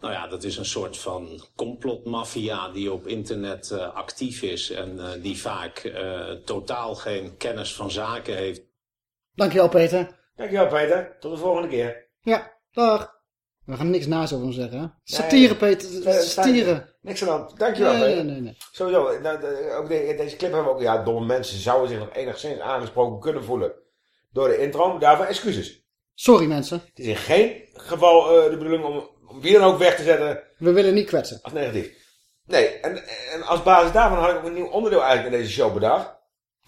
Nou ja, dat is een soort van complotmafia die op internet eh, actief is en eh, die vaak eh, totaal geen kennis van zaken heeft. Dankjewel Peter. Dankjewel Peter. Tot de volgende keer. Ja, dag. We gaan niks naast over hem zeggen, hè? Satire, Peter. Satire. Niks aan de hand. Dankjewel Nee, Peter. nee, nee, nee. Sowieso, nou, de- ook de- deze clip hebben we ook... Ja, domme mensen zouden zich nog enigszins aangesproken kunnen voelen. Door de intro. Daarvoor excuses. Sorry mensen. Het is in geen geval eh, de bedoeling om wie dan ook weg te zetten We willen niet kwetsen. als negatief. Nee, en, en als basis daarvan had ik ook een nieuw onderdeel eigenlijk in deze show bedacht.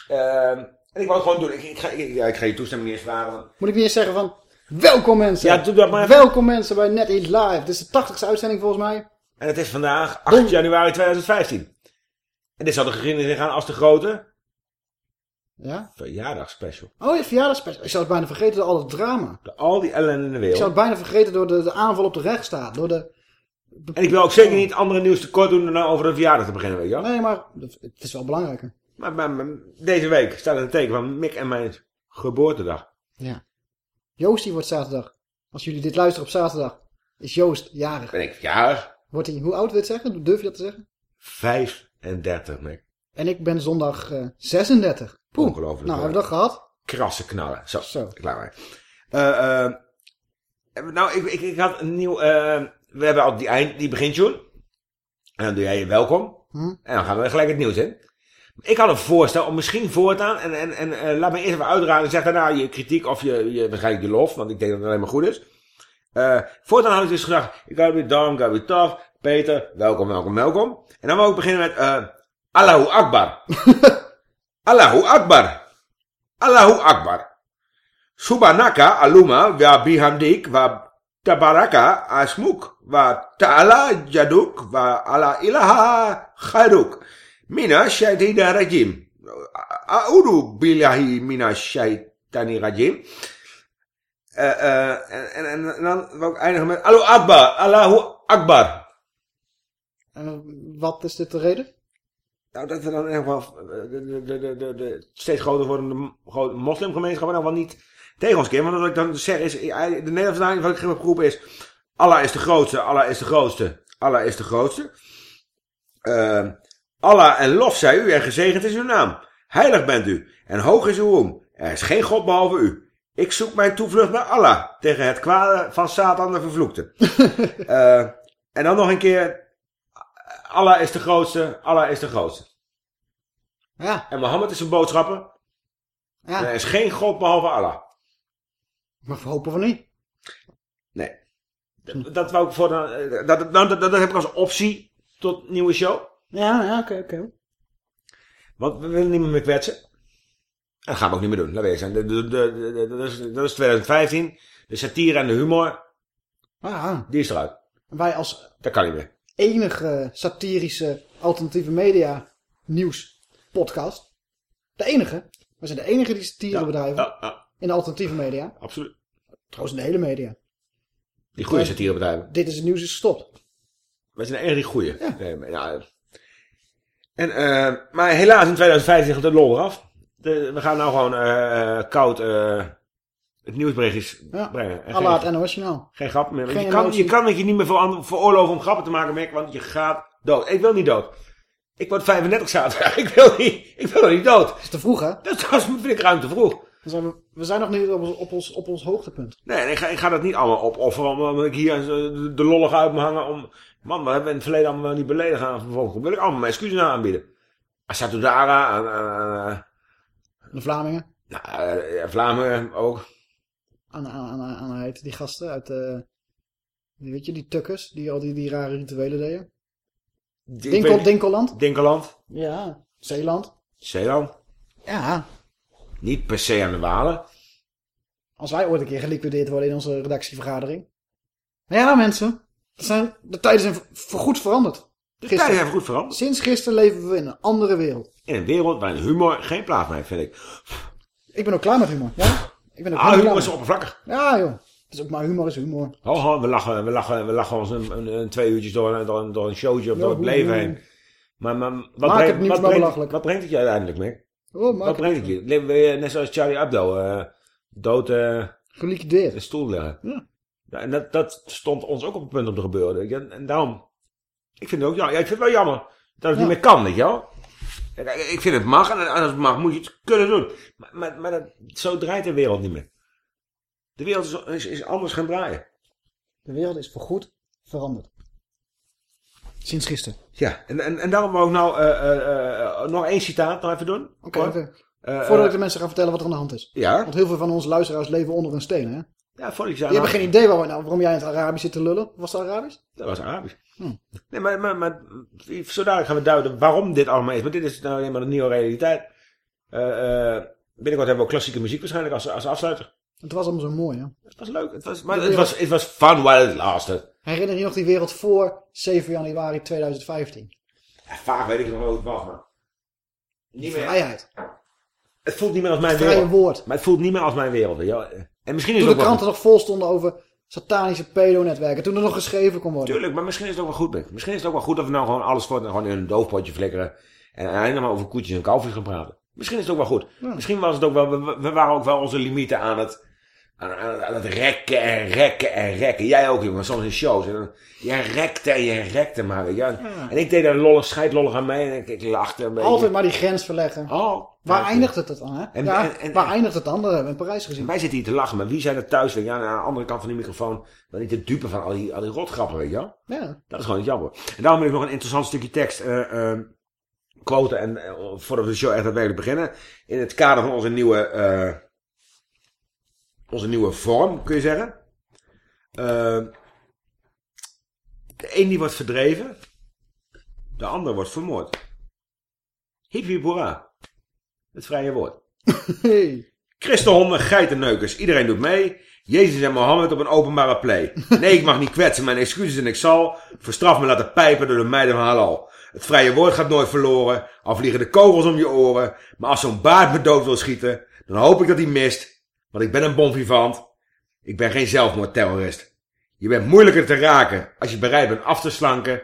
Ehm, en ik wou het gewoon doen. Ik, ik, ga, ik, ja, ik ga je toestemming eens vragen. Moet ik niet eens zeggen van... Welkom mensen. Ja, doe dat maar even. Welkom mensen bij Net Eat Live. Dit is de 80ste uitzending volgens mij. En het is vandaag 8 januari 2015. En dit zal de geschiedenis ingaan als de grote Ja? verjaardagsspecial. Oh, je verjaardagsspecial. Ik zou het bijna vergeten door al het drama. Door al die ellende in de Ik wereld. zou het bijna vergeten door de, de aanval op de rechtsstaat. Door de... En ik wil ook zeker niet andere nieuws tekort doen nou over een verjaardag te beginnen, weet je wel. Nee, maar het is wel belangrijker. Maar, maar- maar deze week staat het teken van Mick en mijn geboortedag. Ja. Joost die wordt zaterdag. Als jullie dit luisteren op zaterdag. Is Joost jarig. Ben ik jarig? Wordt hij, hoe oud wil je het zeggen? Durf je dat te zeggen? 35, Mick. En ik ben zondag eh 36. Poeh. Ongelooflijk. Nou, hebben we dat gehad? Krassen knallen. Zo, Zo. klaar maar. Eh, eh, nou, ik, ik, ik had een nieuw... eh, we hebben al die, eind, die begintune. En dan doe jij je welkom. Hm? En dan gaan we gelijk het nieuws in. Ik had een voorstel om misschien voortaan... En, en, en eh, laat me eerst even uitraden. Zeg daarna je kritiek of je, je, waarschijnlijk je lof. Want ik denk dat het alleen maar goed is. Eh, voortaan had ik dus gedacht... Ik ga weer down, ik ga weer tough. Peter, welkom, welkom, welkom. En dan wil ik beginnen met... eh Allahu Akbar. Allahu Akbar. Allahu Akbar. Subhanaka aluma wa bihamdik wa tabaraka asmuk wa ta'ala jaduk wa ala ilaha khairuk. Mina shaitani rajim. A'udhu billahi mina shaitani rajim. Eh, eh, en, dan wil ik eindigen met Allahu Akbar. Allahu Akbar. Wat is dit de reden? Nou, dat we dan in ieder geval eh, de, de, de, de, de steeds groter wordende m- grote moslimgemeenschap in ieder geval niet tegen ons keer. Want wat ik dan zeg is, eh, de Nederlandse vertaling van ik geroepen is, Allah is de grootste, Allah is de grootste, Allah is de grootste. Eh, Allah en lof zij u en gezegend is uw naam. Heilig bent u en hoog is uw roem. Er is geen God behalve u. Ik zoek mijn toevlucht bij Allah tegen het kwade van Satan de vervloekte. Eh, en dan nog een keer, Allah is de grootste, Allah is de grootste. Ja, En Mohammed is een boodschapper. En er ja. is geen God behalve Allah. Maar we hopen van niet. Nee. Dat, dat wou ik voor de, dat, dat, dat, dat heb ik als optie tot nieuwe show. Ja, ja, oké, oké. Want we willen niet meer kwetsen. En dat gaan we ook niet meer doen. Laat wezen. De, de, de, de- de- dat, is, dat is 2015. De satire en de humor, Ah, die is eruit. wij als Dat kan niet meer. Enige satirische alternatieve media nieuws podcast. De enige. We zijn de enige die satire bedrijven Ja, ja, in de alternatieve media. absoluut. Trouwens in de hele media. Die goede Ja. satirebedrijven. Dit is het nieuws is gestopt. Wij zijn de enige die goeie. Ja. Nee, maar ja. En, eh, maar helaas in 2015 gaat de lol eraf. De, we gaan nou gewoon eh, eh, koud het nieuwsberichtjes Ja. brengen. En Allah geen, het NOS Journaal. geen grap meer. Geen je, kan, emotie. je kan het je niet meer voor, veroorloven om grappen te maken, Mick, want je gaat dood. Ik wil niet dood. Ik word 35 zaterdag. Ik wil niet, ik wil niet dood. Dat is te vroeg, hè? Dat is- vind ik ruim te vroeg. Zijn we, we zijn nog niet op, ons- op, ons, op ons hoogtepunt. Nee, ik ga, ik ga dat niet allemaal opofferen omdat ik hier zo de, de lollig uit me hangen om... Man, wat hebben we in het verleden allemaal wel niet beledigen aan vervolgens. Wil ik allemaal mijn excuses aanbieden. Aan Satudara, aan, aan, aan, De Vlamingen. Nou, eh, ja, Vlamingen ook. Aan, aan, aan, aan heet die gasten uit... die, weet je, die tukkers. Die al die, die rare rituelen deden. Dinkel, Dinkeland. Dinkeland. Ja. Zeeland. Zeeland. Ja. Niet per se aan de Walen. Als wij ooit een keer geliquideerd worden in onze redactievergadering. Maar ja, mensen. het Zijn, de tijden zijn voorgoed veranderd. De Gisteren. tijden zijn goed veranderd. Sinds gisteren leven we in een andere wereld. In een wereld waarin humor geen plaats meer heeft, vind ik. Ik ben ook klaar met humor. Ja? Ik ben ook Ah, humor is oppervlakkig. Ja, joh. Het is ook maar humor is humor. Oh, oh, we lachen, we lachen, we lachen ons een, een, een twee uurtjes door, een- door, door een showtje of Ja, door het leven heen. Maar, maar wat, Maak brengt, het wat, brengt, belachelijk. wat brengt het je uiteindelijk, Mick? Oh, Wat brengt het je? Leven net zoals Charlie Hebdo, eh dood in Geliquideerd. de stoel liggen. Ja. Ja, en dat, dat stond ons ook op het punt om te gebeuren. En, en daarom, ik vind het ook ja, ik vind het wel jammer dat het Ja. niet meer kan, weet je wel. Kijk, Ik vind het mag en als het mag moet je het kunnen doen. Maar, maar, maar dat, zo draait de wereld niet meer. De wereld is, is, is anders gaan draaien. De wereld is voorgoed veranderd. Sinds gisteren. Ja, en, en, en daarom wou ik nou eh, nog één citaat nog even doen. Oké, Voordat ik de mensen ga vertellen wat er aan de hand is. Ja, Want heel veel van onze luisteraars leven onder een steen, hè? ja voordat ik Die zei, hebben nou, geen idee waar, nou, waarom jij in het Arabisch zit te lullen. Was het Arabisch? dat was Arabisch. Hm. Nee, maar, maar, maar zo dadelijk gaan we duiden waarom dit allemaal is. Maar dit is nou helemaal een nieuwe realiteit. Eh, eh, binnenkort hebben we ook klassieke muziek waarschijnlijk als, als afsluiter. Het was allemaal zo mooi, hè? Het was leuk. Het was, maar De het wereld- was, het was fun while it lasted. Herinner je nog die wereld voor 7 januari 2015? Ja, vaak weet ik nog wel hoe het was, maar... Niet meer, Vrijheid. het voelt niet meer als mijn Vrije wereld. woord. Maar het voelt niet meer als mijn wereld. En misschien is Toen het de ook wel kranten nog vol stonden over satanische pedonetwerken. Toen er nog geschreven kon worden. Tuurlijk, maar misschien is het ook wel goed. Mick. Misschien is het ook wel goed dat we nou gewoon alles voor gewoon in een doofpotje flikkeren. En alleen maar over koetjes en kalfjes gaan praten. Misschien is het ook wel goed. Ja. Misschien was het ook wel, we, we waren ook wel onze limieten aan het, aan, aan, aan het rekken en rekken en rekken. Jij ook, jongen, soms in shows. En dan, jij rekte en je rekte maar, wel. En ik deed daar lollig, scheidlollig aan mee en ik, ik lachte een beetje. Altijd maar die grens verleggen. Oh, Waar eindigt het dan, hè? En- ja, en- en- waar eindigt het dan? Dat hebben we in Parijs En gezien. wij zitten hier te lachen, maar wie zijn er thuis? Je, aan de andere kant van die microfoon. Dan niet te dupe van al die, al die rotgrappen, weet je wel. Ja. Dat is gewoon niet jammer. En daarom wil ik nog een interessant stukje tekst eh eh, quoten. En eh, voordat we de show echt daadwerkelijk beginnen. In het kader van onze nieuwe, eh, onze nieuwe vorm, kun je zeggen. Eh, de een die wordt verdreven. De ander wordt vermoord. Hip hip hoera. Het vrije woord. Hey. Christenhonden, geitenneukers, iedereen doet mee. Jezus en Mohammed op een openbare play. Nee, ik mag niet kwetsen, mijn excuses en ik zal verstraf me laten pijpen door de meiden van Halal. Het vrije woord gaat nooit verloren, al vliegen de kogels om je oren. Maar als zo'n baard me dood wil schieten, dan hoop ik dat hij mist. Want ik ben een bon vivant. Ik ben geen zelfmoordterrorist. Je bent moeilijker te raken als je bereid bent af te slanken.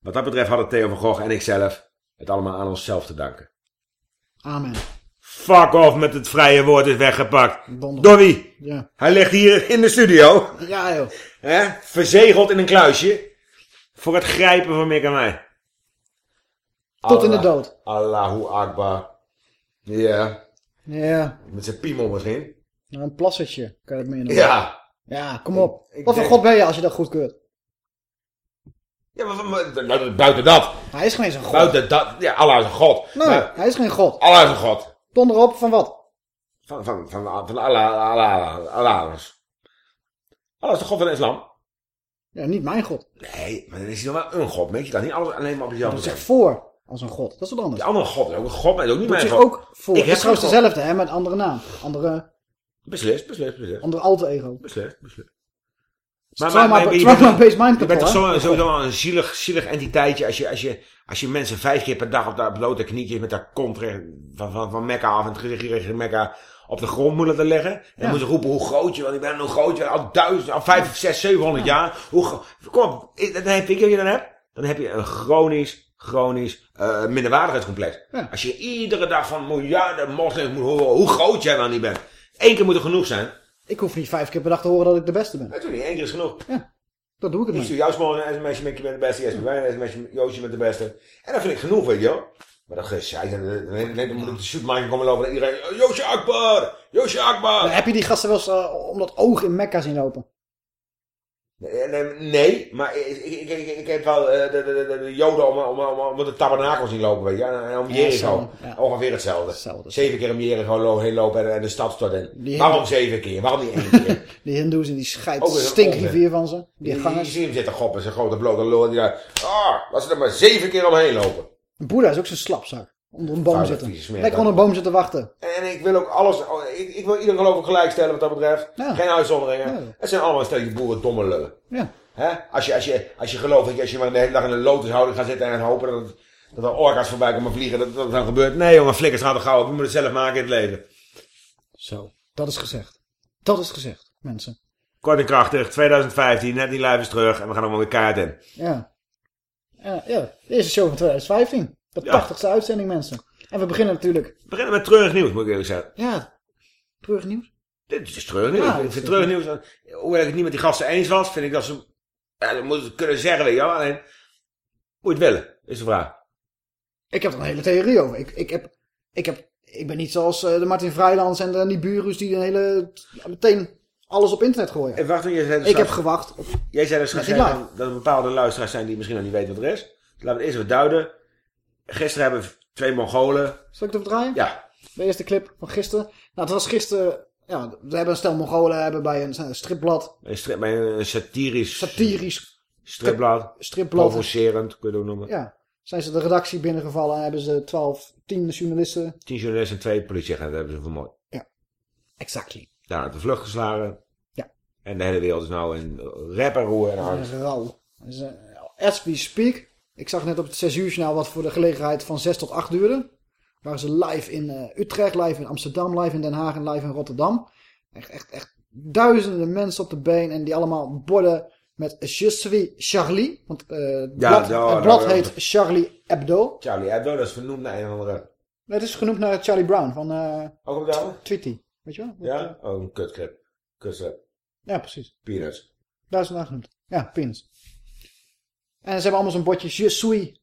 Wat dat betreft hadden Theo van Gogh en ikzelf het allemaal aan onszelf te danken. Amen. Fuck off met het vrije woord is weggepakt. Donder. Door wie? Ja. Hij ligt hier in de studio. Ja, joh. Hè? Verzegeld in een kluisje. Voor het grijpen van Mick en mij. Tot in de dood. Allahu Akbar. Ja. Ja. Met zijn piemel misschien. Nou, een plassertje. Kan je dat meenemen? Ja. Ja, kom op. Ik- ik Wat voor denk- god ben je als je dat goedkeurt? Ja, maar, maar- nou, buiten dat. Hij is geen eens een god. Buiten dat. Ja, Allah is een god. Nee, Maar hij is geen god. Allah is een god. Donder op van wat? Van, van, van, van Allah, Allah, Allah. Allah is de god van de islam. Ja, niet mijn god. Nee, maar dan is hij nog wel een god. Weet je, kan niet alles alleen maar op jezelf Dat zetten. voor als een god. Dat is wat anders. De andere god is ook een god, maar is ook niet Doet mijn god. ook voor. Ik Het is trouwens dezelfde, hè, met een andere naam. Andere, Beslist, beslist, beslist. andere alter ego. Beslist, beslist. Trauma- je trauma-based bent- mind Je bent toch zo, sowieso een zielig, zielig entiteitje als je, als, je, als je mensen vijf keer per dag op de blote knietjes met haar kont van, van, van Mekka af en richting Mekka op de grond moeten laten leggen. En dan Ja. moeten roepen hoe groot je, want ik ben hoe groot je, al duizend, al vijf, zes, zevenhonderd jaar. Hoe, kom op, dan heb je dan hebt. Dan heb je een chronisch, chronisch eh minderwaardigheidscomplex. Ja. Als je iedere dag van miljarden moslims moet horen hoe groot jij dan niet bent. Eén keer moet er genoeg zijn. Ik hoef niet vijf keer per dag te horen dat ik de beste ben. Natuurlijk, één keer is genoeg. Dat doe ik het Ik niet. stuur jou small een sms'je met je bent de beste, jij stuurt mij een sms'je Joosje met de beste. En dat vind ik genoeg, weet je wel. Maar dat gezeik, dan, moet ik de supermarkt komen lopen en iedereen, "Oh, Joosje Akbar, Joosje Akbar. Heb je die gasten wel eens eh, om dat oog in Mekka zien lopen? Nee, nee, maar ik, ik, ik, ik heb wel eh, de, de, de, de joden om, om, om, om de tabernakel zien lopen, weet je. En, en om Jericho. ja. Ongeveer hetzelfde. Hetzelfde. Zeven keer om Jericho heen lopen en, de stad stort in. Die- Waarom zeven keer? Waarom niet één keer? Die hindoes en die scheid Ook weer een stinkrivier van ze. Die Die, die, gangers. zie hem zitten goppen, zijn grote blote lul. En die daar, ah, laat ze er maar zeven keer omheen lopen. Boeddha is ook zo'n slapzak. Onder een boom zitten. Lekker onder een boom zitten wachten. En ik wil ook alles, ik, ik wil ieder geloof ook gelijk stellen wat dat betreft. Ja. Geen uitzonderingen. Ja. Het zijn allemaal een stelje boeren domme lullen. Ja. Hè? Als, je, als, je, als je gelooft dat je, als je maar de hele dag in een lotushouding gaat zitten en hopen dat, het- dat er orka's voorbij komen vliegen, dat dat dan gebeurt. Nee jongen, flikkers gaan er gauw op. Je moet het zelf maken in het leven. Zo. Dat is gezegd. Dat is gezegd, mensen. Kort en krachtig, 2015, net die live is terug en we gaan allemaal weer kaart in. Ja. Ja, ja. De eerste show van 2015. De Ja. 80ste uitzending, mensen. En we beginnen natuurlijk... We beginnen met treurig nieuws, moet ik eerlijk zeggen. Ja, terug nieuws. Dit is treurig nieuws. Ja, ik vind treurig nieuws, eh, hoewel ik het niet met die gasten eens was, vind ik dat ze, ja, dat moeten ze kunnen zeggen, weet je wel. Alleen, moet je het willen, is de vraag. Ik heb er een hele theorie over. Ik, ik, heb, ik, heb, ik ben niet zoals eh, de Martin Vrijlands en de, die buurus die een hele, meteen alles op internet gooien. En wacht, jij zei dus Ik heb gewacht op... Jij zei dus die dat er bepaalde luisteraars zijn die misschien nog niet weten wat er is. Laten we het eerst even duiden. Gisteren hebben twee Mongolen. Zal ik het even draaien? Ja, De eerste clip van gisteren. Nou, het was gisteren... Ja, we hebben een stel Mongolen hebben bij een, stripblad. een, strip, bij een satirisch Satirisch stripblad. stripblad. Provocerend, kun je het ook noemen. Ja. Zijn ze de redactie binnengevallen en hebben ze 12, 10 journalisten. Tien journalisten en twee politieagenten hebben ze vermoord. Exactly. Daar uit de vlucht geslagen. Ja. En de hele wereld is nou in rep en roer en angst. Rauw. Eh, As we speak. Ik zag net op het 6 uur journaal wat voor de gelegenheid van 6 tot 8 duurde. Waren ze live in eh, Utrecht, live in Amsterdam, live in Den Haag en live in Rotterdam. Echt, echt, echt duizenden mensen op de been en die allemaal borden met Je suis Charlie. Want eh, het Ja, blad, het heet Charlie Hebdo. Charlie Hebdo, dat is vernoemd naar een of andere... Nee, het is genoemd naar Charlie Brown van Ook de Tweety. Weet je wel? Ja? Oh, een kutclip. Kutclip. ja, precies. Peanuts. Daar is het naar genoemd. Ja, penis. En ze hebben allemaal zo'n bordje Je suis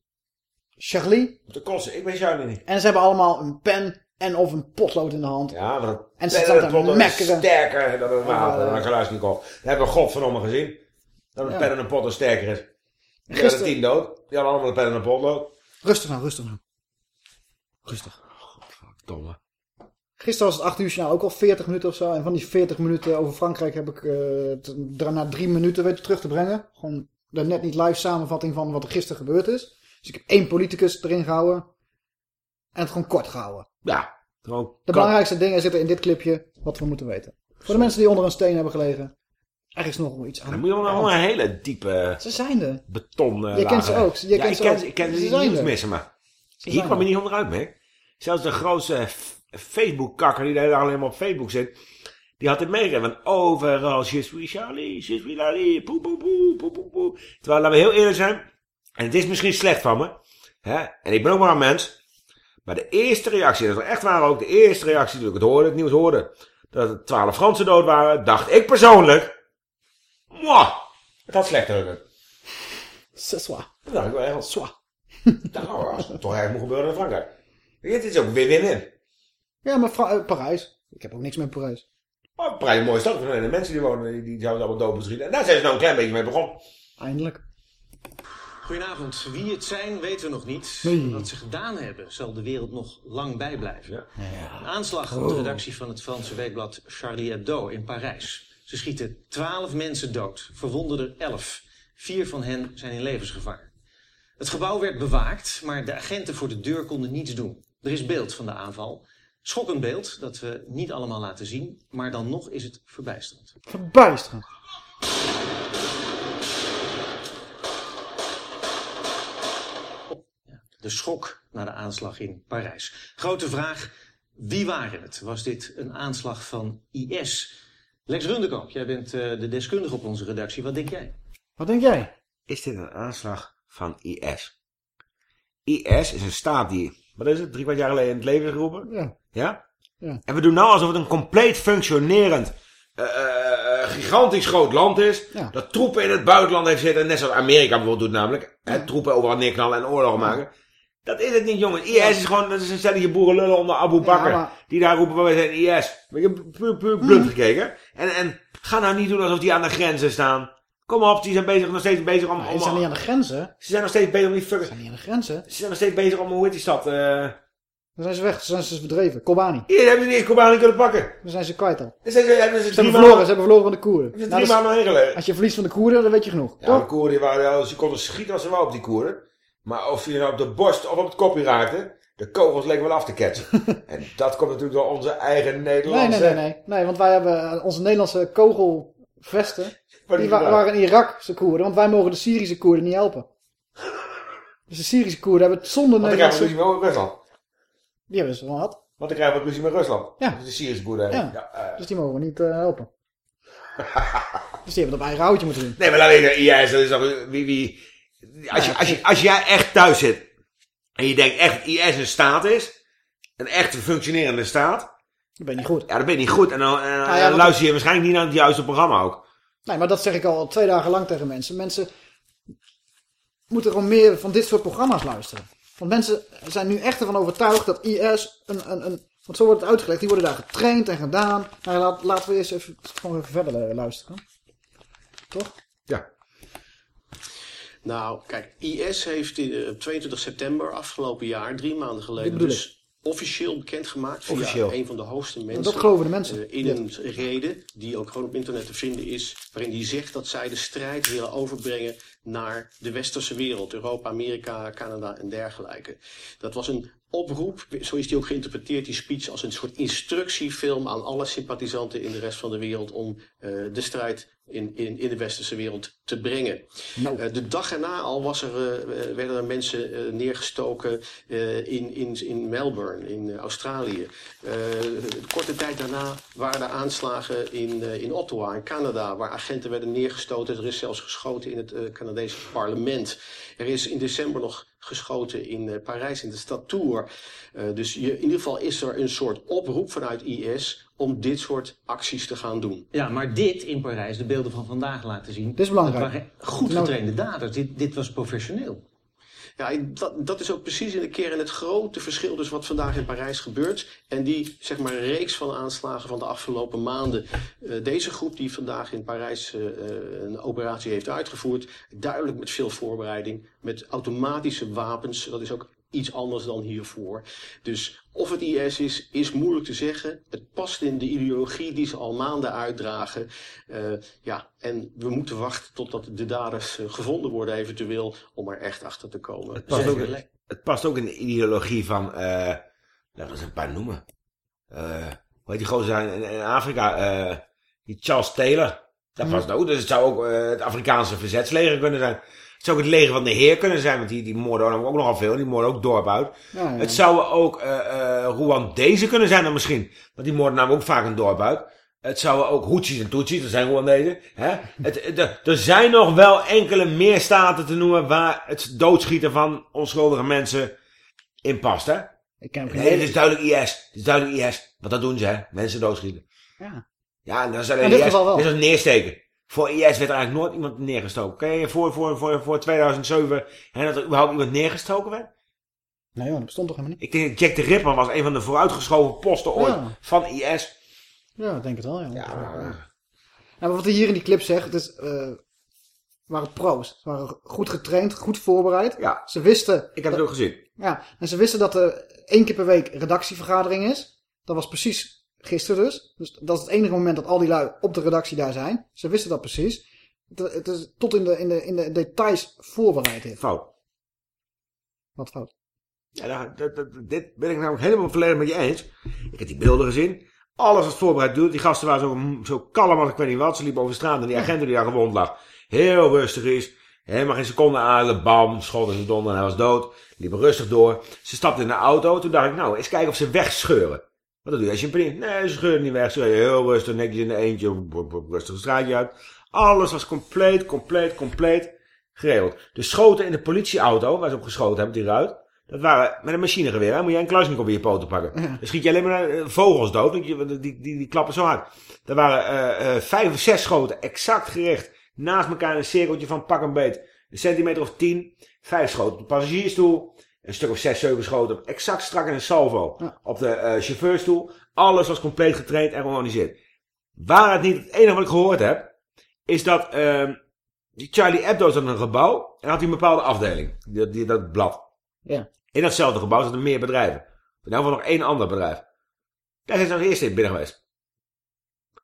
Charlie. De kosten, ik ben Charlie niet. En ze hebben allemaal een pen en of een potlood in de hand. Ja, maar dat En ze pen pot is mekkeren. sterker dan een wapen, Ja, dan een. Dat hebben we godverdomme gezien. Dat een Ja. pen en een pot er sterker is. Die Gisteren- hadden tien dood. Die hadden allemaal een pen en een potlood. Rustig nou, rustig nou. Rustig. Domme. Gisteren was het 8 uur journaal ook al 40 minuten of zo. En van die 40 minuten over Frankrijk heb ik eh, t- daarna drie minuten weten terug te brengen. Gewoon de net niet live samenvatting van wat er gisteren gebeurd is. Dus ik heb één politicus erin gehouden. En het gewoon kort gehouden. Ja. Gewoon De belangrijkste dingen zitten in dit clipje wat we moeten weten. Voor de mensen die onder een steen hebben gelegen. Er is nog wel iets aan. Dan moet je wel een hele diepe Ze zijn er. beton Je kent ze ook. Je ja, kent ik ze ken, ook. ik ken Ze ze zijn niet missen, maar Ze hier kwam je er. niet onderuit, mee. Zelfs de grootste Facebook-kakker die de hele dag alleen maar op Facebook zit, die had het meegegeven. Want overal, je suis Charlie, je suis Lali, poe, poe, poe, poe, poe, poe. Terwijl, laten we heel eerlijk zijn, en het is misschien slecht van me, hè, en ik ben ook maar een mens, maar de eerste reactie, dat is echt waar ook, de eerste reactie toen ik het hoorde, het nieuws hoorde, dat er twaalf Fransen dood waren, dacht ik persoonlijk, mwah, het had slechter kunnen. C'est soir. Dat dacht ik wel echt. Soir. Nou, als het toch eigenlijk moet gebeuren in Frankrijk. Het is ook weer win-win. Ja, maar Fra- eh, Parijs. Ik heb ook niks met Parijs. Maar een vrij mooie stad. De mensen die wonen, die, die zouden allemaal dood beschieten. En daar zijn ze nou een klein beetje mee begonnen. Eindelijk. Goedenavond. Wie het zijn, weten we nog niet. Nee. Wat ze gedaan hebben, zal de wereld nog lang bijblijven. Ja. Een aanslag op de redactie van het Franse weekblad Charlie Hebdo in Parijs. Ze schieten twaalf mensen dood, verwonderden elf. Vier van hen zijn in levensgevaar. Het gebouw werd bewaakt, maar de agenten voor de deur konden niets doen. Er is beeld van de aanval. Schokkend beeld dat we niet allemaal laten zien, maar dan nog is het verbijsterend. Verbijsterend. De schok na de aanslag in Parijs. Grote vraag, wie waren het? Was dit een aanslag van IS? Lex Rundekamp, jij bent eh, de deskundige op onze redactie. Wat denk jij? Wat denk jij? Is dit een aanslag van IS? IS is een staat die, wat is het, drie kwart jaar geleden in het leven is geroepen? Ja. Ja? Ja. En we doen nou alsof het een compleet functionerend, eh, eh, gigantisch groot land is. Ja. Dat troepen in het buitenland heeft zitten. Net zoals Amerika bijvoorbeeld doet namelijk. Hè, troepen overal neerknallen en oorlogen maken. Dat is het niet, jongen. IS is gewoon, dat is een stelletje boerenlullen onder Abu Bakr. maar- Die daar roepen, wij zijn IS. Weet je, puur, puur blunt gekeken. En, en ga nou niet doen alsof die aan de grenzen staan. Kom op, die zijn bezig, nog steeds bezig om... Maar ze zijn niet aan de grenzen. ze zijn nog steeds bezig om die Ze fuckers... zijn niet aan de grenzen. Ze zijn nog steeds bezig om, hoe heet die stad? eh Dan zijn ze weg. Dan zijn ze verdreven. Kobani. hier hebben ze niet Kobani kunnen pakken. Dan zijn ze kwijt al. Dan zijn ze, hebben ze Ze drie hebben verloren. Ze hebben verloren van de Koerden. ze Nou, drie maanden heen gelegen. als je verliest van de Koerden, dan weet je genoeg. Ja, de Toch? Die waren, wel- ze konden schieten als ze wou op die Koeren. Maar of je nou op de borst of op het kopje raakte, de kogels leken wel af te ketsen. en dat komt natuurlijk door onze eigen Nee, Nederlandse... nee, nee, nee. Nee, want wij hebben eh, onze Nederlandse kogelvesten. Die die wa- waren in Irak, de Koerden. Want wij mogen de Syrische Koerden niet helpen. Dus de Syrische Koerden hebben het zonder Want dan krijgen we Nederlandse... ruzie met Rusland. Die hebben ze wel gehad. Want dan krijgen we ruzie met Rusland. Ja. Dus de Syrische boerderij. Ja. Ja, eh. Dus die mogen we niet eh, helpen. dus die hebben het op eigen houtje moeten doen. Nee, maar laat ik IS, dat is toch... Wie, wie, als, je, als, je, als jij echt thuis zit en je denkt echt IS een staat is, een echte functionerende staat, Dat ben je niet goed. ja, dan ben je niet goed. En dan, en, ja, dan want- luister je waarschijnlijk niet naar het juiste programma ook. Nee, maar dat zeg ik al twee dagen lang tegen mensen. Mensen moeten gewoon meer van dit soort programma's luisteren. Want mensen zijn nu echt ervan overtuigd dat IS een, een, een want zo wordt het uitgelegd, die worden daar getraind en gedaan. Nou, laat, laten we eerst even, gewoon even verder eh, luisteren. Toch? Ja. Nou, kijk, IS heeft eh, op 22 september afgelopen jaar, drie maanden geleden, dus officieel bekendgemaakt via Officieel. een van de hoogste mensen. dat geloven de mensen. eh, in een reden die ook gewoon op internet te vinden is, waarin die zegt dat zij de strijd willen overbrengen naar de westerse wereld, Europa, Amerika, Canada en dergelijke. Dat was een oproep, zo is die ook geïnterpreteerd, die speech, als een soort instructiefilm aan alle sympathisanten in de rest van de wereld om eh, de strijd in, in, in de westerse wereld te brengen. Nou. Eh, de dag erna al was er, eh, werden er mensen eh, neergestoken in, in, in Melbourne, in Australië. Korte tijd daarna waren er aanslagen in, in Ottawa, in Canada, waar agenten werden neergestoten. Er is zelfs geschoten in het Canadese parlement. Er is in december nog geschoten in eh, Parijs, in de stad Tours. Eh, dus je, in ieder geval is er een soort oproep vanuit IS om dit soort acties te gaan doen. Ja, maar dit in Parijs, de beelden van vandaag laten zien. Dit is belangrijk. Dat waren goed Nou- getrainde daders. Dit, dit was professioneel. Ja, dat, dat is ook precies in de kern het grote verschil dus wat vandaag in Parijs gebeurt. En die zeg maar reeks van aanslagen van de afgelopen maanden. Eh, deze groep die vandaag in Parijs eh, eh, een operatie heeft uitgevoerd. Duidelijk met veel voorbereiding. Met automatische wapens. Dat is ook iets anders dan hiervoor. Dus of het IS is, is moeilijk te zeggen. Het past in de ideologie die ze al maanden uitdragen. Eh, ja, en we moeten wachten totdat de daders eh, gevonden worden eventueel om er echt achter te komen. Het past, ook, in- het past ook in de ideologie van, eh laten we eens een paar noemen. Eh hoe heet die gozer in, in Afrika? eh die Charles Taylor. Dat past ook. Dus het zou ook het Afrikaanse verzetsleger kunnen zijn. Het zou ook het leger van de heer kunnen zijn, want die, die moorden ook nogal veel. Die moorden ook dorp uit. Ja, ja. Het zou ook eh eh Rwandezen kunnen zijn dan misschien. Want die moorden namelijk ook vaak een dorp uit. Het zouden ook Houthis en Tutsis, dat zijn Rwandezen. Hè? Het, het- er- er zijn nog wel enkele meer staten te noemen waar het doodschieten van onschuldige mensen in past. Hè? Ik ken Nee, dit is duidelijk IS. Dit is duidelijk IS. Want dat doen ze, hè? Mensen doodschieten. Ja. Ja, en dat is alleen In dit IS. geval wel. Dit is neersteken. Voor IS werd er eigenlijk nooit iemand neergestoken. Ken je voor, voor, voor, voor 2007 hè, dat er überhaupt iemand neergestoken werd? Nee joh, dat bestond toch helemaal niet? Ik denk dat Jack de Ripper was een van de vooruitgeschoven posten ooit Ja. van IS. Ja, ik denk het wel, ja. Ja, Nou, wat hij hier in die clip zegt, het is, eh, waren pro's. Ze waren goed getraind, goed voorbereid. Ja. Ze wisten, ik heb het ook gezien. ja, en ze wisten dat er één keer per week redactievergadering is. Dat was precies gisteren dus. Dus dat is het enige moment dat al die lui op de redactie daar zijn. Ze wisten dat precies. Het, is tot in de, in, de, in de details voorbereid heeft. Fout. Wat fout. Ja, dat, dat, dit ben ik namelijk helemaal volledig met je eens. Ik heb die beelden gezien. Alles wat voorbereid doet. Die gasten waren zo, zo kalm als ik weet niet wat. Ze liepen over de straat en die agent die daar gewond lag. Heel rustig is. Helemaal geen seconde aan. Bam, schot in de donder en hij was dood. Liepen rustig door. Ze stapten in de auto. Toen dacht ik, nou, eens kijken of ze wegscheuren. Wat doe je als je in paniek? Nee, ze scheuren niet weg. Ze heel rustig, netjes in de eentje. Rustig een straatje uit. Alles was compleet, compleet, compleet geregeld. De schoten in de politieauto, waar ze op geschoten hebben, die ruit. Dat waren met een machinegeweer. Hè? Moet jij een Klasnikov in je poten pakken. Dan schiet je alleen maar eh, vogels dood. Want die, die, die klappen zo hard. Er waren eh, eh, vijf of zes schoten exact gericht. Naast elkaar in een cirkeltje van pak een beet. Een centimeter of tien. Vijf schoten op de passagiersstoel. Een stuk of zes, zeven schoten. Exact strak in een salvo. Ja. Op de eh, chauffeurstoel. Alles was compleet getraind en georganiseerd. Waar het niet, het enige wat ik gehoord heb. Is dat... ehm, Charlie Hebdo zat in een gebouw en had hij een bepaalde afdeling. Die, die, dat blad. Ja. In datzelfde gebouw zaten meer bedrijven. In elk geval nog één ander bedrijf. Daar zijn ze als eerste in binnen geweest.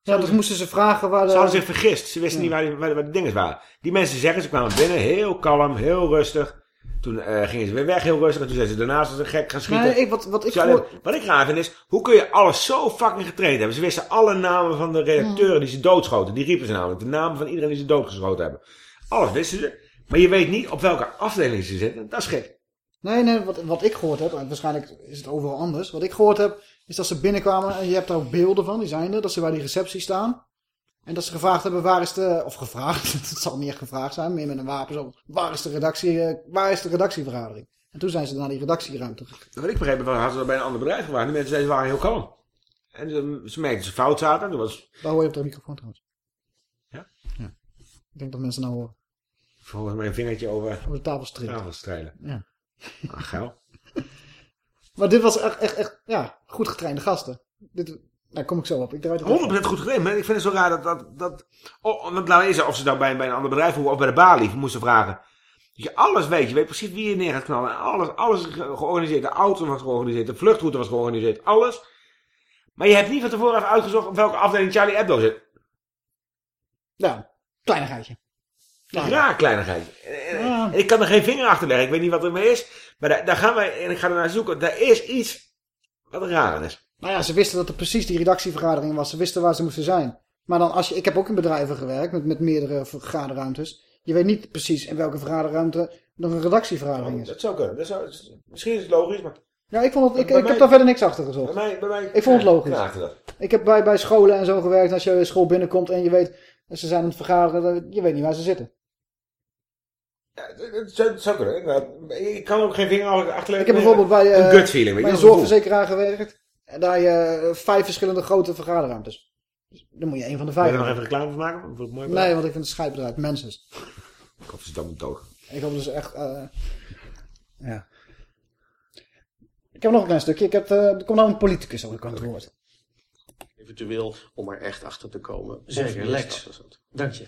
Ja, dus moesten ze vragen waar de... Ze hadden zich vergist. Ze wisten Ja. niet waar, die, waar, waar de dingen waren. Die mensen zeggen, ze kwamen binnen heel kalm, heel rustig. Toen eh, gingen ze weer weg heel rustig. En toen zijn ze daarnaast als een gek gaan schieten. Nee, ik, wat, wat ik hoor... Wat ik raar vind is, hoe kun je alles zo fucking getraind hebben? Ze wisten alle namen van de redacteuren die ze doodschoten. Die riepen ze namelijk. De namen van iedereen die ze doodgeschoten hebben. Alles wisten ze. Maar je weet niet op welke afdeling ze zitten. Dat is gek. Nee, nee, wat, wat ik gehoord heb, en waarschijnlijk is het overal anders. Wat ik gehoord heb, is dat ze binnenkwamen en je hebt daar ook beelden van, die zijn er. Dat ze bij die receptie staan. En dat ze gevraagd hebben, waar is de... Of gevraagd, het zal niet echt gevraagd zijn, meer met een wapen zo. Waar is de redactie, eh, waar is de redactievergadering? En toen zijn ze naar die redactieruimte gegaan. Wat ik begrepen had, hadden ze dat bij een ander bedrijf gewaard. Die mensen zeiden, ze waren heel kalm. En ze, ze merkten dat ze fout zaten. Toen was Daar hoor je op de microfoon trouwens. Ja? Ja. Ik denk dat mensen nou horen. volgens mij een vingertje over Over de tafel strikken. tafel strijlen. Ja. Ah, geil. Maar dit was echt, echt, echt, ja, goed getrainde gasten. Dit, daar kom ik zo op. Ik draai het even. 100% goed gedaan. Maar ik vind het zo raar dat... dat, dat oh, nou of ze nou bij, bij een ander bedrijf of bij de balie moesten vragen. Dat je alles weet. Je weet precies wie je neer gaat knallen. En Alles, alles is ge- georganiseerd. De auto was georganiseerd. De vluchtroute was georganiseerd. Alles. Maar je hebt niet van tevoren even uitgezocht op welke afdeling Charlie Hebdo zit. Ja, kleinigheidje. Een raar kleinigheid. En- en- Ja. en Ik kan er geen vinger achter leggen. Ik weet niet wat er mee is. Maar daar, daar gaan wij, en ik ga er naar zoeken. Daar is iets wat raar is. Nou ja, ze wisten dat er precies die redactievergadering was. Ze wisten waar ze moesten zijn. Maar dan als je, ik heb ook in bedrijven gewerkt met, met meerdere vergaderruimtes. Je weet niet precies in welke vergaderruimte er een redactievergadering is. Dat zou kunnen. Dat zou, misschien is het logisch, maar Ja, ik, vond het, ik, Bij ik mij- heb daar verder niks achter bij gezocht. mij... Bij mij Ik vond het logisch. dat. Ik heb bij, bij scholen en zo gewerkt. Als je in school binnenkomt en je weet, ze zijn aan het vergaderen, je weet niet waar ze zitten. Ja, het zou, kunnen. Ik, kan ook geen vinger achterleggen. Ik heb bijvoorbeeld bij, eh, Een gut feeling. bij dat een zorgverzekeraar gewerkt. En daar heb je eh, vijf verschillende grote vergaderruimtes. Dus dan moet je één van de Wil je vijf er nog even reclame van maken? Mooi. Nee, want ik vind het een scheidbedrijf. Mensen. Ik hoop ze dan dood. Ik hoop dus echt... eh, ja. Ik heb nog een klein stukje. Ik heb, eh, er komt nou een politicus over de kant woord. Eventueel om er echt achter te komen. Zeker, Lex. Dank je.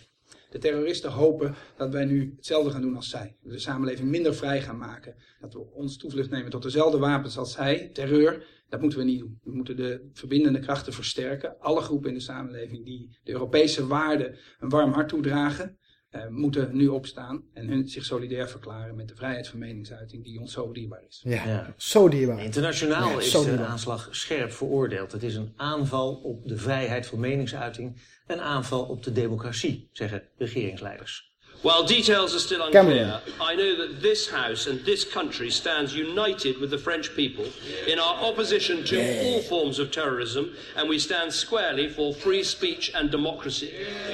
De terroristen hopen dat wij nu hetzelfde gaan doen als zij. De samenleving minder vrij gaan maken. Dat we ons toevlucht nemen tot dezelfde wapens als zij. Terreur, dat moeten we niet doen. We moeten de verbindende krachten versterken. Alle groepen in de samenleving die de Europese waarden een warm hart toedragen, eh, moeten nu opstaan en hun zich solidair verklaren met de vrijheid van meningsuiting die ons zo dierbaar is. Ja. Ja. Zo dierbaar. Internationaal Ja, is de aanslag scherp veroordeeld. Het is een aanval op de vrijheid van meningsuiting. Een aanval op de democratie, zeggen regeringsleiders. While details are still unclear, I know that this House and this country stands united with the French people in our opposition to all forms of terrorism, and we stand squarely for free speech and democracy.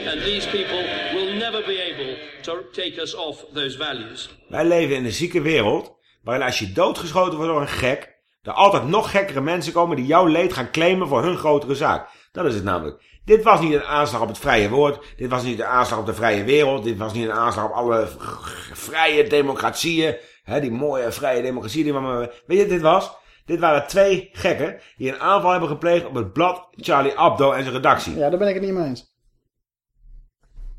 And these people will never be able to take us off those values. Wij leven in een zieke wereld. Waarin als je doodgeschoten wordt door een gek. er altijd nog gekkere mensen komen die jouw leed gaan claimen voor hun grotere zaak. Dat is het namelijk. Dit was niet een aanslag op het vrije woord. Dit was niet een aanslag op de vrije wereld. Dit was niet een aanslag op alle vrije democratieën. Hè, die mooie vrije democratie. Die we. Weet je dit was? Dit waren twee gekken die een aanval hebben gepleegd op het blad Charlie Hebdo en zijn redactie. Ja, daar ben ik het niet mee eens.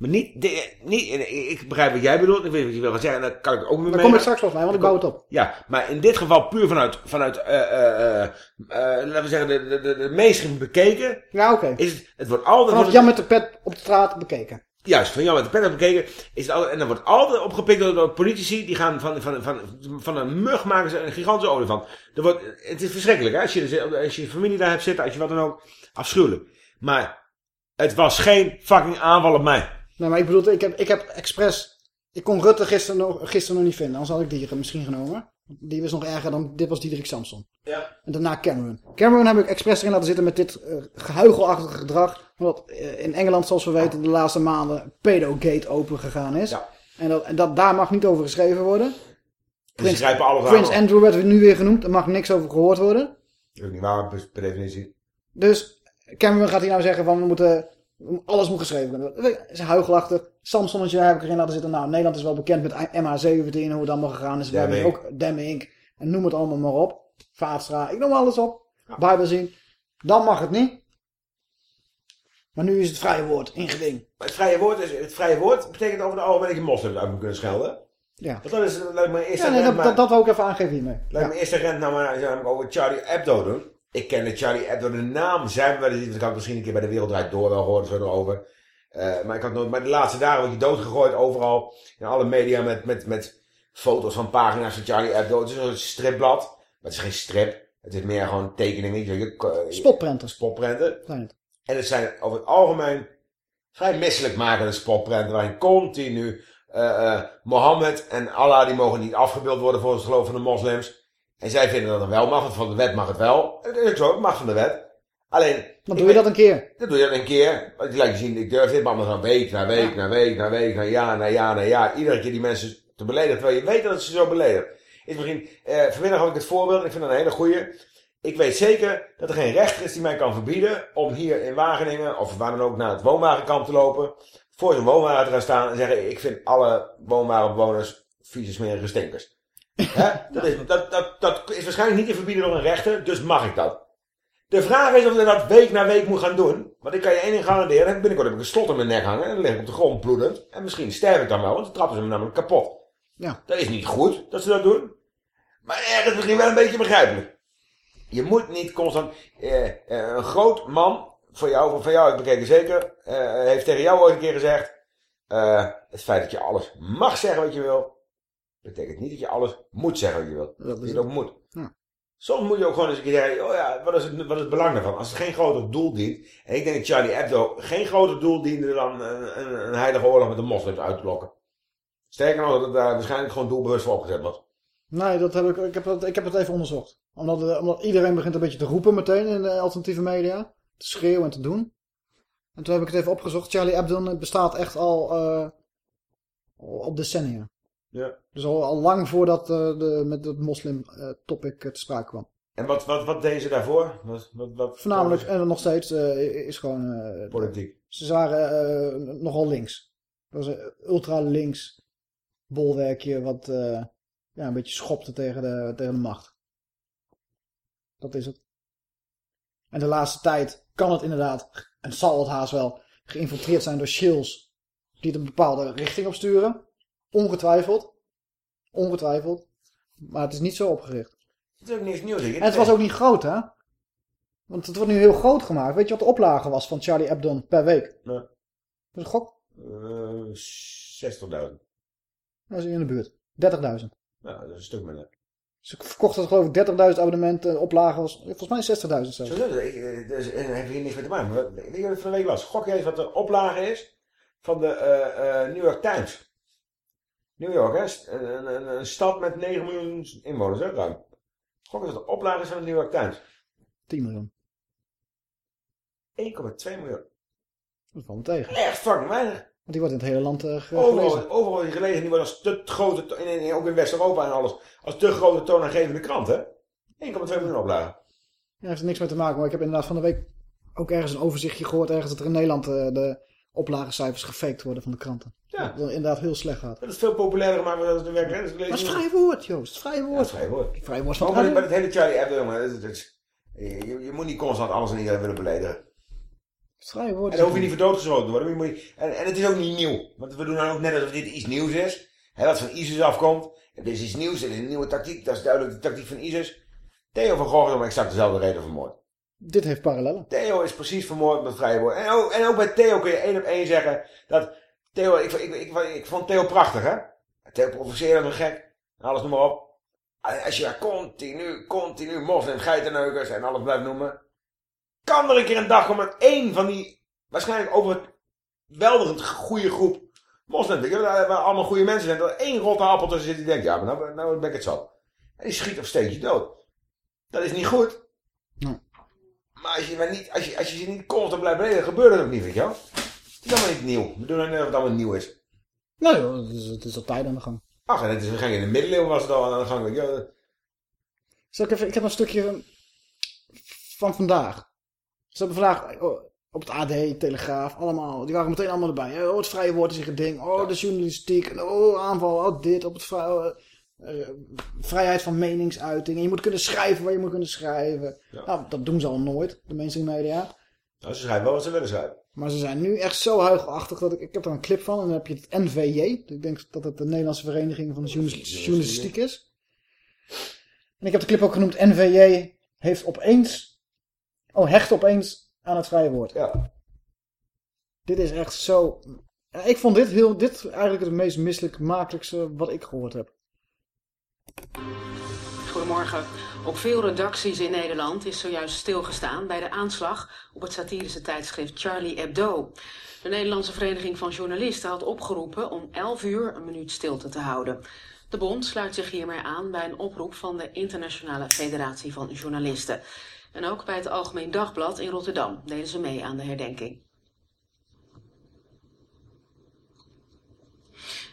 Maar niet, de- niet, ik begrijp wat jij bedoelt. Ik weet wat je wil gaan zeggen. En daar kan ik ook mee Daar kom ik straks wel bij, want ik bouw het op. Ja, maar in dit geval puur vanuit, vanuit eh, eh, eh, eh, laten we zeggen, de, de, de, mainstream bekeken. Ja, oké. Is het, het wordt altijd... Vanaf Jan met de pet op de straat bekeken. Juist, van Jan met de pen bekeken. Is het altijd, en dan wordt altijd opgepikt door, politici. Die gaan van, van, van, van een mug maken ze een gigantische olifant. Er wordt, het is verschrikkelijk hè. Als je, als je familie daar hebt zitten, als je wat dan ook. Afschuwelijk. Maar het was geen fucking aanval op mij. Nee, maar ik bedoel, ik heb, ik heb expres... Ik kon Rutte gisteren nog, gisteren nog niet vinden. Anders had ik die misschien genomen. Die was nog erger dan... Dit was Diederik Samson. Ja. En daarna Cameron. Cameron heb ik expres erin laten zitten met dit eh, gehuichelachtige gedrag. Omdat eh, in Engeland, zoals we weten, de laatste maanden pedogate open gegaan is. Ja. En, dat, en dat, daar mag niet over geschreven worden. Dus ze grijpen alles Prins aan. Andrew werd nu weer genoemd. Er mag niks over gehoord worden. Dat is niet waar, per definitie. Dus Cameron gaat hier nou zeggen van we moeten... Alles moet geschreven worden. Dat is huichelachtig. Samsonnetje heb ik erin laten zitten. Nou, Nederland is wel bekend met MH17 en hoe het allemaal gegaan is. We hebben ook Demme Inc. En noem het allemaal maar op. Vaatstra, ik noem alles op. Bijbel zien. Dan mag het niet. Maar nu is het vrije woord ingeding. Het vrije woord, is, het vrije woord betekent over het algemeen dat je moslims uit moet kunnen schelden. Ja. Dat is, Ja, nee, dat, dat, ik even aangeven hiermee. Lijkt me eerst een rent nou maar over Charlie Hebdo doen. Ik ken de Charlie Hebdo, de naam zijn we wel eens iets. Ik had het misschien een keer bij de Wereld Draait Door wel gehoord, zo erover. Eh, maar ik had nooit, maar de laatste dagen word je doodgegooid overal. In alle media met, met, met foto's van pagina's van Charlie Hebdo. Het is een stripblad. Maar het is geen strip. Het is meer gewoon tekeningen. Je, je, Spotprenten. Spotprenten. En het zijn over het algemeen vrij misselijkmakende spotprenten. Waarin continu eh, eh, Mohammed en Allah die mogen niet afgebeeld worden volgens het geloof van de moslims. En zij vinden dat het wel mag, want van de wet mag het wel. Het is zo, het mag van de wet. Alleen... Dan doe je dat een keer. Dan doe je dat een keer. Want je je zien, ik durf dit, maar dan week na week na week na week na jaar na jaar na jaar. Iedere keer die mensen te beledigen, terwijl je weet dat ze zo beledigen. Is misschien, eh, vanmiddag had ik het voorbeeld, en ik vind dat een hele goeie. Ik weet zeker dat er geen rechter is die mij kan verbieden om hier in Wageningen, of waar dan ook, naar het woonwagenkamp te lopen. Voor zo'n woonwagen te gaan staan en zeggen, ik vind alle woonwagenbewoners vieze smerige stinkers. Dat, is, dat, dat, dat is waarschijnlijk niet te verbieden door een rechter, dus mag ik dat. De vraag is of je dat week na week moet gaan doen. Want ik kan je één ding garanderen. Binnenkort heb ik een slot in mijn nek hangen. En dan lig ik op de grond bloedend. En misschien sterf ik dan wel. Want dan trappen ze me namelijk kapot. Ja. Dat is niet goed dat ze dat doen. Maar ergens misschien wel een beetje begrijpelijk. Je moet niet constant... eh, eh, een groot man, voor jou, voor jou ik bekeken zeker, eh, heeft tegen jou ooit een keer gezegd... eh, het feit dat je alles mag zeggen wat je wil... betekent niet dat je alles moet zeggen wat je wil. Dat je het. ook moet. Ja. Soms moet je ook gewoon eens een keer zeggen, oh ja, wat is het, wat is het belang daarvan? Als het geen groter doel dient, en ik denk dat Charlie Hebdo geen groter doel diende dan een, een, een heilige oorlog met de moslims uit te lokken. Sterker nog, dat het daar waarschijnlijk gewoon doelbewust voor opgezet was. Nee, dat heb ik, ik, heb dat, ik heb het even onderzocht. Omdat, eh, omdat iedereen begint een beetje te roepen meteen in de alternatieve media. Te schreeuwen en te doen. En toen heb ik het even opgezocht. Charlie Hebdo bestaat echt al eh, op decennia. Ja. Dus al, al lang voordat eh, de, met het moslim eh, topic eh, te sprake kwam. En wat, wat, wat deden ze daarvoor? Wat, wat, wat, Voornamelijk, en nog steeds, is gewoon... Politiek. Ze waren nogal links. Dat was een ultra links bolwerkje wat ja, een beetje schopte tegen de, tegen de macht. Dat is het. En de laatste tijd kan het inderdaad, en zal het haast wel, geïnfiltreerd zijn door shills die het een bepaalde richting opsturen. Ongetwijfeld. Ongetwijfeld. Maar het is niet zo opgericht. Het is ook niks nieuws. En het was ook niet groot, hè? Want het wordt nu heel groot gemaakt. Weet je wat de oplage was van Charlie Hebdo per week? Nee. Dat is een gok. Eh, 60.000. Dat is in de buurt. 30.000. Nou, dat is een stuk minder. Ze verkochten het geloof ik 30.000 abonnementen. De oplage was volgens mij 60.000 zelfs. Zo, dat, ik, eh, dus, eh, heeft hier niks mee te maken. Maar wat- weet ik van de week las? Gok je eens wat de oplage is van de eh, eh, New York Times? New York, hè? St- Een, een, een, een stad met 9 miljoen inwoners, hè? Ruim. Gok eens wat de oplage is van de New York Times. 10 miljoen. 1,2 miljoen. Dat valt me tegen. Echt fucking weinig. Want die wordt in het hele land eh, ge- Overal, gelezen. overal die gelezen, die wordt als te grote, in, in- ook in West-Europa en alles, als te grote toonaangevende krant, hè? 1,2 miljoen oplage. Ja, heeft er niks mee te maken. Maar ik heb inderdaad van de week ook ergens een overzichtje gehoord. Ergens dat er in Nederland eh, de oplagecijfers gefaked worden van de kranten. Ja. Dat inderdaad heel slecht gaat. Dat is veel populairder gemaakt dan het de werkelijkheid is. Maar het is vrij woord, Joost. Vrij Ja, woord. het is vrij woord. Vrij woord van Maar het hele Charlie Hebdo, jongen, je, je moet niet constant alles en iedereen willen beledigen. Vrij woord. En dan hoef je niet voor doodgeschoten te worden. maar je moet, en, en het is ook niet nieuw. Want we doen dan ook net alsof dit iets nieuws is. Hè, wat van ISIS afkomt. En dit is iets nieuws, dit is een nieuwe tactiek. Dat is duidelijk de tactiek van ISIS. Theo van Gogh is om exact dezelfde reden vermoord. Dit heeft parallellen. Theo is precies vermoord met vrije woord. En ook, en ook bij Theo kun je één op één zeggen dat Theo, ik, ik, ik, ik, vond Theo prachtig, hè? Theo provoceerde me gek. En alles noem maar op. Als je continu, continu moslims, geitenneukers en alles blijft noemen. Kan er een keer een dag komen dat één van die, waarschijnlijk overweldigend goede groep moslims, waar allemaal goede mensen zijn, dat er één rotte appel tussen zit die denkt, ja, maar nou, nou ben ik het zo. En die schiet of steekt je dood. Dat is niet goed. Maar als je, maar niet, als je, als je ze niet constant blijft beledigen, gebeurt het ook niet, weet je wel. Het is allemaal niet nieuw. We doen net of het allemaal nieuw is. Nou joh, het is, het is al tijd aan de gang. Ach, en het is waarschijnlijk in de middeleeuwen was het al aan de gang. weet je wel. Zal ik, even, ik heb een stukje van vandaag. Ze hebben vandaag oh, op het AD, Telegraaf, allemaal, die waren meteen allemaal erbij. Oh, het vrije woord is een ding. Oh, de journalistiek. Oh, aanval. Oh, dit. Op het vrij- eh, vrijheid van meningsuiting. En je moet kunnen schrijven waar je moet kunnen schrijven. Ja. Nou, dat doen ze al nooit, de mainstream media. Nou, ze schrijven wel wat ze willen schrijven. Maar ze zijn nu echt zo huigelachtig dat ik... Ik heb er een clip van en dan heb je het NVJ. Ik denk dat het de Nederlandse Vereniging van Journalis- Journalistiek is. En ik heb de clip ook genoemd NVJ heeft opeens... Oh, hecht opeens aan het vrije woord. Ja. Dit is echt zo... Ik vond dit, heel, dit eigenlijk het meest misselijk makkelijkste wat ik gehoord heb. Goedemorgen. Op veel redacties in Nederland is zojuist stilgestaan bij de aanslag op het satirische tijdschrift Charlie Hebdo. De Nederlandse Vereniging van Journalisten had opgeroepen om 11 uur een minuut stilte te houden. De bond sluit zich hiermee aan bij een oproep van de Internationale Federatie van Journalisten. En ook bij het Algemeen Dagblad in Rotterdam deden ze mee aan de herdenking.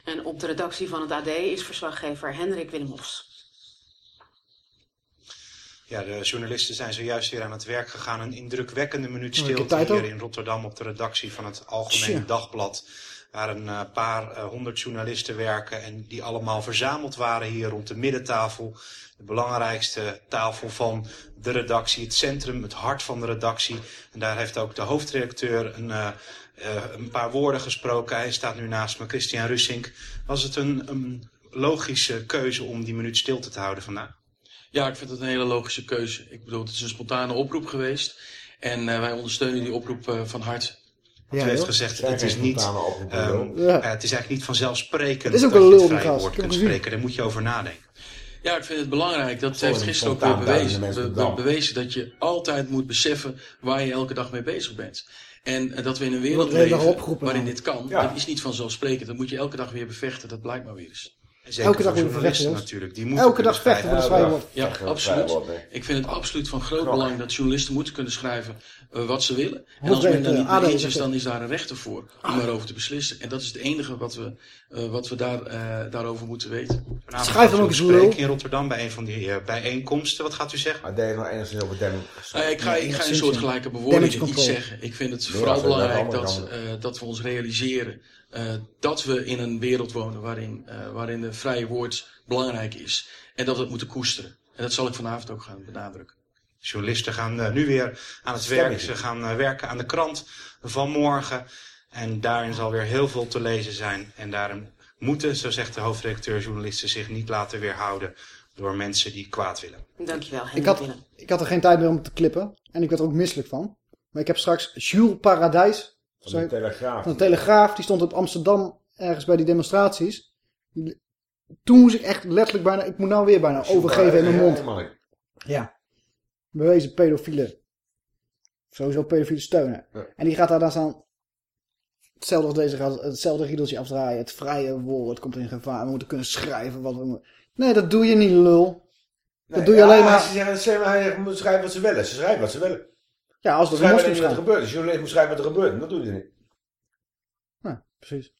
En op de redactie van het AD is verslaggever Hendrik Willemhofs. Ja, de journalisten zijn zojuist weer aan het werk gegaan. Een indrukwekkende minuut stilte hier in Rotterdam op de redactie van het Algemeen Tja. Dagblad. Waar een eh, paar eh, honderd journalisten werken en die allemaal verzameld waren hier rond de middentafel. De belangrijkste tafel van de redactie, het centrum, het hart van de redactie. En daar heeft ook de hoofdredacteur een, eh, eh, een paar woorden gesproken. Hij staat nu naast me, Christian Russink. Was het een, een logische keuze om die minuut stilte te houden vandaag? Ja, ik vind het een hele logische keuze. Ik bedoel, het is een spontane oproep geweest. En eh, wij ondersteunen die oproep eh, van hart. Want u heeft gezegd, het is, niet, ehm, Ja. eh, het is eigenlijk niet vanzelfsprekend Het is ook dat een je het vrije gast. woord kunt spreken. Daar moet je over nadenken. Ja, ik vind het belangrijk. Dat Gewoon heeft gisteren ook weer bewezen, be- be- bewezen dat je altijd moet beseffen waar je elke dag mee bezig bent. En eh, dat we in een wereld de dag leven waarin dan. dit kan, Ja. dat is niet vanzelfsprekend. Dat moet je elke dag weer bevechten, dat blijkt maar weer eens. Zeker Elke dag journalisten vechten, natuurlijk. Die Elke moeten dag kunnen vechten voor vrije woord. Ja, absoluut. Ik vind het absoluut van groot belang dat journalisten moeten kunnen schrijven wat ze willen. En als men daar niet AD mee eens is, dan is daar een rechter voor om daarover te beslissen. En dat is het enige wat we, eh, wat we daar, eh, daarover moeten weten. Vanavond Schrijf u ook eens in Rotterdam bij een van die eh, bijeenkomsten. Wat gaat u zeggen? Maar deed je nog enigszins over? Eh, ik ga, ik ga in een enigszins, soort ja. gelijke Damage bewoordingen iets zeggen. Ik vind het vooral belangrijk dat, eh, dat we ons realiseren eh, dat we in een wereld wonen waarin, eh, waarin de vrije woord belangrijk is. En dat we het moeten koesteren. En dat zal ik vanavond ook gaan benadrukken. Journalisten gaan eh, nu weer aan het werk. Ze gaan eh, werken aan de krant van morgen. En daarin zal weer heel veel te lezen zijn. En daarom moeten, zo zegt de hoofdredacteur, journalisten zich niet laten weerhouden door mensen die kwaad willen. Dankjewel, Hendrik Ik had, ik had er geen tijd meer om te klippen. En ik werd er ook misselijk van. Maar ik heb straks Jules Paradijs Van de Telegraaf. van de Telegraaf. Die stond op Amsterdam ergens bij die demonstraties. Toen moest ik echt letterlijk bijna... Ik moet nou weer bijna overgeven in mijn mond. Ja. Bewezen pedofielen. Sowieso pedofielen steunen. Ja. En die gaat daar dan staan... Hetzelfde als deze gaat hetzelfde riedeltje afdraaien. Het vrije woord komt in gevaar. We moeten kunnen schrijven wat we moeten. Nee, dat doe je niet, lul. Dat doe je ja, alleen maar... Ze zeggen, ze zeggen, moeten schrijven wat ze willen. Ze schrijven wat ze willen. Ja, als er een schrijven moslims wat er gebeurt. De journalist moet schrijven wat er gebeurt. Dat doen ze niet. Ja, precies.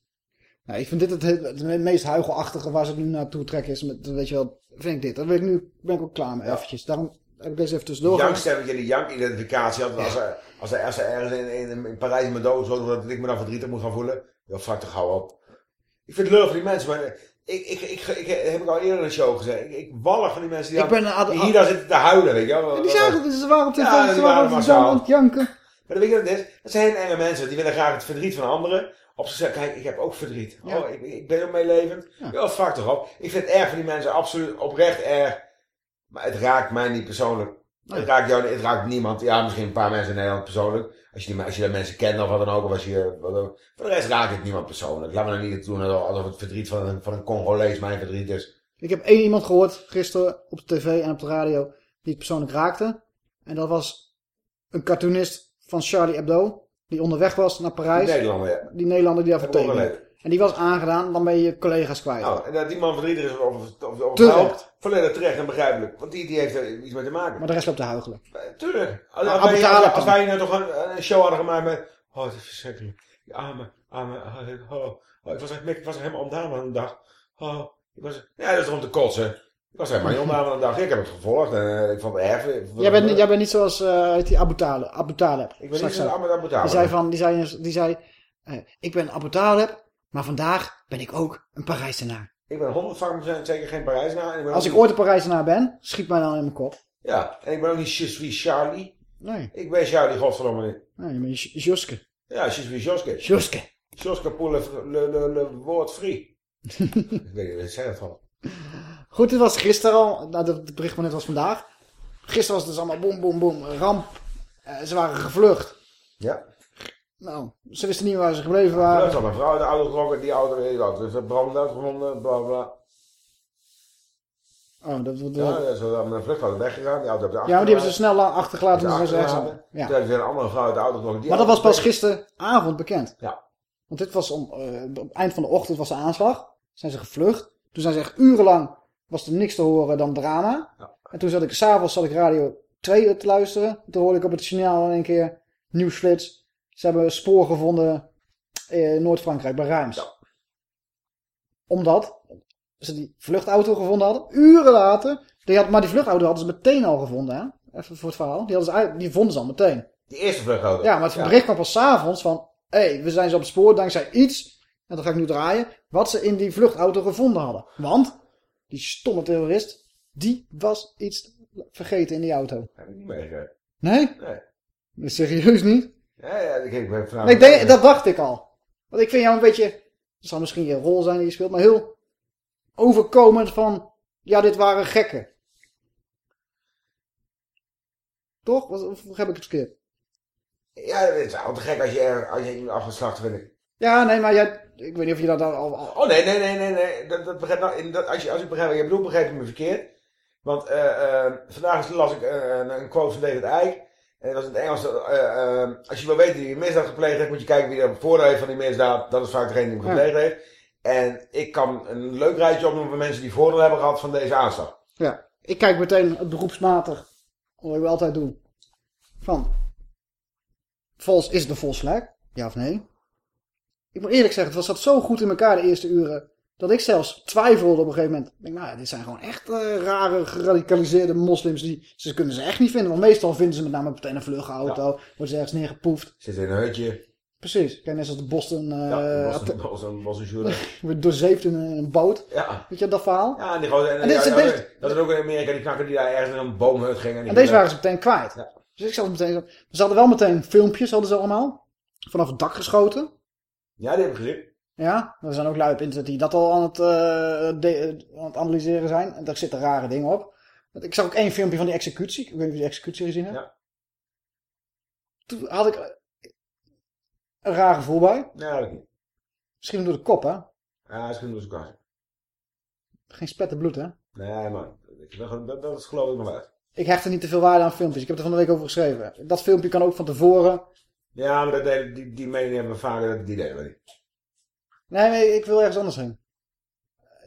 Nou, ik vind dit het, het, meest huigelachtige waar ze nu naartoe trekken is. Met, weet je wel, vind ik dit. Daar ben ik nu ben ik ook klaar mee, eventjes. Daarom heb ik deze even tussendoor die jankidentificatie. Als, als, er, als, er, als er ergens in, in, in Parijs me dood zo dat ik me dan verdrietig moet gaan voelen. Ja, fuck toch gauw op. Ik vind het lullig van die mensen, maar ik, ik, ik, ik, heb ik al eerder in de show gezegd. Ik, ik wallig van die mensen die, Ik dan- ben een- die hier daar zitten te huilen, weet je wel. Die zagen het, ze waren op Ja, ze waren massaal. aan het janken. Maar weet je wat het is? Dat zijn enge mensen. Die willen graag het verdriet van anderen. Op zichzelf, kijk, ik heb ook verdriet. Ja. Oh, ik, ik ben ook meelevend. Ja. Ja, fuck toch op. Ik vind het erg van die mensen, absoluut oprecht erg. Maar het raakt mij niet persoonlijk. Nee. Het raakt jou niet, het raakt niemand. Ja, misschien een paar mensen in Nederland persoonlijk. Als je, die, als je dat mensen kent of wat dan ook. Of als je, wat. Voor de rest raakt het niemand persoonlijk. Laat me nou niet doen alsof het verdriet van een, van een Congolees mijn verdriet is. Ik heb één iemand gehoord gisteren op de tv en op de radio die het persoonlijk raakte. En dat was een cartoonist van Charlie Hebdo. Die onderweg was naar Parijs. Die Nederlander, ja. Die Nederlander die daar vertekende. En die was aangedaan, dan ben je je collega's kwijt. Nou, en dat die man is of, of, of Terecht. helpt, volledig terecht en begrijpelijk. Want die, die heeft er iets mee te maken. Maar de rest loopt te huigelen. Tuurlijk. Als, als, wij, als, wij nou toch een, een show hadden gemaakt met... Oh, het is verschrikkelijk. Die arme, arme... Oh, oh, oh, ik, was echt, ik was er helemaal ontdaan van een dag. Oh, ik was... Ja, dat is om te kotsen. Ik was helemaal niet ontdaan van een dag. Ik heb het gevolgd en eh, ik vond het erg. Jij bent, jij bent niet zoals eh, heet die Abu Talib. Abu Talib. Ik ben niet zoals Abu Talib. Die zei, van, die zei, die zei eh, ik ben Abu Talib, maar vandaag ben ik ook een Parijzenaar. Ik ben 100 zeker geen Parijzenaar. en Ik ben Als ik ooit een Parijzenaar ben, schiet mij dan in mijn kop. Ja, en ik ben ook niet Je suis Charlie. Nee, Ik ben Charlie godverdomme niet. nee je bent Joske. Ja, je suis Joske. Joske. Joske pour le, le, le, le woord free. ik weet niet, wat zei dat van? Goed, dit was gisteren al. Nou, het bericht van net was vandaag. Gisteren was het dus allemaal boem, boem, boem. Ramp. Eh, ze waren gevlucht. Ja. Nou, ze wisten niet waar ze gebleven Dat waren. is al mijn vrouw, de auto getrokken, die auto, die auto. Dus dat brand uitgevonden, bla bla. Oh, dat, dat, Ja, ze hebben een vluchtauto weggegaan, die auto hebben ze ja, maar die hebben ze snel la- achtergelaten. Ze achtergelaten. Ja. Toen hebben ze een andere vrouw uit de auto die Maar dat was pas gisteravond bekend. Ja. Want dit was om, eh, op het eind van de ochtend was de aanslag. Zijn ze gevlucht. Toen zijn ze echt urenlang, was er niks te horen dan drama. En toen zat ik, s'avonds zat ik radio 2 te luisteren. Toen hoorde ik op het signaal in één keer nieuwsflits. Ze hebben een spoor gevonden in Noord-Frankrijk, bij Reims. Omdat ze die vluchtauto gevonden hadden. Uren later. Die had, maar die vluchtauto hadden ze meteen al gevonden, hè? Even voor het verhaal. Die, hadden ze, die vonden ze al meteen. Die eerste vluchtauto. Ja, maar het bericht kwam pas avonds van... Hé, hey, we zijn zo op het spoor dankzij iets... En dan ga ik nu draaien... Wat ze in die vluchtauto gevonden hadden. Want... Die stomme terrorist... Die was iets vergeten in die auto. Heb ik niet meegekregen. Nee? Nee. Serieus niet? Ja, ja, ik vanavond... Nee, ik denk, dat dacht ik al. Want ik vind jou een beetje... Het zal misschien je rol zijn die je speelt... Maar heel overkomend van... Ja, dit waren gekken. Toch? Of, of heb ik het verkeerd? Ja, het is altijd gek als je, er- als je iemand afgeslacht vind ik. Ja, nee, maar jij... Ik weet niet of je dat al... al Oh nee, nee, nee, nee, nee. Dat, dat begrijp, nou, dat, als, je, als ik begrijp wat je bedoelt, begrijp je me verkeerd. Want eh, eh, vandaag las ik eh, een, quote van David Icke. En dat was in het Engels. eh, eh, als je wil weten wie een misdaad gepleegd heeft, moet je kijken wie er voordeel heeft van die misdaad. Dat is vaak degene die hem gepleegd heeft. En ik kan een leuk rijtje opnoemen van mensen die voordeel hebben gehad van deze aanslag. Ja, ik kijk meteen beroepsmatig, wat ik altijd doe, van, Vols, is het een Vols flag? Ja of nee? Ik moet eerlijk zeggen, het was zat zo goed in elkaar de eerste uren, dat ik zelfs twijfelde op een gegeven moment. Ik denk, nou ja, dit zijn gewoon echt eh, rare, geradicaliseerde moslims, die, ze kunnen ze echt niet vinden. Want meestal vinden ze met name meteen een vlugge auto, worden ze ergens neergepoefd. Zit in een hutje. Precies, kijk, net zoals de Boston, eh Ja, was een journalist. werd doorzeefd in een, boot. Ja. Weet je dat verhaal? Ja, en die gewoon, en, En dit- ja, deze- ja, dat is ook in Amerika die knakken die daar ergens in een boomhut gingen. En deze waren ze meteen kwijt. Dus ik zat meteen. Ze hadden wel meteen filmpjes, hadden ze allemaal. Vanaf het dak geschoten. Ja, die heb ik gezien. Ja, er zijn ook lui op internet die dat al aan het, eh, de- aan het analyseren zijn. En daar zitten rare dingen op. Ik zag ook één filmpje van die executie. Ik weet niet of je die executie gezien hebt. Ja. Toen had ik een raar gevoel bij. Nee, dat niet. Misschien door de kop, hè? Ja, is genoeg kast. Geen spetten bloed, hè? Nee, man. Dat, dat, dat is geloof ik nog wel. Ik hecht er niet te veel waarde aan filmpjes. Ik heb er van de week over geschreven. Dat filmpje kan ook van tevoren. Ja, maar dat die, die mening hebben we vaker, dat- die deden we niet. Nee, nee, ik wil ergens anders heen.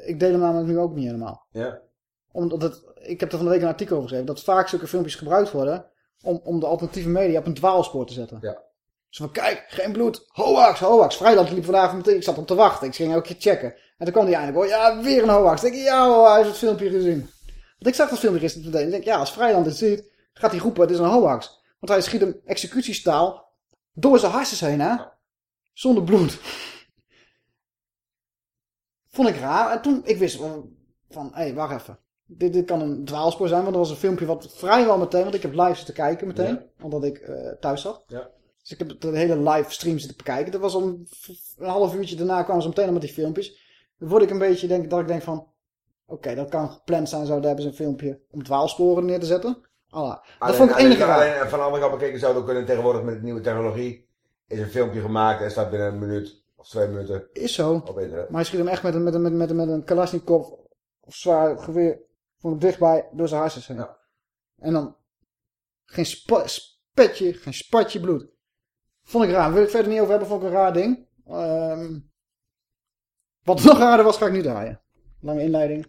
Ik deel hem namelijk nu ook niet helemaal. Ja. Omdat het, ik heb er van de week een artikel over geschreven. Dat vaak zulke filmpjes gebruikt worden. Om, om de alternatieve media op een dwaalspoor te zetten. Ja. Zo van, kijk, geen bloed. Hoax, hoax. Vrijland liep vandaag meteen. Ik zat op te wachten. Ik ging elke keer checken. En toen kwam hij eindelijk. Oh ja, weer een hoax. Ik denk, ja, hoor, hij heeft het filmpje gezien. Want ik zag dat filmpje gisteren meteen. Ik denk, ja, als Vrijland het ziet, gaat hij roepen, het is een hoax. Want hij schiet hem executiestaal door zijn hartjes heen, hè. Zonder bloed. Vond ik raar. En toen, ik wist van, van hé, hey, wacht even. Dit, dit kan een dwaalspoor zijn, want er was een filmpje wat vrijwel meteen, want ik heb live zitten kijken meteen, Ja. omdat ik eh, thuis zat. Ja. Dus ik heb de hele live stream zitten bekijken. Dat was om een half uurtje daarna kwamen ze meteen al met die filmpjes. Dan word ik een beetje, denk, dat ik denk van, oké, dat kan gepland zijn, zo, daar hebben ze een filmpje om dwaalsporen neer te zetten. Dat Alleen- vond ik het enige alleen- alleen- van de andere kant bekeken zou het ook kunnen tegenwoordig met de nieuwe technologie. Is een filmpje gemaakt en staat binnen een minuut of twee minuten Is zo. op. Maar hij schiet hem echt met een, met een, met een, met een, met een Kalashnikov of zwaar geweer van dichtbij door zijn hartjes heen. En dan geen spa- spetje, geen spatje bloed. Vond ik raar. Wil ik verder niet over hebben, vond ik een raar ding. Ehm, wat nog raarder was, ga ik nu draaien. Lange inleiding.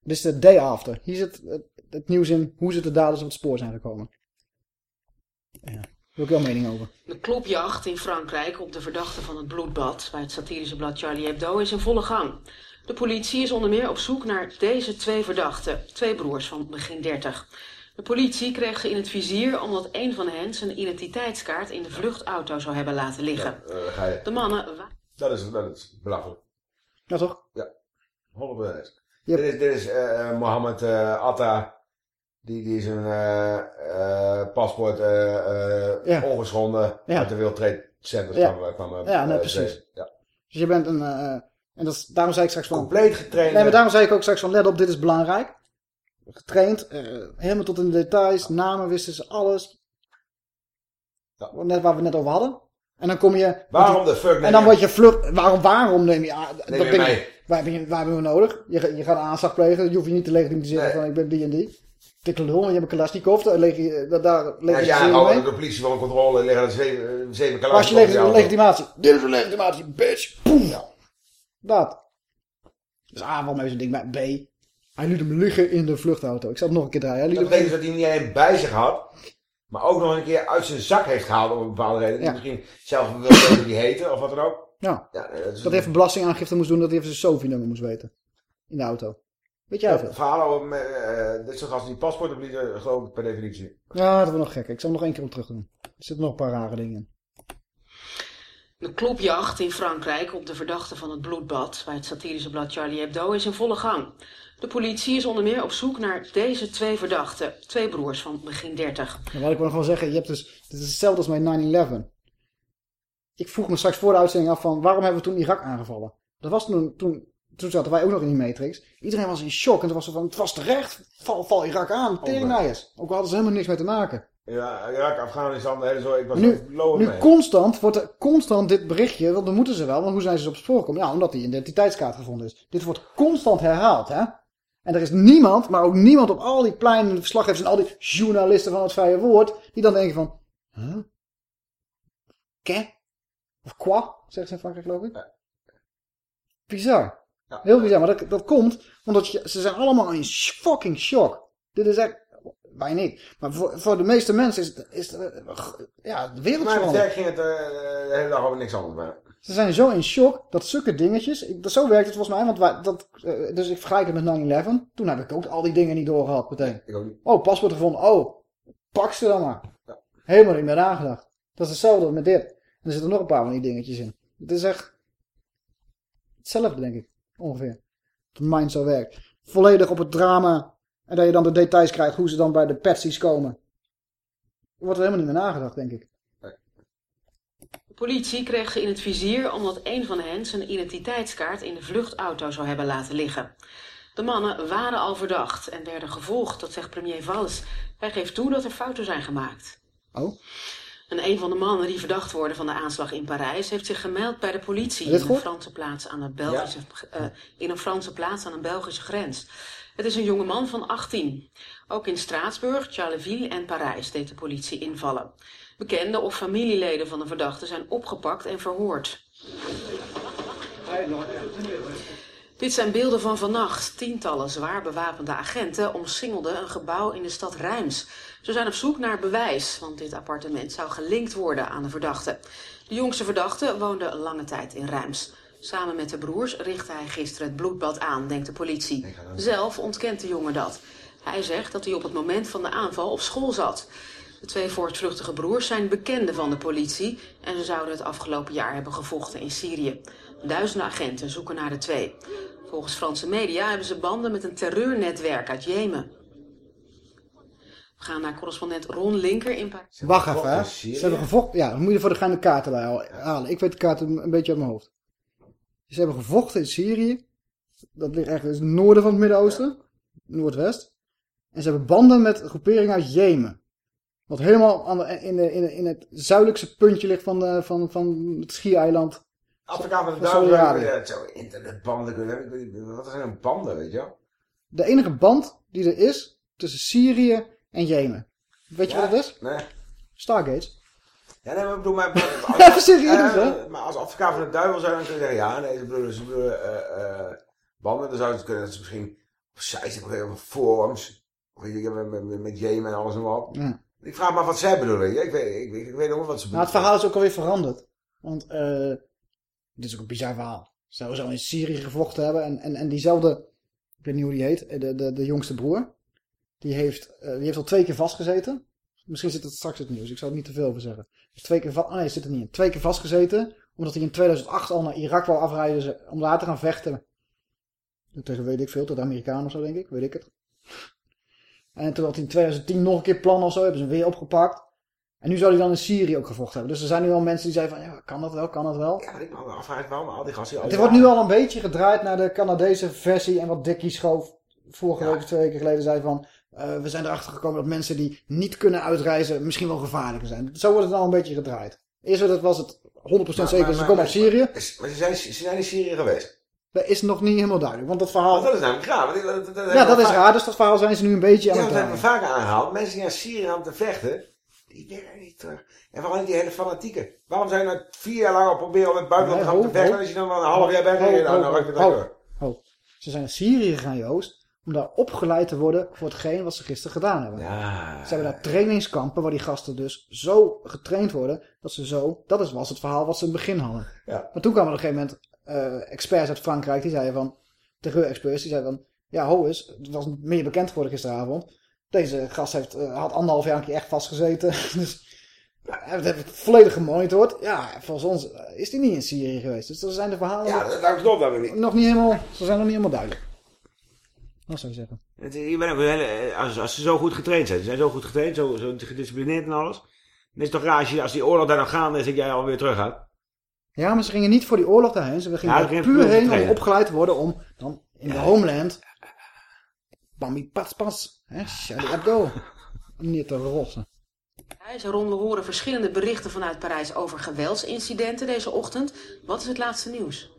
Dit is de day after. Hier zit het, het nieuws in hoe ze de daders op het spoor zijn gekomen. Ja, daar wil ik wel mening over. De klopjacht in Frankrijk op de verdachte van het bloedbad bij het satirische blad Charlie Hebdo is in volle gang. De politie is onder meer op zoek naar deze twee verdachten, twee broers van begin 30. De politie kreeg ze in het vizier omdat een van hen zijn identiteitskaart in de vluchtauto zou hebben laten liggen. Eh, ga je. De mannen Dat is, dat is belachelijk. Ja, toch? Ja, 100%. Yep. Dit is, dit is eh, eh, Mohammed eh, Atta. Die, die zijn eh, eh, paspoort eh, Ja. ongeschonden Ja. uit de World Trade Sanders Ja. kwam, kwam Ja, precies. Ja. Dus je bent een... en dat is, daarom zei ik straks van... Compleet getraind. Nee, maar daarom zei ik ook straks van, let op, dit is belangrijk. Getraind, helemaal tot in de details, namen wisten ze, alles. Net waar we net over hadden. En dan kom je... Waarom de fuck En dan word je vlucht... Waarom, waarom neem je... ah, Neem je mee? Waar waar hebben we nodig? Je, je gaat aanslag plegen, je hoeft je niet te legitimiseren van ik ben die en die. Tikkel lul, je hebt een Kalashnikov, daar leg je, daar, daar Ja, legitimeer je ja, mee. oh, de politie van controle liggen er zeven, eh, zeven Waar is je leg- je auto. legitimatie? Dit is een legitimatie, bitch. Poem. Dat. Dus A, waarom heeft zo'n ding bij? B, hij liet hem liggen in de vluchtauto. Ik zal het nog een keer draaien. Hij liet Dat hem betekent dat hij niet alleen bij zich had, maar ook nog een keer uit zijn zak heeft gehaald op een bepaalde reden. Ja. Misschien zelf wil weten hoe die heette of wat dan ook. Ja. Ja, dat is dat hij even belastingaangifte moest doen, dat hij even zijn SOFI-nummer moest weten. In de auto. Weet jij Ja, veel? verhalen over eh, dit soort gasten die paspoorten verliezen, geloof ik per definitie. Ja, dat wordt nog gek. Ik zal hem nog één keer op terug doen. Er zitten nog een paar rare dingen in. De klopjacht in Frankrijk op de verdachte van het bloedbad bij het satirische blad Charlie Hebdo is in volle gang. De politie is onder meer op zoek naar deze twee verdachten, twee broers van begin 30. Maar wat ik wil nog wel zeggen, je hebt dus, dit is hetzelfde als met 9-11. Ik vroeg me straks voor de uitzending af van, waarom hebben we toen Irak aangevallen? Dat was toen, toen, toen zaten wij ook nog in die matrix. Iedereen was in shock en toen was er van, het was terecht, val, val Irak aan, teringnaaiers. Ook al hadden ze helemaal niks mee te maken. Ja, Irak, Afghanistan, de hele zo. Ik was Maar nu, nu mee. constant wordt er constant dit berichtje, want dan moeten ze wel, want hoe zijn ze op het spoor gekomen? Ja, omdat die identiteitskaart gevonden is. Dit wordt constant herhaald, hè? En er is niemand, maar ook niemand op al die pleinen, verslaggevers en al die journalisten van het vrije woord, die dan denken van, huh? Qu'est? Of quoi, zeggen ze in Frankrijk geloof ik. Bizar. Heel bizar, maar dat, dat komt omdat je, ze zijn allemaal in fucking shock. Dit is echt, wij niet. Maar voor, voor de meeste mensen is het, is eh, ja, de wereld Maar veranderd. ging het eh, de hele dag over niks anders bij. Ze zijn zo in shock dat zulke dingetjes, ik, dat, zo werkt het volgens mij, want wij, dat, eh, dus ik vergelijk het met 9-11. Toen heb ik ook al die dingen niet doorgehad meteen. Ik ook niet. Oh, paspoort gevonden, oh, pak ze dan maar. Helemaal niet meer nagedacht. Dat is hetzelfde met dit. En er zitten nog een paar van die dingetjes in. Het is echt hetzelfde, denk ik, ongeveer. Dat mind zo werkt. Volledig op het drama en dat je dan de details krijgt hoe ze dan bij de patsies komen. Er wordt er helemaal niet meer nagedacht, denk ik. De politie kreeg ze in het vizier omdat een van hen zijn identiteitskaart in de vluchtauto zou hebben laten liggen. De mannen waren al verdacht en werden gevolgd, dat zegt premier Valls. Hij geeft toe dat er fouten zijn gemaakt. Oh? En een van de mannen die verdacht worden van de aanslag in Parijs heeft zich gemeld bij de politie in een? Franse plaats aan de Belgische, eh, in een Franse plaats aan een Belgische grens. Het is een jonge man van 18. Ook in Straatsburg, Charleville en Parijs deed de politie invallen. Bekenden of familieleden van de verdachte zijn opgepakt en verhoord. Dit zijn beelden van vannacht. Tientallen zwaar bewapende agenten omsingelden een gebouw in de stad Reims. Ze zijn op zoek naar bewijs, want dit appartement zou gelinkt worden aan de verdachte. De jongste verdachte woonde lange tijd in Reims. Samen met de broers richtte hij gisteren het bloedbad aan, denkt de politie. Zelf ontkent de jongen dat. Hij zegt dat hij op het moment van de aanval op school zat. De twee voortvluchtige broers zijn bekenden van de politie en ze zouden het afgelopen jaar hebben gevochten in Syrië. Duizenden agenten zoeken naar de twee. Volgens Franse media hebben ze banden met een terreurnetwerk uit Jemen. We gaan naar correspondent Ron Linker in Parijs. Wacht even, hè. Ze hebben gevochten. Ja, dan moet je voor de gein de kaarten bij hal- halen. Ik weet de kaarten een beetje uit mijn hoofd. Ze hebben gevochten in Syrië. Dat ligt echt in het noorden van het Midden-Oosten. Noordwest. En ze hebben banden met groeperingen uit Jemen. Wat helemaal aan de, in, de, in, de, in het zuidelijkste puntje ligt van, de, van, van het schiereiland. Afrika van de. Ja, zo internetbanden Wat zijn een banden, weet je wel? De enige band die er is tussen Syrië en Jemen. Weet je Ja? wat het is? Nee. Stargates. Ja, nee, maar ik bedoel, maar, maar, serieus, eh, hè? Maar als advocaat van de duivel zijn, dan kun je zeggen, ja, nee, ze bedoelen, ze bedoelen eh, eh, banden. Dan zou het kunnen dat ze misschien op sites hebben, of forums, of met, met, met Jemen en alles en wat. Ja. Ik vraag me af wat zij bedoelen. Ik weet, ik, ik, ik weet nog wat ze Nou, het bedoelen. verhaal is ook alweer veranderd. Want eh dit is ook een bizar verhaal. Zouden zo in Syrië gevochten hebben. En, en, en diezelfde, ik weet niet hoe die heet, de, de, de jongste broer. Die heeft, eh, die heeft al twee keer vastgezeten. Misschien zit het straks in het nieuws. Ik zou er niet te veel over zeggen. Dus twee keer oh nee, zit er niet in. Twee keer vastgezeten. Omdat hij in 2008 al naar Irak wou afrijden om daar te gaan vechten. Tegen weet ik veel, tot de Amerikanen of zo denk ik. Weet ik het. En toen had hij in 2010 nog een keer plan of zo. Hebben ze hem weer opgepakt. En nu zou hij dan in Syrië ook gevochten hebben. Dus er zijn nu al mensen die zeiden van, ja, kan dat wel, kan dat wel. Ja, ik me wel, maar al die gasten... al Het wordt nu al een beetje gedraaid naar de Canadese versie. En wat Dickie Schoof vorige week of twee weken geleden zei van... eh, we zijn erachter gekomen dat mensen die niet kunnen uitreizen misschien wel gevaarlijker zijn. Zo wordt het al een beetje gedraaid. Eerst dat was het 100% zeker, maar- ze komen uit Syrië. Maar ze zijn, ze zijn in Syrië geweest. Dat is nog niet helemaal duidelijk. Want dat verhaal... Dat is namelijk raar. want dat- dat- dat- ja, dat is vaak- raar. Dus dat verhaal zijn ze nu een beetje aan Ja, het dat hebben we vaak aangehaald. Mensen die naar Syrië gaan om te vechten, die willen niet terug. En vooral niet die hele fanatieken. Waarom zijn nou vier jaar lang al proberen om het buitenland te vechten? ho, En als je dan wel een half jaar bent, dan het ho, door. ho. Ze zijn naar Syrië gegaan, Joost. Om daar opgeleid te worden voor hetgeen wat ze gisteren gedaan hebben. Ja. Ze hebben daar trainingskampen waar die gasten dus zo getraind worden. Dat ze zo... Dat is, was het verhaal wat ze in het begin hadden. Ja. Maar toen kwamen op een gegeven moment eh, experts uit Frankrijk. Die zeiden van... Terreur-experts. Die zeiden van... Ja, ho eens. Het was meer bekend geworden gisteravond. Deze gast heeft, eh, had anderhalf jaar een keer echt vastgezeten. dus... Ja, we hebben het volledig gemonitord. Ja, volgens ons eh, is die niet in Syrië geweest. Dus er zijn de verhalen Ja, dat, dat niet. nog niet helemaal... Ze zijn nog niet helemaal duidelijk. Dat zou ik zeggen. Het, ook wel hele- als, als ze zo goed getraind zijn, ze zijn zo goed getraind, zo, zo gedisciplineerd en alles. Dan is het toch raar als, je, als die oorlog daar nog gaande is, dat jij alweer terug gaat. Ja, maar ze gingen niet voor die oorlog daarheen. Ze gingen Ja, puur heen om opgeleid te worden om dan in de homeland... Bambi pas pas. Hè, Charlie Hebdo. Niet te rossen. Ze ronden horen verschillende berichten vanuit Parijs over geweldsincidenten deze ochtend. Wat is het laatste nieuws?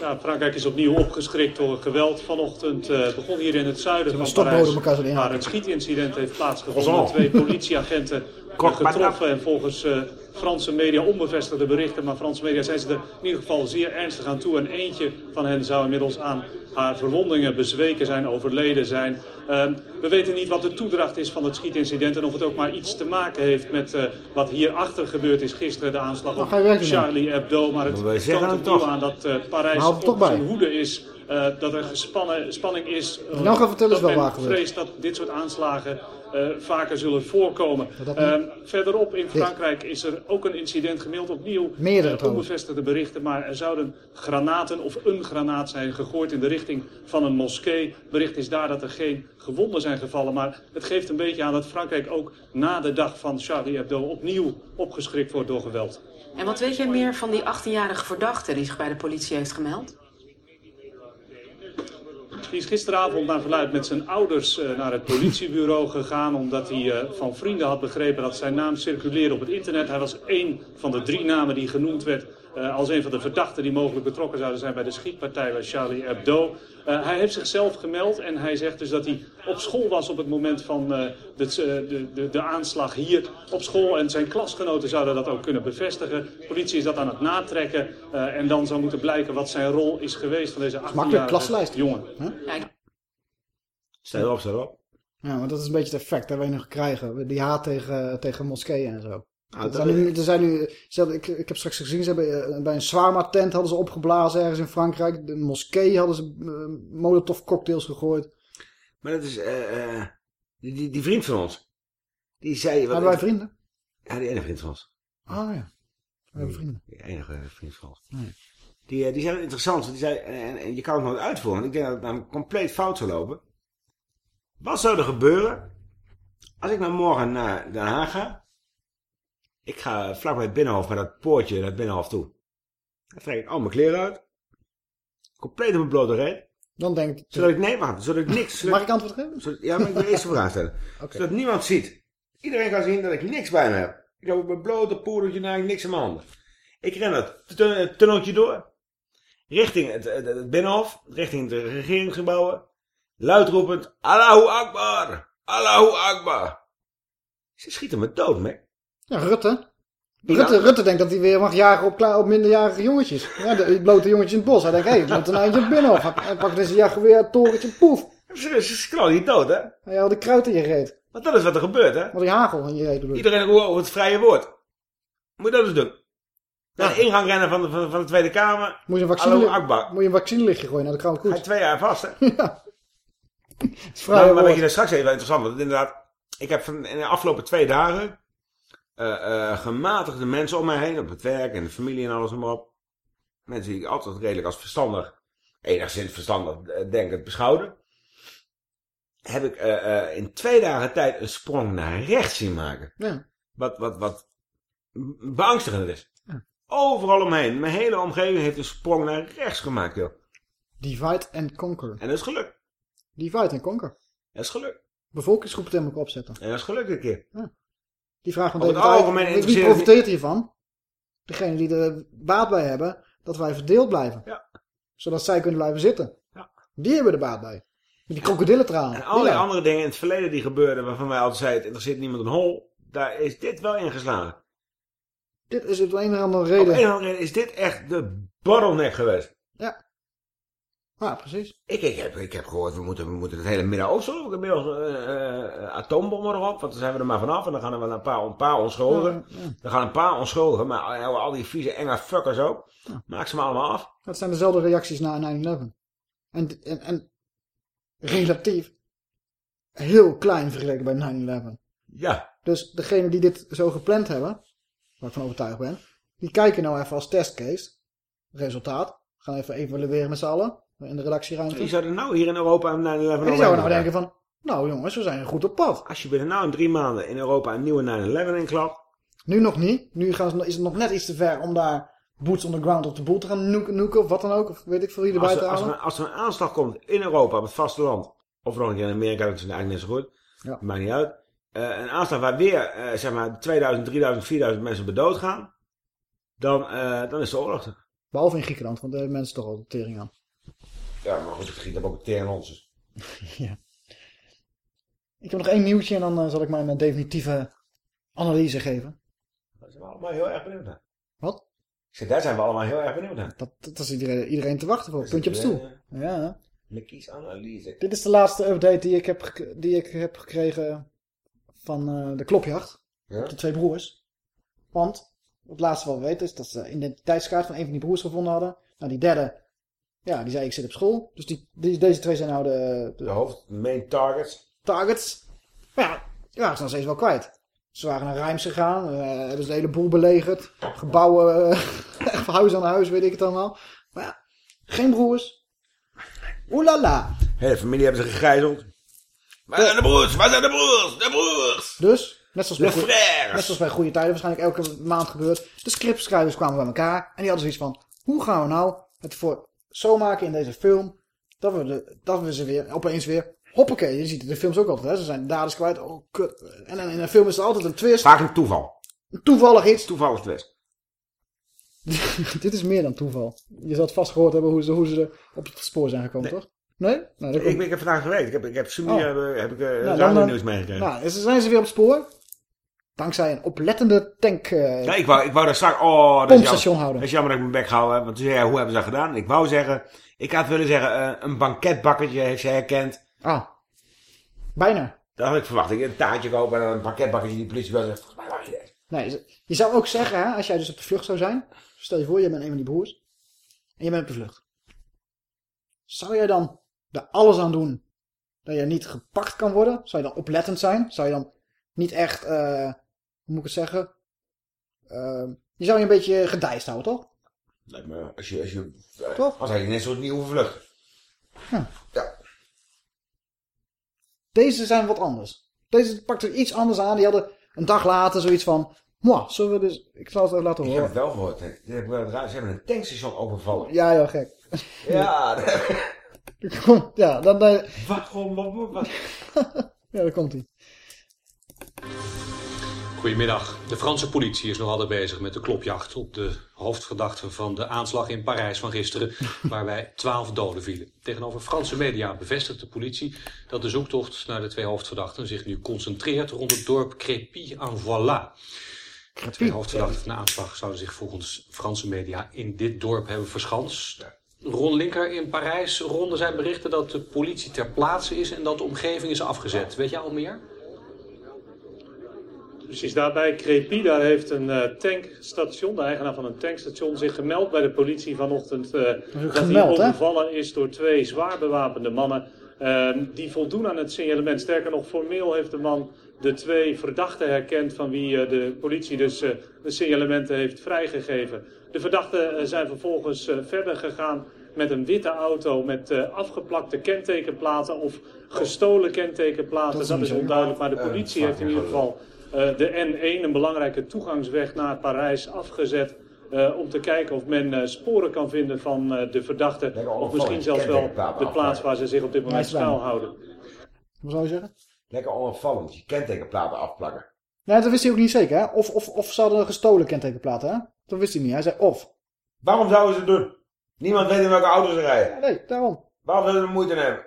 Ja, Frankrijk is opnieuw opgeschrikt door geweld. Vanochtend eh, begon hier in het zuiden van Parijs, waar een schietincident heeft plaatsgevonden. Twee politieagenten getroffen en volgens eh, Franse media onbevestigde berichten, maar Franse media zijn ze er in ieder geval zeer ernstig aan toe. En eentje van hen zou inmiddels aan haar verwondingen bezweken zijn, overleden zijn. Ehm, we weten niet wat de toedracht is van het schietincident en of het ook maar iets te maken heeft met eh, wat hierachter gebeurd is gisteren, de aanslag Nou, op. Charlie Hebdo. Maar het toont opnieuw toch. aan dat eh, Parijs toch op zijn hoede is. Eh, dat er gespannen, spanning is. eh, Nou, ga vertellen eens dat wel waar gebeurt. vreest dat dit soort aanslagen eh, vaker zullen voorkomen. Ehm, verderop in Frankrijk is er ook een incident gemeld. Opnieuw Meerdere onbevestigde berichten. Maar er zouden granaten of een granaat zijn gegooid in de richting van een moskee. Bericht is daar dat er geen gewonden zijn gevallen. Maar het geeft een beetje aan dat Frankrijk ook na de dag van Charlie Hebdo opnieuw opgeschrikt wordt door geweld. En wat weet jij meer van die 18-jarige verdachte die zich bij de politie heeft gemeld? Is gisteravond naar verluid met zijn ouders eh, naar het politiebureau gegaan. Omdat hij eh, van vrienden had begrepen dat zijn naam circuleerde op het internet. Hij was één van de drie namen die genoemd werd eh, als een van de verdachten die mogelijk betrokken zouden zijn bij de schietpartij bij Charlie Hebdo. Eh, hij heeft zichzelf gemeld en hij zegt dus dat hij op school was op het moment van eh, de, de, de, de aanslag hier op school. En zijn klasgenoten zouden dat ook kunnen bevestigen. De politie is dat aan het natrekken. eh, en dan zou moeten blijken wat zijn rol is geweest van deze Makkelijk 18-jarige klaslijst. jongen. Ik- Stel op, stel op. Ja, maar dat is een beetje het effect dat wij nog krijgen. Die haat tegen, tegen moskeeën en zo. Nou, er zijn nu, er zijn nu, hadden- ik, ik heb straks gezien, ze hebben, eh, bij een Swarma tent hadden ze opgeblazen ergens in Frankrijk. De moskee hadden ze uh, molotov cocktails gegooid. Maar dat is, eh, eh, die, die, die vriend van ons. Die zei... wat- Hebben wij vrienden? Ja, die ene vriend van ons. Ah ja, we hebben vrienden. Die enige vriend van ons. Nee. Die, eh, die zei interessant, want die zei, en, en je kan het nooit uitvoeren. Ik denk dat het namelijk compleet fout zou lopen. Wat zou er gebeuren als ik nou morgen naar Den Haag ga? Ik ga vlakbij het Binnenhof met dat poortje naar het Binnenhof toe. Dan trek ik al mijn kleren uit. Compleet op mijn blote reet. Dan denk ik... Zodat ik, nee, wacht, zodat ik niks... Mag ik antwoord geven? Zodat- ja, maar ik wil eerst de vraag stellen. Zodat niemand ziet. Iedereen kan zien dat ik niks bij me heb. Ik loop met mijn blote poedertje naar niks in mijn handen. Ik ren tun- het tunneltje door. Richting het, het, het binnenhof. Richting de regeringsgebouwen. Luidroepend. Allahu Akbar. Allahu Akbar. Ze schieten me dood, Mac. Ja, Rutte. Rutte? Rutte denkt dat hij weer mag jagen op, op minderjarige jongetjes. Ja, de, die blote jongetjes in het bos. Hij denkt, hé, hey, moet een eindje op binnenhof. Hij, pakt dus een jachtgeweer, het torentje, poef. Ze, knallen je dood, hè? Hij had die kruid in je reet. Want dat is wat er gebeurt, hè? Wat die hagel in je reet. Iedereen over het vrije woord. Moet je dat eens doen. Naar de ingang rennen van de, van, van de Tweede Kamer. Moet je een Allahu vaccin, Akbar. moet je een vaccinelichtje gooien naar de Ga je Koets. twee jaar vast, hè? Het is vrij Maar, wat woord. je daar straks even interessant, want inderdaad, ik heb van, in de afgelopen twee dagen gematigde mensen om mij heen, op het werk en de familie en alles en maar op. Mensen die ik altijd redelijk als verstandig, enigszins verstandig eh, denkend beschouwde. heb ik eh, eh, in twee dagen tijd een sprong naar rechts zien maken. Ja. Wat, wat, wat beangstigend is. Overal omheen. Mijn hele omgeving heeft een sprong naar rechts gemaakt, joh. Divide and conquer. En dat is gelukt. Divide and conquer. Dat is gelukt. Bevolkingsgroepen tegen elkaar opzetten. En dat is gelukt een keer. Die vraag van David Icke, wie profiteert hiervan? Degene die er baat bij hebben, dat wij verdeeld blijven. Ja. Zodat zij kunnen blijven zitten. Ja. Die hebben er baat bij. Die krokodillentranen. En al die Ja. andere dingen in het verleden die gebeurden, waarvan wij altijd zeiden, het interesseert niemand een hol, daar is dit wel ingeslagen. Dit is het een of andere Op reden. een of andere reden is dit echt de bottleneck geweest. Ja. Ja, precies. Ik, ik, heb, ik heb gehoord, we moeten, we moeten het hele Midden-Oosten ook inmiddels eh, eh, atoombommen erop, want dan zijn we er maar vanaf en dan gaan er wel een paar, een paar onschuldigen. Ja, ja. Dan gaan een paar onschuldigen, maar al, al die vieze enge fuckers ook. Maak ze maar allemaal af. Dat zijn dezelfde reacties na 9-11. En, en, en relatief heel klein vergeleken bij 9-11. Ja. Dus degene die dit zo gepland hebben, waar ik van overtuigd ben, die kijken nou even als testcase. Resultaat. Gaan even evalueren met z'n allen. In de redactieruimte. Die zouden nou hier in Europa een 9-11 En die zouden nou denken van, nou jongens, we zijn goed op pad. Als je binnen nou in drie maanden in Europa een nieuwe 9-11 inklapt. Nu nog niet. Nu gaan ze, is het nog net iets te ver om daar boots on the ground op de boel te gaan noeken, noeken of wat dan ook. Of weet ik veel wie erbij Als te er, als, er, halen. als er een aanslag komt in Europa op het vasteland. Of nog een keer in Amerika, dat is eigenlijk net zo goed. Ja. Maakt niet uit. Eh, een aanslag waar weer eh, zeg maar 2000, 3000, 4000 mensen bij dood gaan. Dan, eh, dan is de oorlog er. Behalve in Griekenland, want daar hebben mensen toch al de tering aan. Ja, maar goed, het giet hem ook tegen ons. dus. ja. Ik heb nog één nieuwtje en dan eh, zal ik mijn eh, definitieve analyse geven. Daar zijn we allemaal heel erg benieuwd naar. Wat? Ik zeg, daar zijn we allemaal heel erg benieuwd naar. Dat, dat is iedereen, iedereen te wachten voor. Puntje op stoel. iedereen, Ja. Mickey's analyse. Dit is de laatste update die ik heb, die ik heb gekregen van eh, de klopjacht. Ja? De twee broers. Want het laatste wat we weten is dat ze een identiteitskaart van een van die broers gevonden hadden. Nou, die derde, ja, die zei ik zit op school. Dus die, die, deze twee zijn nou de, De hoofd, main targets. targets. Maar ja, die waren ze nog steeds wel kwijt. Ze waren naar Rijms gegaan, eh, hebben ze de hele boel belegerd. Gebouwen, echt van huis aan huis, weet ik het allemaal. Maar ja, geen broers. Oelala. Hele familie hebben ze gegijzeld. Waar zijn de broers? Waar zijn de broers? De broers! Dus, net zoals, bij goeie- net zoals bij goede tijden waarschijnlijk elke maand gebeurt. De scriptschrijvers kwamen bij elkaar en die hadden zoiets van... Hoe gaan we nou het voor zo maken in deze film... Dat we, de, dat we ze weer opeens weer... Hoppakee, je ziet het in de films ook altijd. Hè? Ze zijn de daders kwijt. Oh, kut. En in een film is er altijd een twist. Vaak een toeval. Toevallig iets. Toevallig twist. Dit is meer dan toeval. Je zal het vast gehoord hebben hoe ze, hoe ze er op het spoor zijn gekomen, toch? Nee? Nou, Ik, komt- ik heb vandaag gewerkt. Ik heb, ik heb Sumi Oh. heb, heb ik uh, Nou, radio eh, nieuws meegekregen. Nou, zijn ze weer op het spoor. Dankzij een oplettende tank... eh, Ja, ik wou, ik wou daar straks... Oh, dat is, jammer, houden. dat is jammer dat ik mijn bek hou. Hè, want toen zei hij, hoe hebben ze dat gedaan? Ik wou zeggen... Ik had willen zeggen, eh, een banketbakkertje heeft ze herkend. Ah, bijna. Dat had ik verwacht. Ik een taartje kopen en dan een banketbakkertje die politie wel zegt... Nee, je zou ook zeggen, hè, als jij dus op de vlucht zou zijn. Stel je voor, je bent een van die broers. En je bent op de vlucht. Zou jij dan er alles aan doen dat je niet gepakt kan worden? Zou je dan oplettend zijn? Zou je dan niet echt, eh, hoe moet ik het zeggen? Eh, je zou je een beetje gedijst houden, toch? Lijkt me, als je... Als je eh, Toch? Als hij net zo niet hoeven vluchten. Deze zijn wat anders. Deze pakte iets anders aan. Die hadden een dag later zoiets van... Mwah, zullen we dus... Ik zal het even laten Ik heb het horen. wel gehoord. hè. Ze hebben een tankstation overvallen. Ja, heel gek. Ja, ja, dan... dan Waarom? Wat, wat, wat? ja, daar komt hij. Goedemiddag. De Franse politie is nog altijd bezig met de klopjacht op de hoofdverdachte van de aanslag in Parijs van gisteren, waarbij twaalf doden vielen. Tegenover Franse media bevestigt de politie dat de zoektocht naar de twee hoofdverdachten zich nu concentreert rond het dorp Crépy-en-Voilà. De twee hoofdverdachten van de aanslag zouden zich volgens Franse media in dit dorp hebben verschanst. Ron Linker in Parijs. Ron, er zijn berichten dat de politie ter plaatse is en dat de omgeving is afgezet. Weet jij al meer? Precies daarbij Crepy, daar heeft een eh, tankstation, de eigenaar van een tankstation, zich gemeld bij de politie vanochtend eh, dat hij gemeld, overvallen is door twee zwaar bewapende mannen Ehm, die voldoen aan het signalement. Sterker nog, formeel heeft de man de twee verdachten herkend van wie eh, de politie dus eh, de signalementen heeft vrijgegeven. De verdachten zijn vervolgens eh, verder gegaan met een witte auto met eh, afgeplakte kentekenplaten of gestolen kentekenplaten. Dat Dat, is onduidelijk, maar de politie heeft in ieder geval de N1, een belangrijke toegangsweg naar Parijs, afgezet. eh, om te kijken of men eh, sporen kan vinden van eh, de verdachten. Of misschien zelfs wel de plaats waar ze zich op dit moment schuilhouden. Wat zou je zeggen? Lekker onopvallend. Je kentekenplaten afplakken. Nee, dat wist hij ook niet zeker, hè? Of, of, of ze hadden gestolen kentekenplaten, hè? Dat wist hij niet. Hij zei of. Waarom zouden ze het doen? Niemand weet in welke auto's ze rijden. Nee, daarom. Waarom zouden ze er moeite in hebben?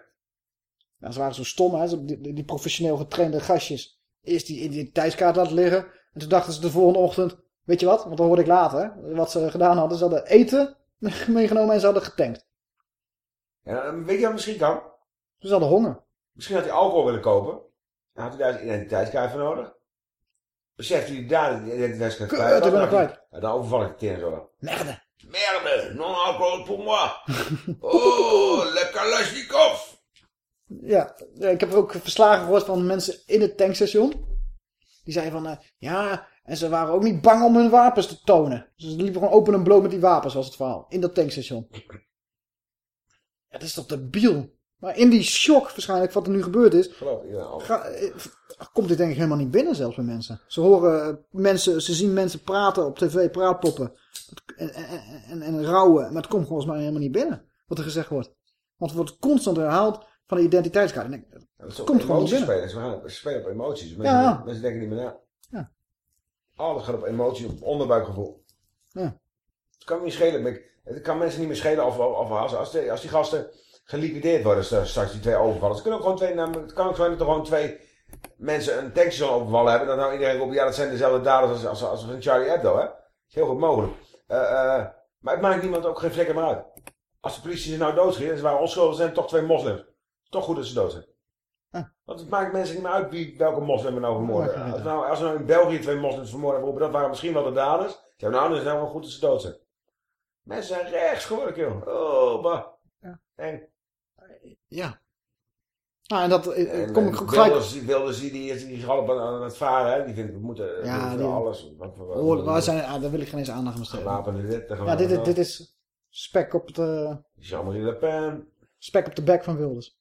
Ja, ze waren zo stom, hè? Die, die professioneel getrainde gastjes. Eerst die identiteitskaart laten liggen. En toen dachten ze de volgende ochtend... Weet je wat? Want dat hoorde ik later. Wat ze gedaan hadden. Ze hadden eten meegenomen en ze hadden getankt. Ja, weet je wat misschien kan? Ze hadden honger. Misschien had hij alcohol willen kopen. Dan had hij daar zijn identiteitskaart voor nodig. Beseft hij daar de identiteitskaart Kut, kwijt. ik ben dan- hem kwijt. Ja, dan overval ik de tien zo. Merde. Merde, non alcohol pour moi. Oh, le Kalashnikov. Ja, ja, ik heb ook verslagen gehoord van mensen in het tankstation. Die zeiden van, eh, ja, en ze waren ook niet bang om hun wapens te tonen. Dus ze liepen gewoon open en bloot met die wapens, was het verhaal. In dat tankstation. Ja, dat is toch debiel. Maar in die shock waarschijnlijk wat er nu gebeurd is, Geloof ik, ga- eh, komt dit denk ik helemaal niet binnen zelfs bij mensen. Ze horen eh, mensen, ze zien mensen praten op tv, praatpoppen. En, en, en, en rouwen. Maar het komt volgens mij helemaal niet binnen. Wat er gezegd wordt. Want het wordt constant herhaald van de identiteitskaart. En ik denk, Dat komt gewoon binnen. spelen. Ze, gaan, spelen op emoties. Mensen, Ja. mensen denken niet meer na. Ja. Alles gaat op emoties, op onderbuikgevoel. Ja. Het kan me niet schelen. Het kan mensen niet meer schelen of, of, of als, als, die, als die gasten geliquideerd worden straks, die twee overvallen. Het kunnen ook gewoon twee, nou, het kan ook zijn dat er gewoon twee mensen een tankstation overvallen hebben. Dan nou iedereen roept, ja dat zijn dezelfde daders als, als, als van Charlie Hebdo. Hè? Dat is heel goed mogelijk. Eh, eh, maar het maakt niemand ook geen flikker meer uit. Als de politie ze nou doodschiet ze waren onschuldig, zijn toch twee moslims. Toch goed dat ze dood zijn. Want het maakt mensen niet meer uit wie, welke moslim er nou vermoorden. Als, nou, als er nou in België twee moslims vermoord hebben, dat waren misschien wel de daders. Ja, nou, dan is het nou wel goed dat ze dood zijn. Mensen zijn rechts geworden, joh. Oh, bah. Ja. Eng. Ja. Nou, en dat eh, En, kom en ik ook gelijk... Wilders, die, Wilders, die, die, die galop aan, het varen, hè. Die vindt, we moeten, Ja, we die- alles. Wat, wat, zijn, ah, daar wil ik geen eens aandacht aan besteden. Gewapende dit, Ja, dit, dit is spek op de, Jean-Marie Le Pen. spek op de bek van Wilders.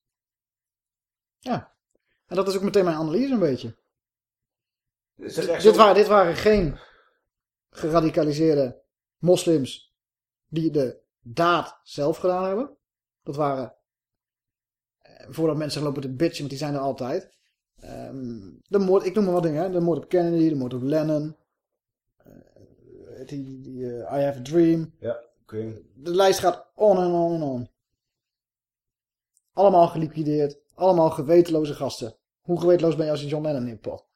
Ja. En dat is ook meteen mijn analyse een beetje. Dit, waren, dit waren geen geradicaliseerde moslims die de daad zelf gedaan hebben. Dat waren, eh, voordat mensen lopen te bitchen, want die zijn er altijd. Ehm, de moord, ik noem maar wat dingen, hè. de moord op Kennedy, de moord op Lennon. eh, die, die, eh, I Have a Dream. Ja. De lijst gaat on en on en on. Allemaal geliquideerd. Allemaal gewetenloze gasten. Hoe gewetenloos ben je als je John Lennon neerpot?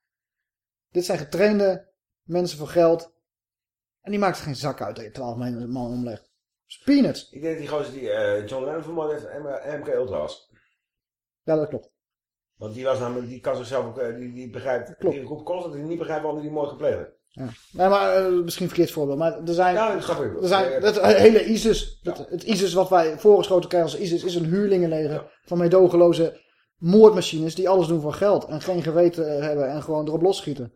Dit zijn getrainde mensen voor geld. En die maakt er geen zak uit dat je 12 man man omlegt. Peanuts. Ik denk dat die gozer die eh, John Lennon vermoord heeft, MK Ultra was. Ja, dat klopt. Want die was namelijk, die kan zichzelf ook, eh, die, die begrijpt, die roept constant dat hij niet begrijpt waarom die moord gepleegd heeft. Ja. Nee, maar eh, misschien verkeerd voorbeeld. Maar er zijn, Ja, dat snap ik wel. er zijn Ja, ja. dat hele ISIS, dat, het ISIS wat wij voorgeschoten krijgen als ISIS, is een huurlingenleger van meedogenloze moordmachines die alles doen voor geld en geen geweten eh, hebben en gewoon erop losschieten.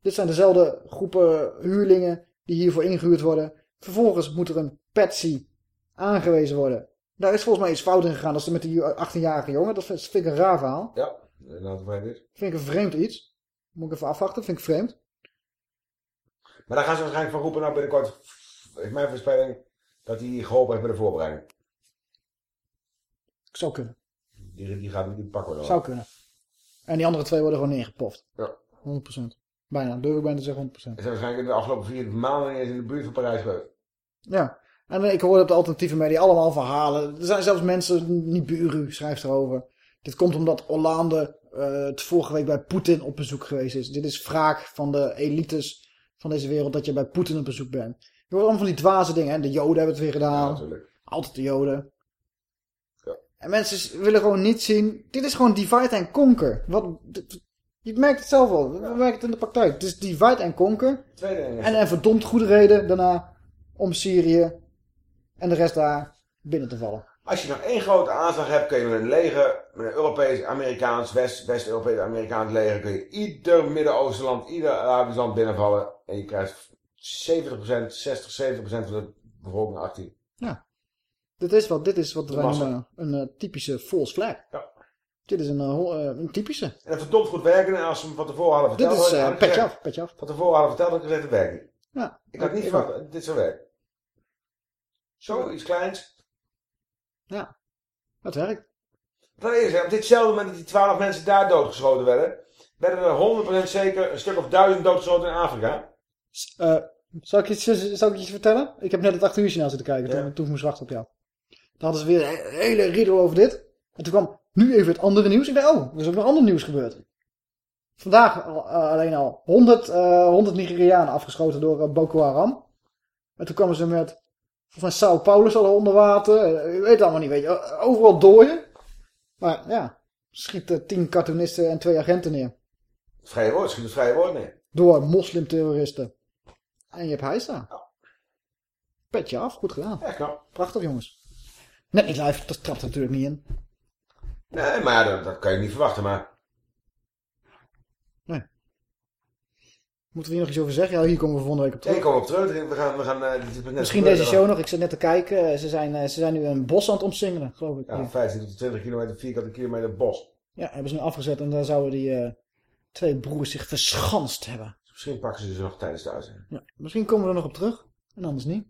Dit zijn dezelfde groepen huurlingen die hiervoor ingehuurd worden. Vervolgens moet er een patsy aangewezen worden. Daar is volgens mij iets fout in gegaan. Is met die 18-jarige jongen. Dat vind ik een raar verhaal. Ja. Vind ik een vreemd iets. Moet ik even afwachten. Vind ik vreemd. Maar daar gaan ze waarschijnlijk van roepen, nou binnenkort, is mijn voorspelling, dat hij geholpen heeft bij de voorbereiding. Zou kunnen. Die, die gaat die pakken we. Zou kunnen. En die andere twee worden gewoon neergepoft. Ja. 100%. Bijna. Durf ik bijna te zeggen 100%. Ze zijn waarschijnlijk in de afgelopen vier maanden niet in de buurt van Parijs geweest. Ja. En ik hoorde op de alternatieve media allemaal verhalen. Er zijn zelfs mensen, niet Buru schrijft erover. Dit komt omdat Hollande eh, het vorige week bij Poetin op bezoek geweest is. Dit is wraak van de elites van deze wereld dat je bij Poetin op bezoek bent. Je hoort allemaal van die dwaze dingen. En de Joden hebben het weer gedaan. natuurlijk. Altijd de Joden. En mensen willen gewoon niet zien. Dit is gewoon divide and conquer. Wat, je merkt het zelf al. We merken het in de praktijk. Het is divide and conquer. Tweede En een verdomd goede reden daarna om Syrië en de rest daar binnen te vallen. Als je nog één grote aanslag hebt, kun je met een leger, met een Europees, Amerikaans, West, West-Europees, Amerikaans leger, kun je ieder Midden-Oostenland, ieder Arabisch land binnenvallen. En je krijgt 70%, 60, 70% van de bevolking actief. Ja. Dit is wat, dit is wat wij noemen een eh, typische false flag. Ja. Dit is een, eh, eh, een typische. En dat verdomd goed werken. En als ze hem van tevoren hadden verteld... Dit is, ik petje gezegd- af, petje af. Van tevoren hadden verteld, had ik gezegd, het werkt niet. Ja. Ik had niet verwacht, dat dit zou werken. Zoiets kleins. Ja, het werkt. Dat is, op ditzelfde moment dat die 12 mensen daar doodgeschoten werden, werden er 100% zeker een stuk of duizend doodgeschoten in Afrika. Eh, zal, ik iets, zal ik iets vertellen? Ik heb net het 8 uur journaal zitten kijken, toen, toen ik moest wachten op jou. Toen hadden ze weer een hele riedel over dit. En toen kwam nu even het andere nieuws. Ik dacht, oh, er is ook nog ander nieuws gebeurd. Vandaag al, eh, alleen al 100, eh 100 Nigerianen afgeschoten door eh, Boko Haram. En toen kwamen ze met, volgens mij Sao Paulo al onder water. Eh, Ik weet het allemaal niet, weet je. Eh, Overal dooien. Maar ja, schieten 10 cartoonisten en twee agenten neer. Vrije woord, schiet het vrije woord neer. Door moslimterroristen. En je hebt Heisa. Petje af, goed gedaan. Ja, knap. Prachtig jongens. Net niet live, dat trapt er natuurlijk niet in. Nee, maar dat, dat kan je niet verwachten, maar... Moeten we hier nog iets over zeggen? Ja, hier komen we volgende week op terug. Ik kom op terug, we gaan... We gaan eh, dit is net Misschien deze show nog, ik zit net te kijken. Eh, Ze zijn, eh, ze zijn nu een bos aan het omsingelen, geloof ik. Ja, Ja, 15 tot 20 kilometer, vierkante kilometer bos. ja hebben ze nu afgezet en daar zouden die twee broers zich verschanst hebben. Misschien pakken ze ze nog tijdens de uitzending. Ja, misschien komen we er nog op terug. En anders niet.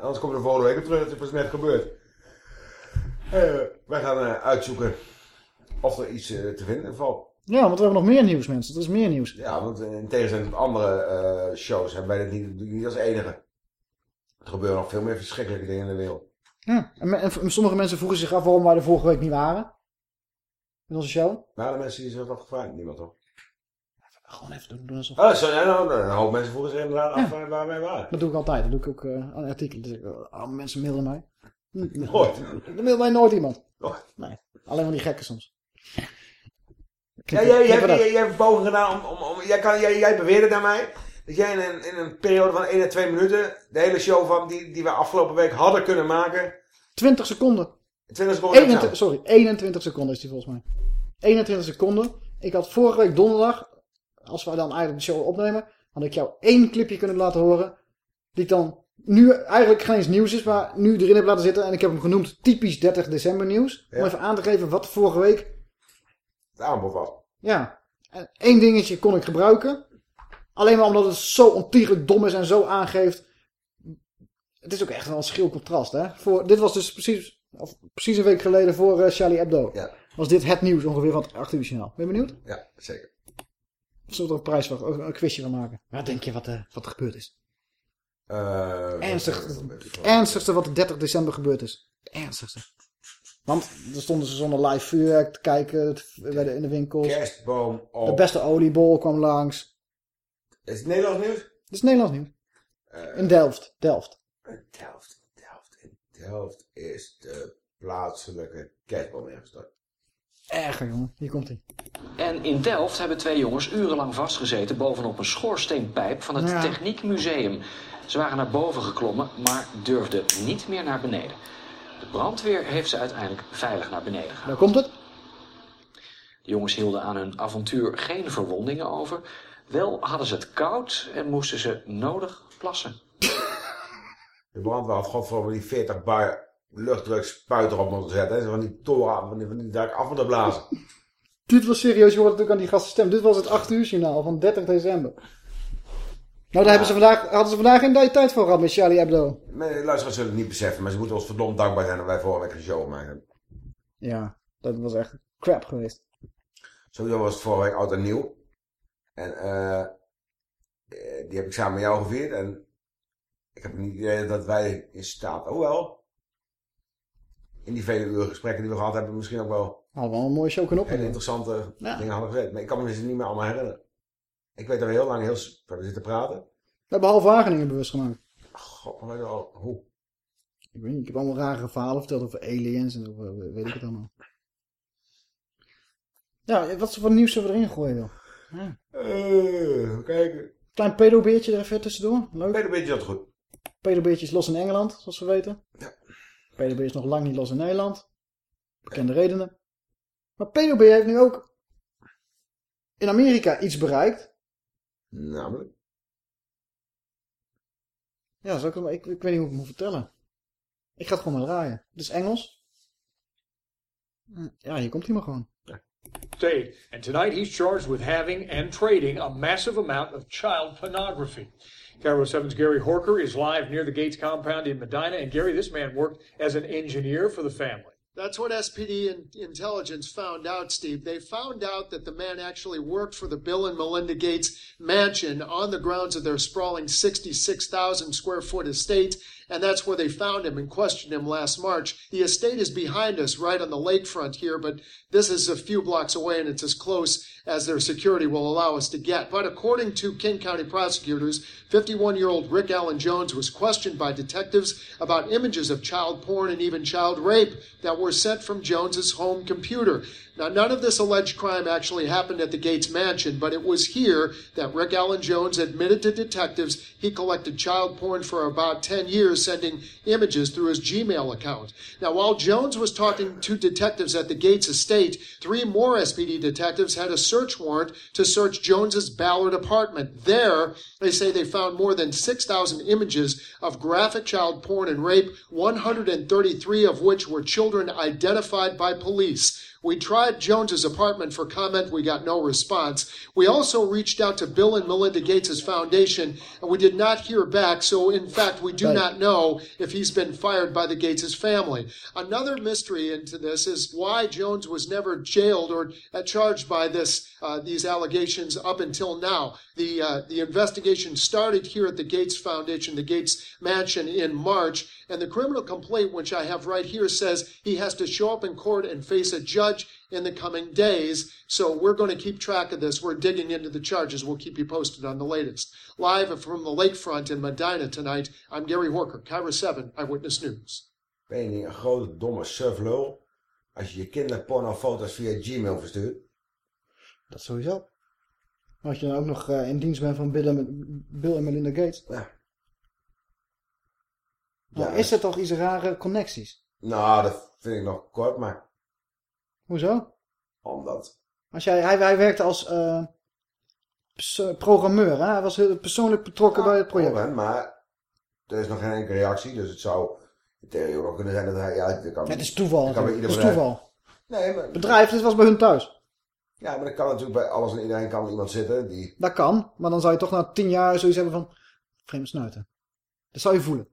Anders komen we er volgende week op terug, dat is net gebeurd. Eh, wij gaan eh, uitzoeken of er iets eh, te vinden valt. Ja, want we hebben nog meer nieuws, mensen. Er is meer nieuws. Ja, want in tegenstelling tot andere shows hebben wij dit niet, niet als enige. Er gebeuren nog veel meer verschrikkelijke dingen in de wereld. Ja, en, sommige mensen vroegen zich af waarom wij er vorige week niet waren. In onze show. Maar de mensen die zich dat gevraagd, niemand toch? Gewoon even doen, doen alsof... Oh, sorry, nou, nou, een hoop mensen vroegen zich inderdaad af waar, waar wij waren. Dat doe ik altijd. Dat doe ik ook aan artikelen. Dus, ik, oh, mensen mailen mij. Nooit. Er mailt mij nooit iemand. Nooit. Nee. Alleen maar die gekken soms. Ja, jij, jij, hebt poging gedaan om, om, om jij, kan, jij, jij beweerde naar mij dat jij in een, in een periode van 1 à 2 minuten de hele show van die, die we afgelopen week hadden kunnen maken. 20 seconden. 20 seconden. 21, sorry, 21 seconden is die volgens mij. 21 seconden. Ik had vorige week donderdag, als wij dan eigenlijk de show opnemen, had ik jou één clipje kunnen laten horen. Die ik dan nu eigenlijk geen eens nieuws is, maar nu erin heb laten zitten. En ik heb hem genoemd typisch 30 december nieuws. Om even aan te geven wat vorige week Het aanbod was. Ja, en één dingetje kon ik gebruiken. Alleen maar omdat het zo ontiegelijk dom is en zo aangeeft. Het is ook echt wel een schil contrast, hè. Voor, dit was dus precies, of precies een week geleden voor eh, Charlie Hebdo. Ja. Was dit het nieuws ongeveer van het 8 uur journaal. Ben je benieuwd? Ja, zeker. Zullen we er een prijs van, een quizje van maken? Wat denk je wat, eh, wat er gebeurd is? Eh, Ernstig, het ernstigste wat er 30 december gebeurd is. Het ernstigste. Want er stonden ze zonder live vuurwerk te kijken bij de- in de winkels. Kerstboom op. De beste oliebol kwam langs. Is het Nederlands nieuws? Het is Nederlands nieuws. In Delft. Delft. Delft, Delft. In Delft is de plaatselijke kerstboom ingestort. Erger, jongen. Hier komt hij. En in Delft hebben twee jongens urenlang vastgezeten bovenop een schoorsteenpijp van het Ja. Techniekmuseum. Ze waren naar boven geklommen, maar durfden niet meer naar beneden. De brandweer heeft ze uiteindelijk veilig naar beneden gehaald. Daar komt het. De jongens hielden aan hun avontuur geen verwondingen over. Wel hadden ze het koud en moesten ze nodig plassen. De brandweer had godverdomme die 40 bar luchtdruk spuiter op moeten zetten. Zo van die toren, van die, van die daar af moeten blazen. Dit was serieus, je hoort natuurlijk aan die gasten stem. Dit was het 8 uur journaal van 30 december. Nou, daar hebben ze vandaag, hadden ze vandaag geen tijd- voor gehad met Charlie Hebdo. De luisteraars zullen het niet beseffen, maar ze moeten ons verdomd dankbaar zijn dat wij vorige week een show gemaakt hebben. Ja, dat was echt crap geweest. Sowieso was het vorige week oud en nieuw. En eh, eh, die heb ik samen met jou gevierd. En ik heb niet idee dat wij in staat, hoewel, in die vele uren gesprekken die we gehad hebben, misschien ook wel Hadden we wel een mooie show kunnen hele opnemen. interessante Ja. dingen hadden gezegd. Maar ik kan me ze niet meer allemaal herinneren. Ik weet dat we heel lang heel s- verder zitten praten. We hebben half Wageningen bewust gemaakt. God, maar hoe? Ik weet niet, ik heb allemaal rare verhalen verteld over aliens en over eh, weet ik het allemaal. Ja, wat voor nieuws zullen we erin gooien, joh? Ja. Even kijken. Klein pedobeertje er even tussendoor. Leuk. Pedobeertje is altijd goed. Pedobeertje is los in Engeland, zoals we weten. PDB is nog lang niet los in Nederland. Bekende redenen. Maar PDB heeft nu ook in Amerika iets bereikt. Namelijk? Ja, zal ik, hem- ik, ik weet niet hoe ik het moet vertellen. Ik ga het gewoon maar draaien. Het is Engels. Hm, Ja, hier komt hij maar gewoon. state, and tonight he's charged with having and trading a massive amount of child pornography. Cairo 7's Gary Horker is live near the Gates compound in Medina, and Gary, this man worked as an engineer for the family. That's what SPD in- intelligence found out, Steve. They found out that the man actually worked for the Bill and Melinda Gates mansion on the grounds of their sprawling 66,000 square foot estate. And that's where they found him and questioned him last March. The estate is behind us, right on the lakefront here, but this is a few blocks away and it's as close as their security will allow us to get. But according to King County prosecutors, 51 year old Rick Allen Jones was questioned by detectives about images of child porn and even child rape that were sent from Jones's home computer. Now, none of this alleged crime actually happened at the Gates mansion, but it was here that Rick Allen Jones admitted to detectives he collected child porn for about 10 years, sending images through his Gmail account. Now, while Jones was talking to detectives at the Gates estate, three more SPD detectives had a search warrant to search Jones's Ballard apartment. There, they say they found more than 6,000 images of graphic child porn and rape, 133 of which were children identified by police. We tried Jones's apartment for comment. We got no response. We also reached out to Bill and Melinda Gates' foundation, and we did not hear back. So, in fact, we do Right. not know if he's been fired by the Gates' family. Another mystery into this is why Jones was never jailed or charged by this uh, these allegations up until now. The uh, the investigation started here at the Gates Foundation, the Gates Mansion, in March, and the criminal complaint, which I have right here, says he has to show up in court and face a judge in the coming days. So we're going to keep track of this. We're digging into the charges. We'll keep you posted on the latest. Live from the lakefront in Medina tonight, I'm Gary Horker, Kyra 7, Eyewitness News. Ben je niet een grote domme surflul als je je kinderen pornofoto's via Gmail verstuurt? Dat sowieso. Als je dan ook nog eh, in dienst bent van Bill en, Bill en Melinda Gates. Ja. Nou, Ja, is er toch iets rare connecties? Nou, dat vind ik nog kort, maar Hoezo? omdat... Als jij, hij, hij werkte als eh, pers- programmeur. Hè? Hij was heel persoonlijk betrokken bij het project. Maar er is nog geen enkele reactie, dus het zou in theorie ook kunnen zijn dat hij... Ja, dat kan, Het is toeval. dat kan bij natuurlijk. ieder Het is bedrijf. toeval. Nee, maar... Het bedrijf, dit was bij hun thuis. Ja, maar dat kan natuurlijk bij alles en iedereen kan iemand zitten die... Dat kan, maar dan zou je toch na tien jaar zoiets hebben van vreemde snuiten. Dat zou je voelen.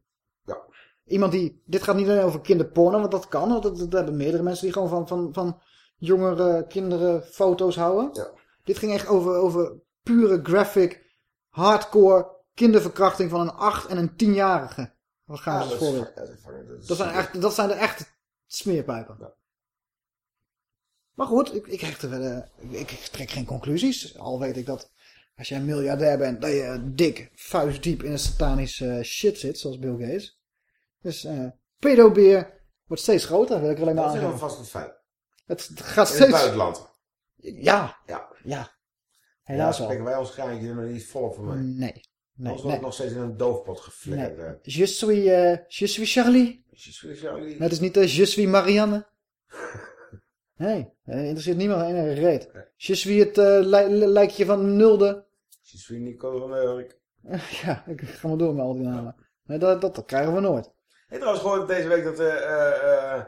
Ja. Iemand die, dit gaat niet alleen over kinderporno, want dat kan. want Dat, dat hebben meerdere mensen die gewoon van, van, van jongere kinderen foto's houden. Ja. Dit ging echt over, over pure graphic, hardcore kinderverkrachting van een 8 en een 10-jarige. Wat gaan Ja, ze dat is dat is fucking- dat is Dat zijn, echt, dat zijn de echte smeerpijpen. Maar goed, ik, ik, hecht er, wel, eh, ik, ik trek geen conclusies. Al weet ik dat als jij een miljardair bent, dat je dik, vuistdiep in een satanisch eh, shit zit, zoals Bill Gates. Dus eh pedobeer wordt steeds groter, wil ik er alleen maar Dat is vast een feit. Het gaat In steeds... het buitenland. Ja, Ja. ja. Helaas ja, wel. spreken wij ons kraantje er nog niet volop van mij. Nee, nee, Anders wordt nee. nog steeds in een doofpot geflikkerd. nee. eh. Je suis, je suis Charlie. Je suis Charlie. Het is niet uh, je suis Marianne. Nee, eh, interesseert niemand een ene reet. Je suis het li- lijkje van Nulde. Je suis Nico van Urk. ja, ik ga maar door met al die namen. Nee, dat, dat, dat krijgen we nooit. Ik trouwens gehoord deze week dat... eh eh, eh,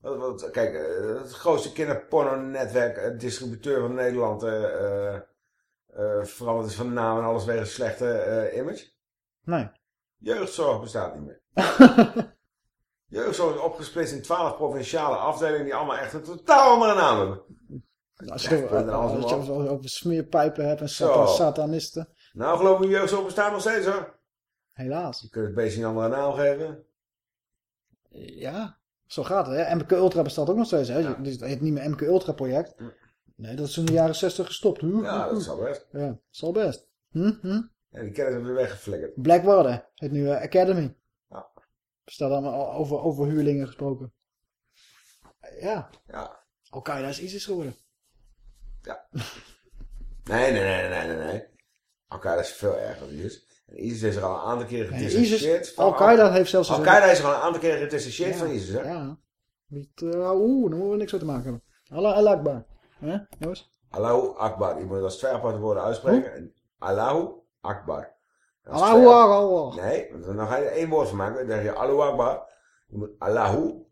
wat, wat, kijk, het grootste kinderporno-netwerk, distributeur van Nederland... veranderd is van naam en alles wegens slechte image. Nee. Jeugdzorg bestaat niet meer. Jeugdzorg is opgesplitst in twaalf provinciale afdelingen die allemaal echt een totaal andere naam hebben. Als je, Ja, als je over, smeerpijpen hebt en satan, satanisten. Nou, geloof me, jeugdzorg bestaat nog steeds hoor. Helaas. Je kunt het beestje een andere naam geven. Ja, zo gaat het. Hè? MK Ultra bestaat ook nog steeds. Hè? Dus het heet niet meer MK Ultra project. Nee, dat is in de jaren 60 gestopt. Huh? Ja, dat zal best. Ja, dat zal best. Hm? Hm? En die kennis hebben we weggeflikkerd. Blackwater heet nu eh, Academy. Ja. Bestaat allemaal over, over huurlingen gesproken. Ja. Ja. Al-Qaeda is ISIS geworden. Nee, nee, nee, nee, nee, nee. Elkaar is veel erger dan is. En ISIS is er al een aantal keren van- Al-Qaeda heeft zelfs... Al-Qaeda is er al een aantal keren gedissocieerd Ja, van ISIS, hè? Ja. Niet, eh, Oeh, dan moeten we niks mee te maken hebben. Allah al Akbar. Hè, jongens? Allahu Akbar. Je moet als twee aparte woorden uitspreken. En Allahu Akbar. Allahu Akbar. Nee, want dan ga je er één woord van maken. Dan zeg je Allahu Akbar. Je moet Allahu.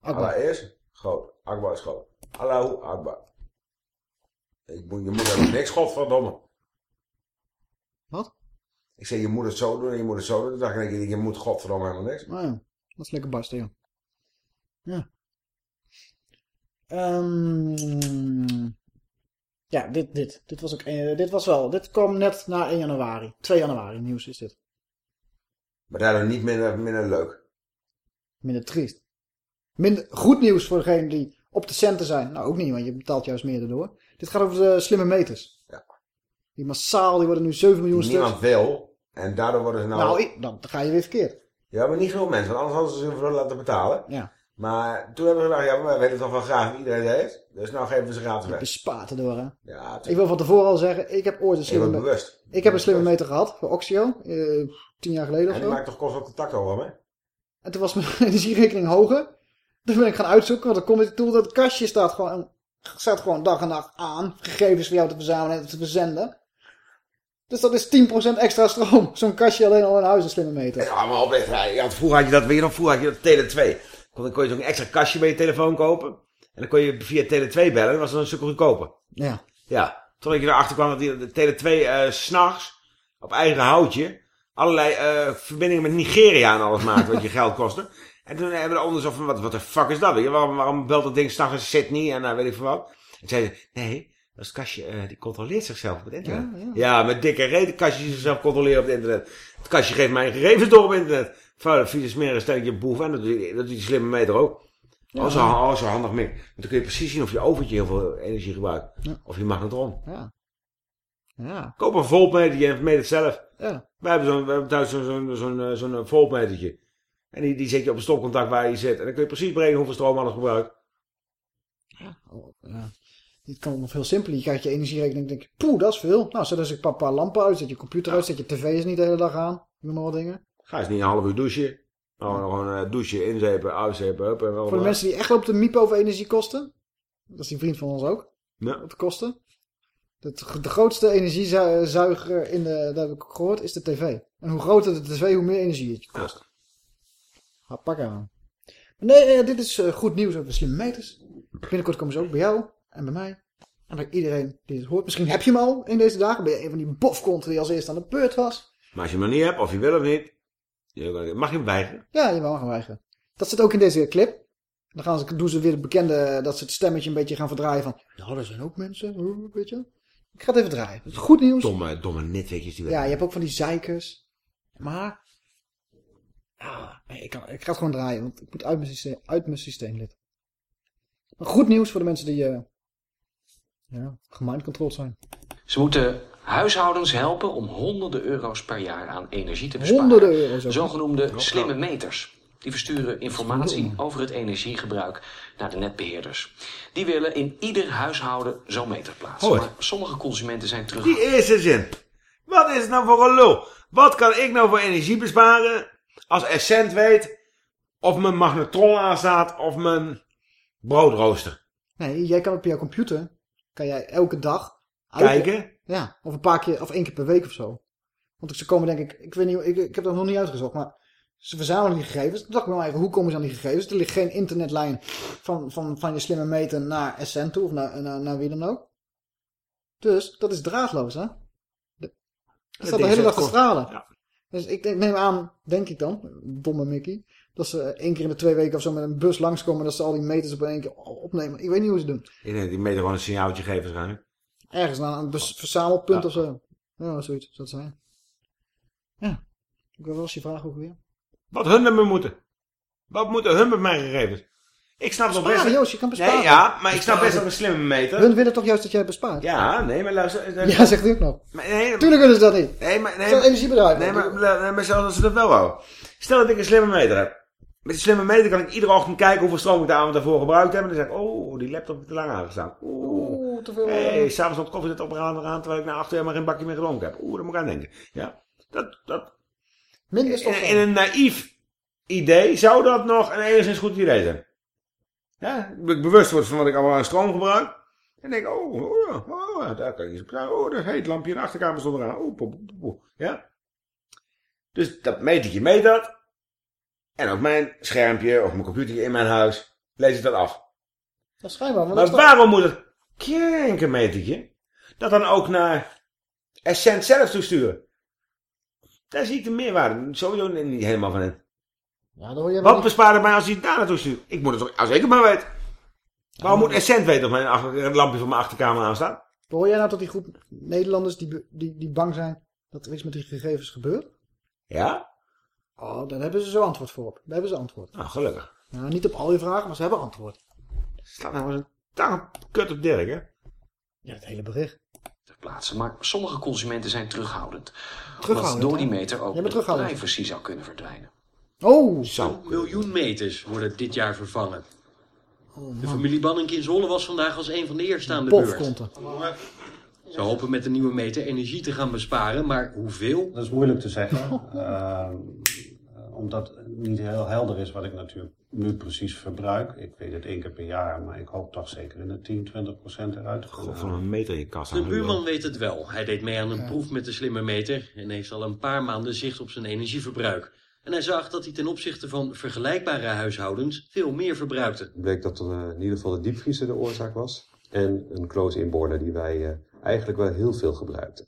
Akbar. Allah is groot. Akbar is groot. Allahu Akbar. Je moet, je moet helemaal niks, godverdomme. Wat? Ik zei, je moet het zo doen en je moet het zo doen. Toen dacht ik, je moet godverdomme helemaal niks. Nou ja, dat is lekker barsten, ja. Ja. Ehm, ja, dit, dit. Dit was ook, eh, dit was wel, dit kwam net na 1 januari. 2 januari nieuws is dit. Maar daardoor niet minder, minder leuk. Minder triest. Minder, goed nieuws voor degenen die op de centen zijn. Nou, ook niet, want je betaalt juist meer erdoor. Dit gaat over de slimme meters. Ja. Die massaal, die worden nu 7 miljoen stuks. niemand wil. En daardoor worden ze nou... Nou, ik- dan ga je weer verkeerd. Ja, maar niet genoeg mensen, want anders hadden ze ze voor laten betalen. Ja. Maar toen hebben we gedacht, ja, maar wij weten toch wel graag wie iedereen het heeft. Dus nou geven we ze gratis weg. Bespaten door, hè. Ja, Ik wil van tevoren al zeggen, ik heb ooit een Ik slimme, bewust. ik heb een slimme meter gehad voor Oxio, eh, tien jaar geleden of En zo. die maakt toch constant contact over, hè? En toen was mijn energierekening hoger. Toen ben ik gaan uitzoeken, want dan kom ik toe dat het kastje staat gewoon, staat gewoon dag en nacht aan. Gegevens voor jou te verzamelen en te verzenden. Dus dat is 10% extra stroom. Zo'n kastje alleen al in huis een slimme meter. Ja, maar oprecht. Ja, vroeger had je dat, weet je nog, vroeger had je dat Tele 2. Dan kon je zo'n extra kastje bij je telefoon kopen. En dan kon je via Tele 2 bellen. Dat was dan een stuk goedkoper. Ja. Ja. Totdat je erachter kwam dat die, de Tele 2 eh, s s'nachts op eigen houtje allerlei eh, verbindingen met Nigeria en alles maakte wat je geld kostte. En toen hebben we onderzocht van wat, wat de fuck is dat? Weet je? Waarom, waarom belt dat ding s'nachts in Sydney en nou weet ik veel wat. En zeiden ze, nee, dat is het kastje, eh, die controleert zichzelf op het internet. Ja, Ja, met dikke reden kastje zichzelf controleren op het internet. Het kastje geeft mijn gegevens door op internet. Vuile, vieze, smerige stelletje boeven. En dat doet, dat doet die slimme meter ook. Ja. Oh, zo, oh, zo handig meer. Want dan kun je precies zien of je overtje heel veel energie gebruikt. Ja. Of je magnetron. Ja. Ja. Koop een voltmetertje en meet het zelf. Ja. Wij hebben, hebben thuis zo'n zo'n zo'n eh, eh, voltmetertje. En die, die zet je op een stopcontact waar je zit. En dan kun je precies berekenen hoeveel stroom alles gebruikt. Oh, ja. Dit kan nog veel simpeler. Je krijgt je energierekening en denk je, poeh, dat is veel. Nou, zet eens een paar, paar lampen uit, zet je computer uit, zet je tv is niet de hele dag aan. Noem maar wat dingen. Ga eens niet een half uur douchen. Nou, gewoon eh, douchen, inzepen, uitzepen. Hup, en wel Voor de mensen die echt lopen te miepen over energiekosten. Dat is die vriend van ons ook. Ja. Op de kosten. Het, de grootste energiezuiger in de, dat heb ik gehoord, is de tv. En hoe groter de tv, hoe meer energie het je kost. Ga pakken aan. Nee, eh, dit is eh, goed nieuws over slimme meters. Binnenkort komen ze ook bij jou en bij mij. En bij iedereen die het hoort. Misschien heb je hem al in deze dagen. Ben je een van die bofkonten die als eerste aan de beurt was. Maar als je hem nog niet hebt, of je wil of niet. Mag je hem weigeren? Ja, je mag hem weigeren. Dat zit ook in deze clip. Dan gaan ze, doen ze weer het bekende, dat ze het stemmetje een beetje gaan verdraaien van... Nou, er zijn ook mensen, weet je. Ik ga het even draaien. Dat is goed nieuws. Domme, domme nitwitjes die we Ja, je hebt ook van die zeikers. Maar... Ik, kan, ik ga het gewoon draaien, want ik moet uit mijn systeem, uit mijn systeem lid. Maar goed nieuws voor de mensen die... eh ja, gemindcontrolled zijn. Ze moeten huishoudens helpen om honderden euro's per jaar aan energie te besparen. Honderden euro's ook. Zogenoemde slimme meters. Die versturen informatie over het energiegebruik naar de netbeheerders. Die willen in ieder huishouden zo'n meter plaatsen. Hoor. Maar sommige consumenten zijn terug. Die eerste zin. Wat is het nou voor een lul? Wat kan ik nou voor energie besparen als Essent weet of mijn magnetron aanstaat of mijn broodrooster? Nee, jij kan op jouw computer, kan jij elke dag... uit- Kijken? Ja, of een paar keer, of één keer per week of zo. Want ze komen denk ik, ik weet niet, ik, ik heb dat nog niet uitgezocht, maar ze verzamelen die gegevens. Toen dacht ik me even, hoe komen ze aan die gegevens? Er ligt geen internetlijn van, van, van je slimme meter naar Essent toe, of naar, naar, naar wie dan ook. Dus, dat is draadloos, hè? De, er staat de hele dag te stralen. Dus ik denk- neem aan, denk ik dan, domme Mickey, dat ze één keer in de twee weken of zo met een bus langskomen, dat ze al die meters op één keer opnemen. Ik weet niet hoe ze doen. Ik denk, die meter gewoon een signaaltje geven waarschijnlijk. Ergens naar een verzamelpunt of zo. Ja, zoiets zou het zijn. Ja. Wat was je vraag ook weer? Wat hun met me moeten. Wat moeten hun met mijn gegevens? Ik snap nog Besparen, best... Joost, je kan besparen. Nee, ja, maar ik snap best ook een slimme meter. Hun willen toch juist dat jij bespaart? Ja, nee, maar luister... Ja, zegt u ook nog. Maar nee, Tuurlijk willen ze dat niet. Nee, maar... Nee, Zo'n energiebedrijf. Nee, maar, nee, maar zelfs als ze dat wel wou. Stel dat ik een slimme meter heb. Met die slimme meter kan ik iedere ochtend kijken hoeveel stroom ik de avond daarvoor gebruikt heb. En dan zeg ik, oh, die laptop heeft te lang aangestaan. Oeh, Oeh, te veel. hey, s'avonds op koffie zit op eraan, terwijl ik na acht uur maar geen bakje meer gedronken heb. Oeh, daar moet ik aan denken. Ja. Dat, dat, Minder is toch in, in een naïef idee zou dat nog een enigszins goed idee zijn. Ja, ik bewust word van wat ik allemaal aan stroom gebruik. En denk, oh, oh, oh daar kan je eens op kijken. Oh, dat heet lampje in de achterkamer stond eraan. Oh, poe, poe, poe. Ja. Dus dat metertje meet dat. En op mijn schermpje of mijn computer in mijn huis lees ik dat af. Dat is schijnbaar. Maar, Maar waarom moet het krenkenmetertje dat dan ook naar Essent zelf toesturen? Daar zie ik de meerwaarde sowieso niet helemaal van in. Ja, dan hoor je Wat bespaart het mij als hij het daar naartoe stuurt? Ik moet het toch, als ik het maar weet. Waarom moet Essent weten of mijn het lampje van mijn achterkamer aanstaat? Hoor jij nou tot die groep Nederlanders die, die, die bang zijn dat er iets met die gegevens gebeurt? Ja? Oh, daar hebben ze zo antwoord voor op. Daar hebben ze antwoord. Nou, gelukkig. Nou, niet op al je vragen, maar ze hebben antwoord. Staat nou eens een tang kut op Dirk, hè? Ja, het hele bericht. ter plaatse. Maar sommige consumenten zijn terughoudend. Terughoudend, door die meter ook Jij bent de privacy zou kunnen verdwijnen. Oh! Zo. Miljoen meters worden dit jaar vervangen. Oh, De familie Bannink in Zwolle was vandaag als een van de eerste aan de beurt. Pofkonten. Ze hopen met de nieuwe meter energie te gaan besparen, maar hoeveel? Dat is moeilijk te zeggen. Ehm, omdat het niet heel helder is wat ik natuurlijk nu precies verbruik. Ik weet het één keer per jaar, maar ik hoop toch zeker in de 10, 20 procent eruit te komen. van een meter in je kast. De buurman weet het wel. Hij deed mee aan een proef met de slimme meter en heeft al een paar maanden zicht op zijn energieverbruik. En hij zag dat hij ten opzichte van vergelijkbare huishoudens veel meer verbruikte. bleek dat er eh, in ieder geval de diepvriezer de oorzaak was. En een close-in boiler die wij eh, eigenlijk wel heel veel gebruikten.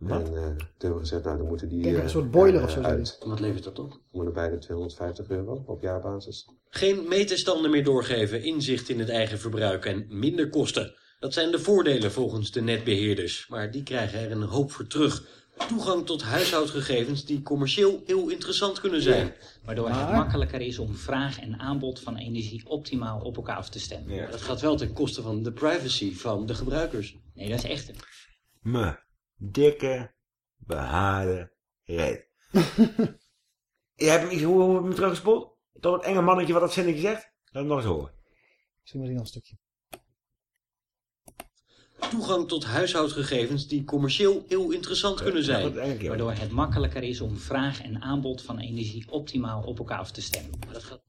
En eh, toen hebben we gezegd, nou dan moeten die Kijk, een eh, soort boiler er, of zo, eh, zei uit. Wat levert dat op? Om en bij de 250 euro op jaarbasis. Geen meterstanden meer doorgeven, inzicht in het eigen verbruik en minder kosten. Dat zijn de voordelen volgens de netbeheerders, maar die krijgen er een hoop voor terug. Toegang tot huishoudgegevens die commercieel heel interessant kunnen zijn. Waardoor het makkelijker is om vraag en aanbod van energie optimaal op elkaar af te stemmen. Dat gaat wel ten koste van de privacy van de gebruikers. Nee, dat is echt. Me dikke, behaarde reet. Je hebt hem iets, hoe, hoe heb je hem teruggespoeld? Tot het enge mannetje wat dat zinnetje zegt? Laat hem nog eens horen. Zie maar die nog een stukje. Toegang tot huishoudgegevens die commercieel heel interessant kunnen zijn. Waardoor het makkelijker is om vraag en aanbod van energie optimaal op elkaar af te stemmen. Dat gaat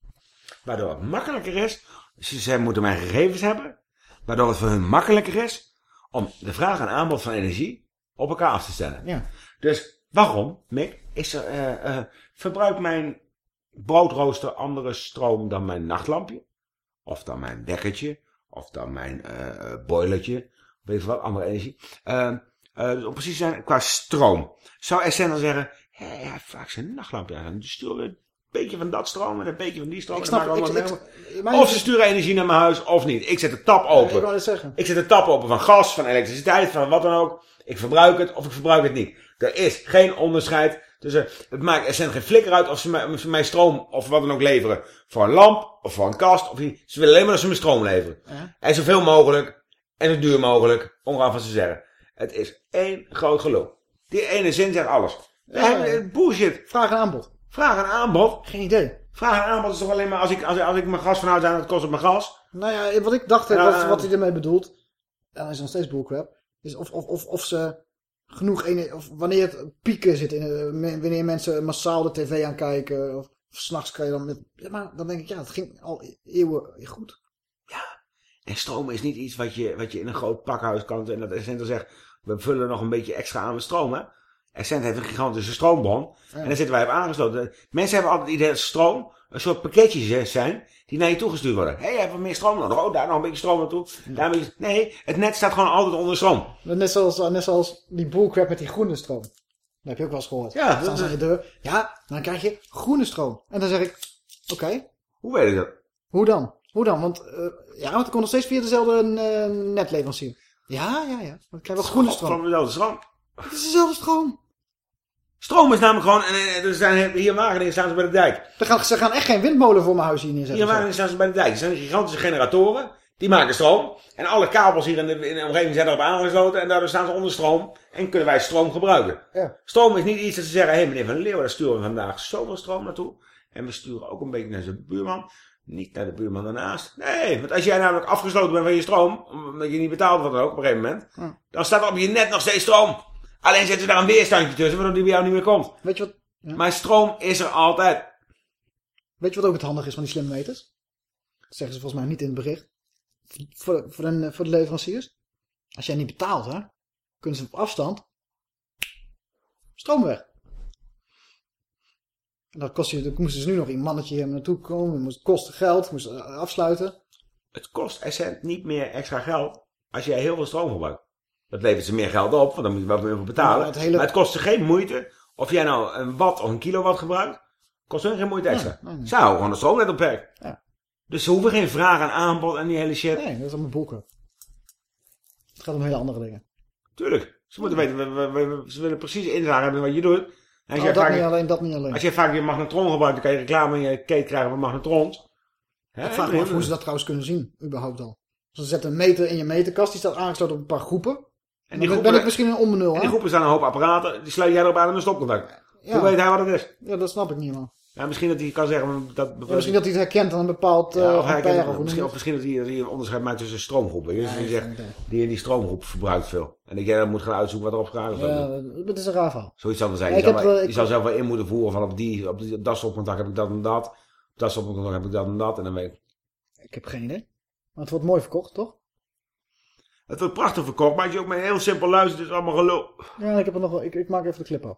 Waardoor het makkelijker is, ze, zij moeten mijn gegevens hebben, waardoor het voor hun makkelijker is om de vraag en aanbod van energie op elkaar af te stellen. Ja. Dus waarom, Mick, is er, eh, eh, verbruikt mijn broodrooster andere stroom dan mijn nachtlampje? Of dan mijn wekkertje? Of dan mijn eh eh, boilertje? Weet je wat, andere energie? Eh, eh, dus om precies te zijn, qua stroom. Zou dan zeggen, hé, hij heeft vaak zijn nachtlampje aan. Dus een beetje van dat stroom en een beetje van die stroom. Ik snap- ik- ik- Of ze sturen energie naar mijn huis, of niet. Ik zet de tap open. ik wou net zeggen. Ik zet de tap open van gas, van elektriciteit, van wat dan ook. Ik verbruik het of ik verbruik het niet. Er is geen onderscheid tussen... Het maakt er geen flikker uit of ze mij, of ze mij stroom of wat dan ook leveren. Voor een lamp of voor een kast. Of iets. Ze willen alleen maar dat ze me stroom leveren. Ja. En zoveel mogelijk. En zo duur mogelijk. Ongeacht wat ze zeggen. Het is één groot gelul. Die ene zin zegt alles. Ja. hebben bullshit. Vraag en aanbod. Vraag en aanbod. Geen idee. Vraag en aanbod is toch alleen maar als ik, als, als ik mijn gas van huis aan het kost op mijn gas. Nou ja, wat ik dacht, Ja, wat, eh, wat hij ermee bedoelt, en dat is nog steeds bullcrap, is of, of, of, of ze genoeg, ene, of wanneer het pieken zit, in, eh, wanneer mensen massaal de tv aankijken, of, of s'nachts kan je dan met, ja, maar dan denk ik, ja, het ging al e- eeuwen goed. En stroom is niet iets wat je, wat je in een groot pakhuis kan. En dat dan zegt, we vullen nog een beetje extra aan met stroom. Hè? Essent heeft een gigantische stroombron. Ja. En daar zitten wij op aangesloten. Mensen hebben altijd het idee dat stroom een soort pakketjes zijn die naar je toegestuurd worden. Hé, hey, je hebt wat meer stroom nodig. Oh, daar nog een beetje stroom naartoe. Daar een beetje... Nee, het net staat gewoon altijd onder stroom. Net zoals, net zoals die bullcrap met die groene stroom. Dat heb je ook wel eens gehoord. Ja, Dan dat staan ze aan je. Ja, dan krijg je groene stroom. En dan zeg ik, oké. Hoe weet ik dat? Hoe dan? Hoe dan? Want eh, ja, want ik kon nog steeds via dezelfde eh, netleverancier. Ja, ja, ja. Dan groene stroom. Van dezelfde stroom. Het is dezelfde stroom. Stroom is namelijk gewoon... En, en, er zijn, hier in Wageningen staan ze bij de dijk. Ze gaan, ze gaan echt geen windmolen voor mijn huis hier Hier in neerzetten. Wageningen staan ze bij de dijk. Er zijn gigantische generatoren. Die maken stroom. En alle kabels hier in de, in de omgeving zijn erop aangesloten. En daardoor staan ze onder stroom. En kunnen wij stroom gebruiken. Ja. Stroom is niet iets dat ze zeggen... Hé hey, meneer Van Leeuwen, daar sturen we vandaag zoveel stroom naartoe. En we sturen ook een beetje naar zijn buurman. Niet naar de buurman daarnaast. Nee, want als jij namelijk afgesloten bent van je stroom... Omdat je niet betaalt wat dan ook op een gegeven moment... Ja. Dan staat er op je net nog steeds stroom. Alleen zetten ze daar een weerstandje tussen, waardoor die bij jou niet meer komt. Weet je wat, ja. Maar stroom is er altijd. weet je wat ook het handig is van die slimme meters? Dat zeggen ze volgens mij niet in het bericht. Voor, voor, de, voor de leveranciers. Als jij niet betaalt, hè, kunnen ze op afstand stroom weg. En dat kost je, dan moesten ze nu nog een mannetje hier naartoe komen. Het kosten geld, moesten eh, afsluiten. Het kost essent niet meer extra geld als jij heel veel stroom gebruikt. Dat levert ze meer geld op, want dan moet je wel meer voor betalen. Ja, het hele- Maar het kost ze geen moeite of jij nou een watt of een kilowatt gebruikt. Kost hun geen moeite extra. nee, nee. Ze houden gewoon de stroomnet op perk. Ja. Dus ze hoeven geen vraag en aanbod en die hele shit. Nee, dat is allemaal boeken. Het gaat om hele andere dingen. Tuurlijk. Ze moeten weten, we, we- ze willen precies inzage hebben wat je doet. En als Oh, dat vaak- niet alleen, dat niet alleen. Als je vaak je magnetron gebruikt, dan kan je reclame in je kate krijgen van magnetrons. Ik vraag me af hoe ze dat trouwens kunnen zien, überhaupt al. Ze zetten een meter in je meterkast, die staat aangesloten op een paar groepen. En die groepen- ben ik misschien een onbenul, En die groepen staan een hoop apparaten, die sluit jij erop aan met een stopcontact. Ja. Hoe weet hij wat het is? Ja, dat snap ik niet, man. Ja, misschien dat hij kan zeggen dat... Ja, misschien dat hij het herkent aan een bepaald Ja, uh, of of misschien, of misschien dat hij, dat hij een onderscheid maakt tussen stroomgroepen. Dus Ja, die, zegt, die in die stroomgroep verbruikt veel. En dat jij dan moet gaan uitzoeken wat erop gaat. Ja, dat is een raar verhaal. Zoiets er zijn. Je, zou wel- eh, je ik- zou zelf wel in moeten voeren van op, die, op, die, op dat stopcontact heb ik dat en dat. Op dat stopcontact heb ik dat en dat. En dan weet ik. Ik heb geen idee. Maar het wordt mooi verkocht, toch? Het wordt prachtig verkocht, maar als je ook maar heel simpel luistert, is het allemaal gelul. Ja, ik heb er nog wel. Ik, ik maak even de clip af.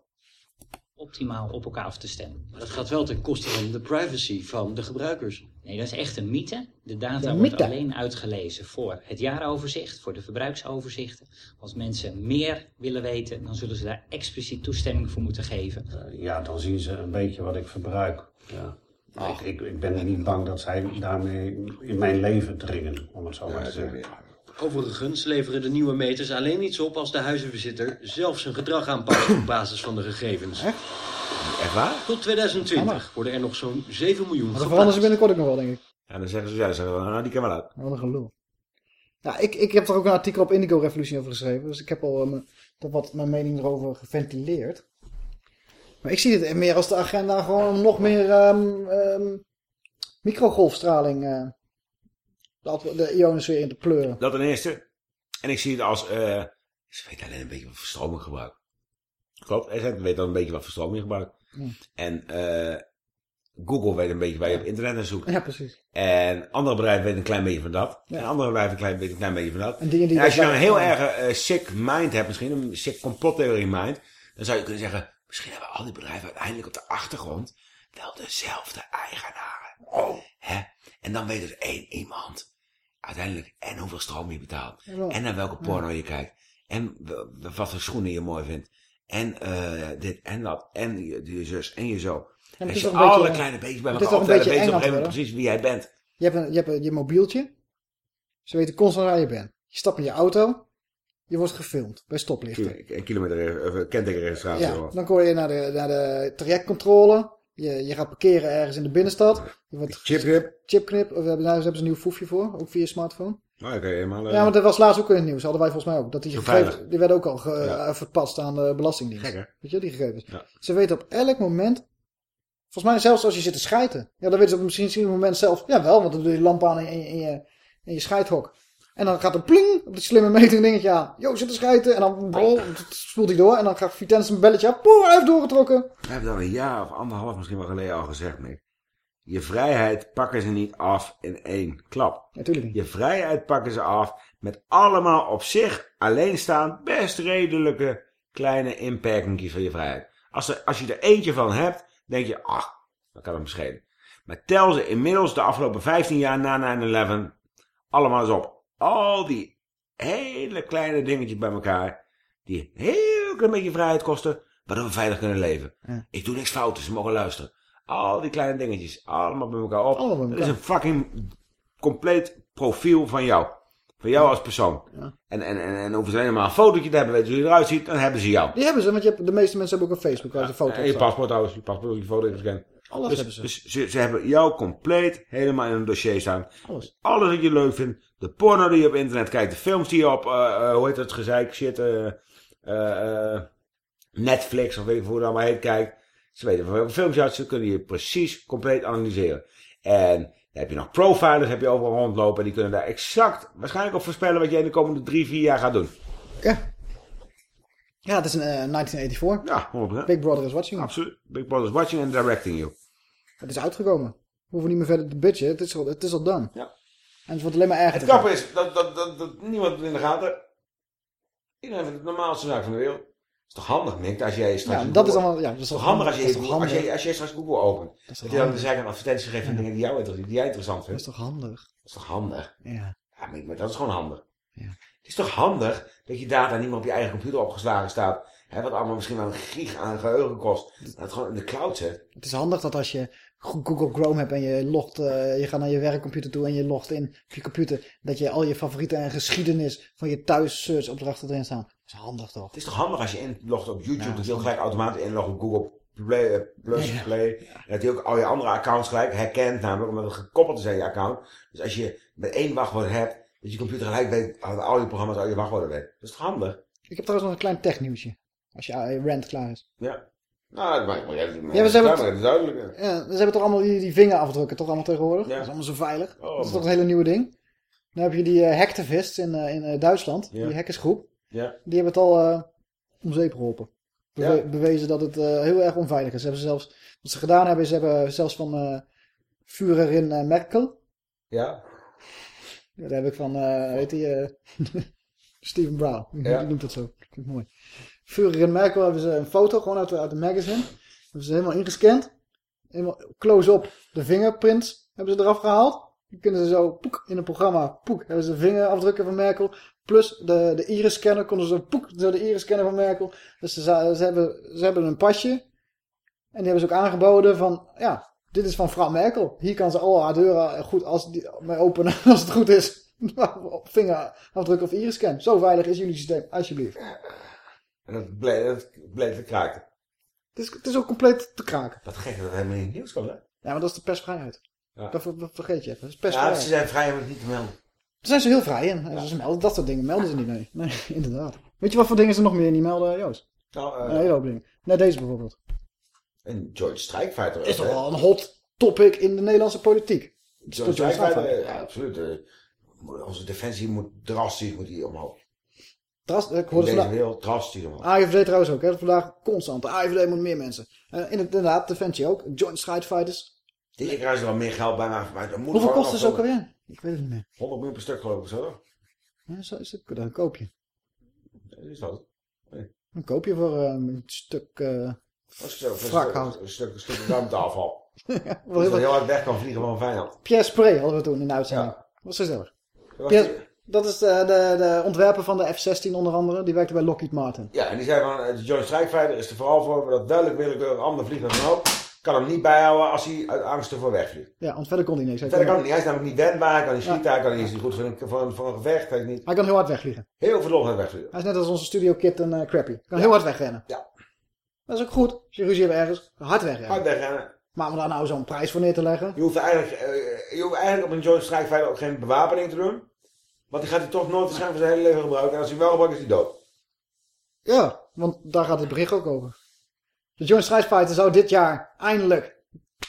optimaal op elkaar af te stemmen. Maar dat gaat wel ten koste van de privacy van de gebruikers. Nee, dat is echt een mythe. De data Ja, wordt mythe. alleen uitgelezen voor het jaaroverzicht, voor de verbruiksoverzichten. Als mensen meer willen weten, dan zullen ze daar expliciet toestemming voor moeten geven. Ja, dan zien ze een beetje wat ik verbruik. Ja. Ik, ik, ik ben niet bang dat zij daarmee in mijn leven dringen, om het zo maar te zeggen. Overigens leveren de nieuwe meters alleen iets op als de huizenbezitter zelf zijn gedrag aanpast op basis van de gegevens. Echt waar? Tot 2020 worden er nog zo'n 7 miljoen Maar dat veranderen ze binnenkort ook nog wel, denk ik. Ja, dan zeggen ze, ja, dan zeggen ze, nou, die kan wel uit. Wat een gelul. Ja, ik, ik heb er ook een artikel op Indigo Revolutie over geschreven. Dus ik heb al eh, mijn- toch wat mijn mening erover geventileerd. Maar ik zie het meer als de agenda gewoon om nog meer ehm, ehm, microgolfstraling eh, de, de ionosfeer in te pleuren. Dat ten eerste. En ik zie het als, eh ze weten alleen een beetje wat verstroming gebruikt. Klopt, ze weten dan een beetje wat verstroming gebruikt. En eh Google weet een beetje waar je op internet naar zoekt. Ja, precies. En andere bedrijven weten een klein beetje van dat. Ja. En andere bedrijven een klein, weten een klein beetje van dat. En die en die als je dat nou een heel erg eh, sick mind hebt, misschien een sick complottheorie mind, dan zou je kunnen zeggen, misschien hebben al die bedrijven uiteindelijk op de achtergrond wel dezelfde eigenaren. Oh. Hè? En dan weet er één iemand uiteindelijk en hoeveel stroom je betaalt. Ja. En naar welke Ja. porno je kijkt. En wat voor schoenen je mooi vindt. En eh, dit en dat. En je, je zus en je zo. het Als is je alle beetje- kleine beetjes bij elkaar optellen, weet je op een gegeven moment precies wie jij bent. Je hebt, een, je hebt je mobieltje. Ze weten constant waar je bent. Je stapt in je auto. Je wordt gefilmd bij stoplichten. Een kilometer, of een kentekenregistratie. Ja, dan kom je naar de, naar de trajectcontrole. Je, je gaat parkeren ergens in de binnenstad. Je wordt Chipknip. Chipknip. Of we hebben, ze hebben ze een nieuw foefje voor. Ook via je smartphone. Nou, oké, helemaal... eh, Ja, maar dat was laatst ook in het nieuws. Hadden wij volgens mij ook. Dat die gegevens, die werden ook al ge, Ja. eh, verpast aan de Belastingdienst. Gek, hè? Weet je, die gegevens. Ja. Ze weten op elk moment... Volgens mij zelfs als je zit te schijten. Ja, dan weten ze op misschien zien op het moment zelf... Ja, wel, want dan doe je lamp aan in, je- in, je, in je scheithok. En dan gaat er pling op die slimme meting dingetje aan. Yo, zit te schijten. En dan brol, spoelt hij door. En dan gaat Vitens een belletje aan. Poeh, hij heeft doorgetrokken. We hebben dat een jaar of anderhalf misschien wel geleden al gezegd, Mick. Je vrijheid pakken ze niet af in één klap. Natuurlijk niet. Je vrijheid pakken ze af met allemaal op zich alleenstaand best redelijke kleine inperkingen van je vrijheid. Als, er, als je er eentje van hebt, denk je, ach, dat kan hem schelen. Maar tel ze inmiddels de afgelopen 15 jaar na 9-11 allemaal eens op. Al die hele kleine dingetjes bij elkaar, die een heel klein beetje vrijheid kosten, waardoor we veilig kunnen leven. Ja. Ik doe niks fout, dus ze mogen luisteren. Al die kleine dingetjes, allemaal bij elkaar op. Allemaal bij Dat is een fucking compleet profiel van jou. Van jou als persoon. Ja. En, en, en, en hoeven ze alleen maar een fotootje te hebben, weten hoe je eruit ziet, dan hebben ze jou. Die hebben ze, want je hebt, de meeste mensen hebben ook een Facebook waar ze foto's En je paspoort trouwens, je paspoort, je foto gescand. Alles dus, hebben ze. Dus ze, ze hebben jou compleet helemaal in een dossier staan. Alles. Alles wat je leuk vindt. De porno die je op internet kijkt. De films die je op, eh, eh, hoe heet het, gezeik, shit, eh, Netflix of weet ik hoe het allemaal heet, kijkt. Ze weten van welke films je uit, ze kunnen je precies compleet analyseren. En dan heb je nog profilers, heb je overal rondlopen. En die kunnen daar exact, waarschijnlijk op voorspellen wat jij in de komende drie, vier jaar gaat doen. Ja. Ja, het is een eh, 1984. Ja, 100%. Big Brother is watching. Absoluut. Big Brother is watching and directing you. Het is uitgekomen. We hoeven niet meer verder te budget. Het is al, het is al done. Ja. En het wordt alleen maar erger. Het grappige is dat, dat, dat, dat niemand het in de gaten. Iedereen vindt het normaalste zaak van de wereld. Het is toch handig, Mick, als jij straks... Ja, dat is allemaal- ja, dat is toch handig als toch als, je, als je straks Google opent. Dat, je dan de een advertenties geeft van dingen die, jou die jij interessant vindt. Dat is toch handig? Dat is toch handig? Ja. Ja, Mick, maar dat is gewoon handig. Het is toch handig dat je data niet meer op je eigen computer opgeslagen staat. Hè, wat allemaal misschien wel een gig aan geheugen kost. Dat het gewoon in de cloud zet. Het is handig dat als je Google Chrome hebt en je logt, eh, je gaat naar je werkcomputer toe en je logt in op je computer, dat je al je favorieten en geschiedenis van je thuis search opdrachten erin staan. Dat is handig toch? Het is toch handig als je inlogt op YouTube, dat je gelijk automatisch inlogt op Google Play, eh, Plus Ja. Play. En dat hij ook al je andere accounts gelijk herkent, namelijk omdat het gekoppeld is aan je account. Dus als je met één wachtwoord hebt, dat je computer gelijk weet, al al je programma's, al je wachtwoorden weet. Dat is toch handig? Ik heb trouwens nog een klein technieuwsje. Als je eh, rant klaar is. Ja. Nou, dat maakt me. Ja, maar ze hebben, dat het- is duidelijk. ja, ze hebben toch allemaal die, die vingerafdrukken toch allemaal tegenwoordig? Ja. Dat is allemaal zo veilig. Oh, dat is toch een hele nieuwe ding. Dan heb je die hacktivists in, eh, in eh, Duitsland, Ja. die hackersgroep. Ja. Die hebben het al eh, om zeep geholpen. Bewe- Ja. Bewezen dat het heel erg onveilig is. Ze hebben zelfs, wat ze gedaan hebben, ze hebben zelfs van eh Führerin Merkel. Ja. Ja, daar heb ik van, weet die, eh, Stephen Brown. Ja. Die noemt het zo. Vind ik mooi. Führerin Merkel hebben ze een foto gewoon uit de, uit de magazine. Hebben ze helemaal ingescand. Helemaal close-up de fingerprints hebben ze eraf gehaald. Dan kunnen ze zo poek, in een programma, poek, hebben ze de vingerafdrukken van Merkel. Plus de, de iris-scanner konden ze poek, zo de iris-scanner van Merkel. Dus ze, ze, hebben, ze hebben een pasje. En die hebben ze ook aangeboden van, ja, dit is van vrouw Merkel. Hier kan ze al haar deuren goed als die, mee openen als het goed is. Op vingerafdruk of iris-scan. Zo veilig is jullie systeem, alsjeblieft. En dat bleek, dat te kraken. Het is, het is ook compleet te kraken. Wat gek dat het helemaal niet nieuws kan, hè? Ja, maar dat is de persvrijheid. Ja. Dat, dat vergeet je even. Dat is Ja, persvrijheid. ze zijn vrij om het niet te melden. Daar zijn ze heel vrij in. Ze melden, dat soort dingen melden ze niet, nee. Nee, inderdaad. Weet je wat voor dingen ze nog meer niet melden, Joost? Nou, eh, Een hele hoop dingen. Net deze bijvoorbeeld. En George Strijkfighter. Is toch wel een hot topic in de Nederlandse politiek. George George Strijkfighter, ja, absoluut. eh, onze defensie moet drastisch moet die omhoog. Drast, ik hoorde vandaag... wereld drastisch omhoog. AFD trouwens ook, hè. Vandaag constant. De AFD moet meer mensen. Eh, inderdaad, Defensie ook. Joint Strike Fighters. Keer krijgen wel meer geld bij, maar, moet Hoeveel nog ze ook alweer? Ik weet het niet meer. 100 miljoen per stuk geloof ik zo. Ja, zo is het. Dan koop je. Dat is dat. Nee. Dan koop je voor eh, een stuk eh Een stuk- wrakhout. Een stuk, een stuk ruimteafval. wel Dat heel wat- heel hard weg kan vliegen van een vijand. Pierre Spray hadden we toen in de uitzending. Was gezellig. Pierre, dat is de, de, de ontwerper van de F-16 onder andere. Die werkte bij Lockheed Martin. Ja, en die zei van, eh, de Joint Strike Fighter is er vooral voor dat duidelijk willekeurig ander vliegtuig dan ook. Kan hem niet bijhouden als hij uit angst ervoor wegvliegt. Ja, want verder kon hij niks. Hij Verder kan hij niet. Hij is namelijk niet wendbaar, hij kan niet Ja. schieten, hij kan niet, is niet goed voor een, voor een, voor een gevecht. Hij niet hij kan heel hard wegvliegen. heel verdolgen wegvliegen. Hij is net als onze studio Kit en eh, Crappy. Kan heel hard wegrennen. Ja. Dat is ook goed. Als je ruzie hebt ergens, hard wegrennen. Hard wegrennen. Maar om daar nou zo'n prijs voor neer te leggen. Je hoeft eigenlijk, eh, je hoeft eigenlijk op een Joint Strike Fighter ook geen bewapening te doen. Want die gaat hij toch nooit waarschijnlijk voor zijn hele leven gebruiken. En als hij wel gebruikt, is hij dood. Ja, want daar gaat het bericht ook over. De Joint Strike Fighter zou dit jaar eindelijk...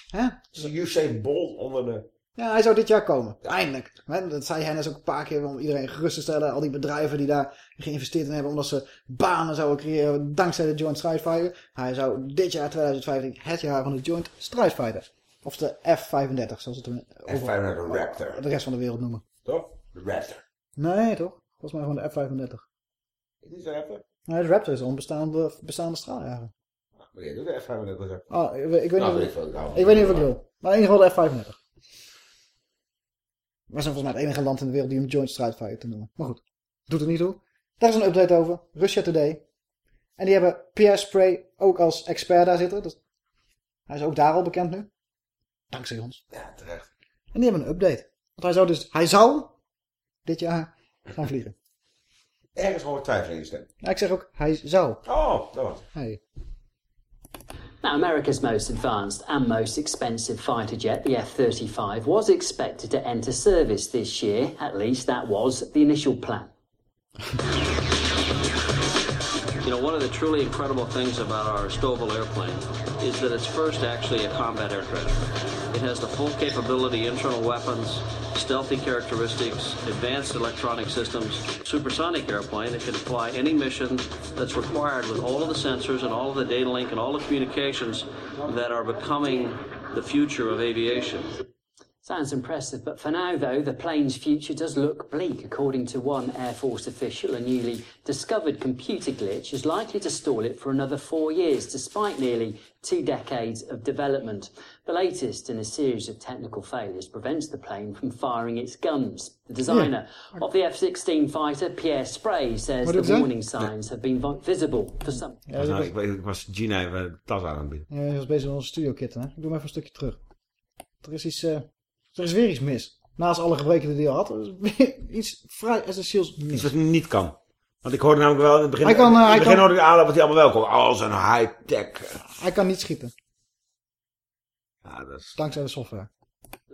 Hè? Dus de Usain Bolt onder de... Ja, hij zou dit jaar komen. Eindelijk. Dat zei Hennis ook een paar keer om iedereen gerust te stellen. Al die bedrijven die daar geïnvesteerd in hebben. Omdat ze banen zouden creëren dankzij de Joint Strike Fighter. Hij zou dit jaar 2015 het jaar van de Joint Strike Fighter. Of de F-35 zoals het hem F-35 Raptor. de rest van de wereld noemen. Toch? De Raptor. Nee toch? Volgens mij gewoon de F-35. Is niet de Raptor? Nee, de Raptor is een bestaande, bestaande straaljager. Maar je doet de F-35 Raptor. Oh, ik, weet- ik weet Nou, niet of ik ik weet niet of ik wil. Maar in ieder geval de F-35. We zijn volgens mij het enige land in de wereld die een Joint Strike Fighter te noemen. Maar goed, doet er niet toe. Daar is een update over. Russia Today. En die hebben Pierre Spray ook als expert daar zitten. Dus hij is ook daar al bekend nu. Dankzij ons. Ja, terecht. En die hebben een update. Want hij zou dus, hij zou dit jaar gaan vliegen. Ergens hoor ik twijfel in je stem. Ja, ik zeg ook, hij zou. Oh, dat was het. Hey. Now, America's most advanced and most expensive fighter jet, the F 35, was expected to enter service this year. At least that was the initial plan. You know, one of the truly incredible things about our Stovall airplane is that it's first actually a combat aircraft. It has the full capability, internal weapons, stealthy characteristics, advanced electronic systems, supersonic airplane that can fly any mission that's required with all of the sensors and all of the data link and all the communications that are becoming the future of aviation. Sounds impressive, but for now, though, the plane's future does look bleak. According to one Air Force official, a newly discovered computer glitch is likely to stall it for another four years, despite nearly two decades of development. The latest in a series of technical failures prevents the plane from firing its guns. The designer of the F 16 fighter, Pierre Spray, says the is that? warning signs have been visible for some. Ja, dat Nou, is- ik, was Gina even de tas aan het bieden. Ja, hij was bezig met onze studio kitten. Hè? Ik doe hem even een stukje terug. Er is, iets, eh, er is weer iets mis. Naast alle gebreken die hij had, er is weer iets vrij essentieels mis. Iets wat niet kan. Want ik hoorde namelijk wel in het begin... Hij kan, eh, in het begin kan- hoorde ik aanlopen wat hij allemaal wel kon. Als een high-tech. Hij kan niet schieten. Ja, dat is... Dankzij de software.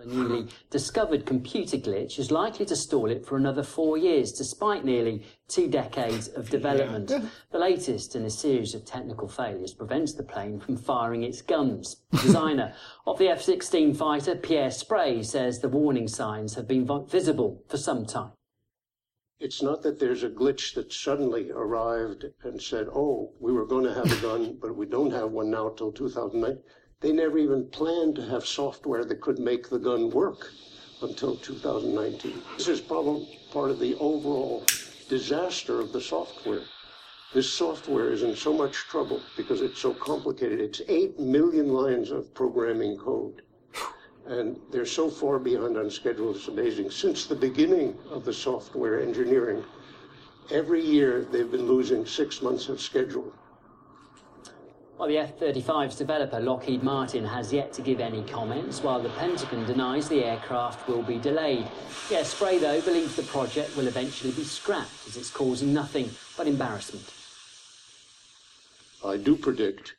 A newly discovered computer glitch is likely to stall it for another four years, despite nearly two decades of development. The latest in a series of technical failures prevents the plane from firing its guns. The designer of the F 16 fighter, Pierre Spray, says the warning signs have been visible for some time. It's not that there's a glitch that suddenly arrived and said, oh, we were going to have a gun, but we don't have one now till 2009. They never even planned to have software that could make the gun work until 2019. This is probably part of the overall disaster of the software. This software is in so much trouble because it's so complicated. It's 8 million lines of programming code. And they're so far behind on schedule, it's amazing. Since the beginning of the software engineering, every year they've been losing six months of schedule. While the F 35's developer Lockheed Martin has yet to give any comments, while the Pentagon denies the aircraft will be delayed. Yes, Spray, though, believes the project will eventually be scrapped as it's causing nothing but embarrassment. I do predict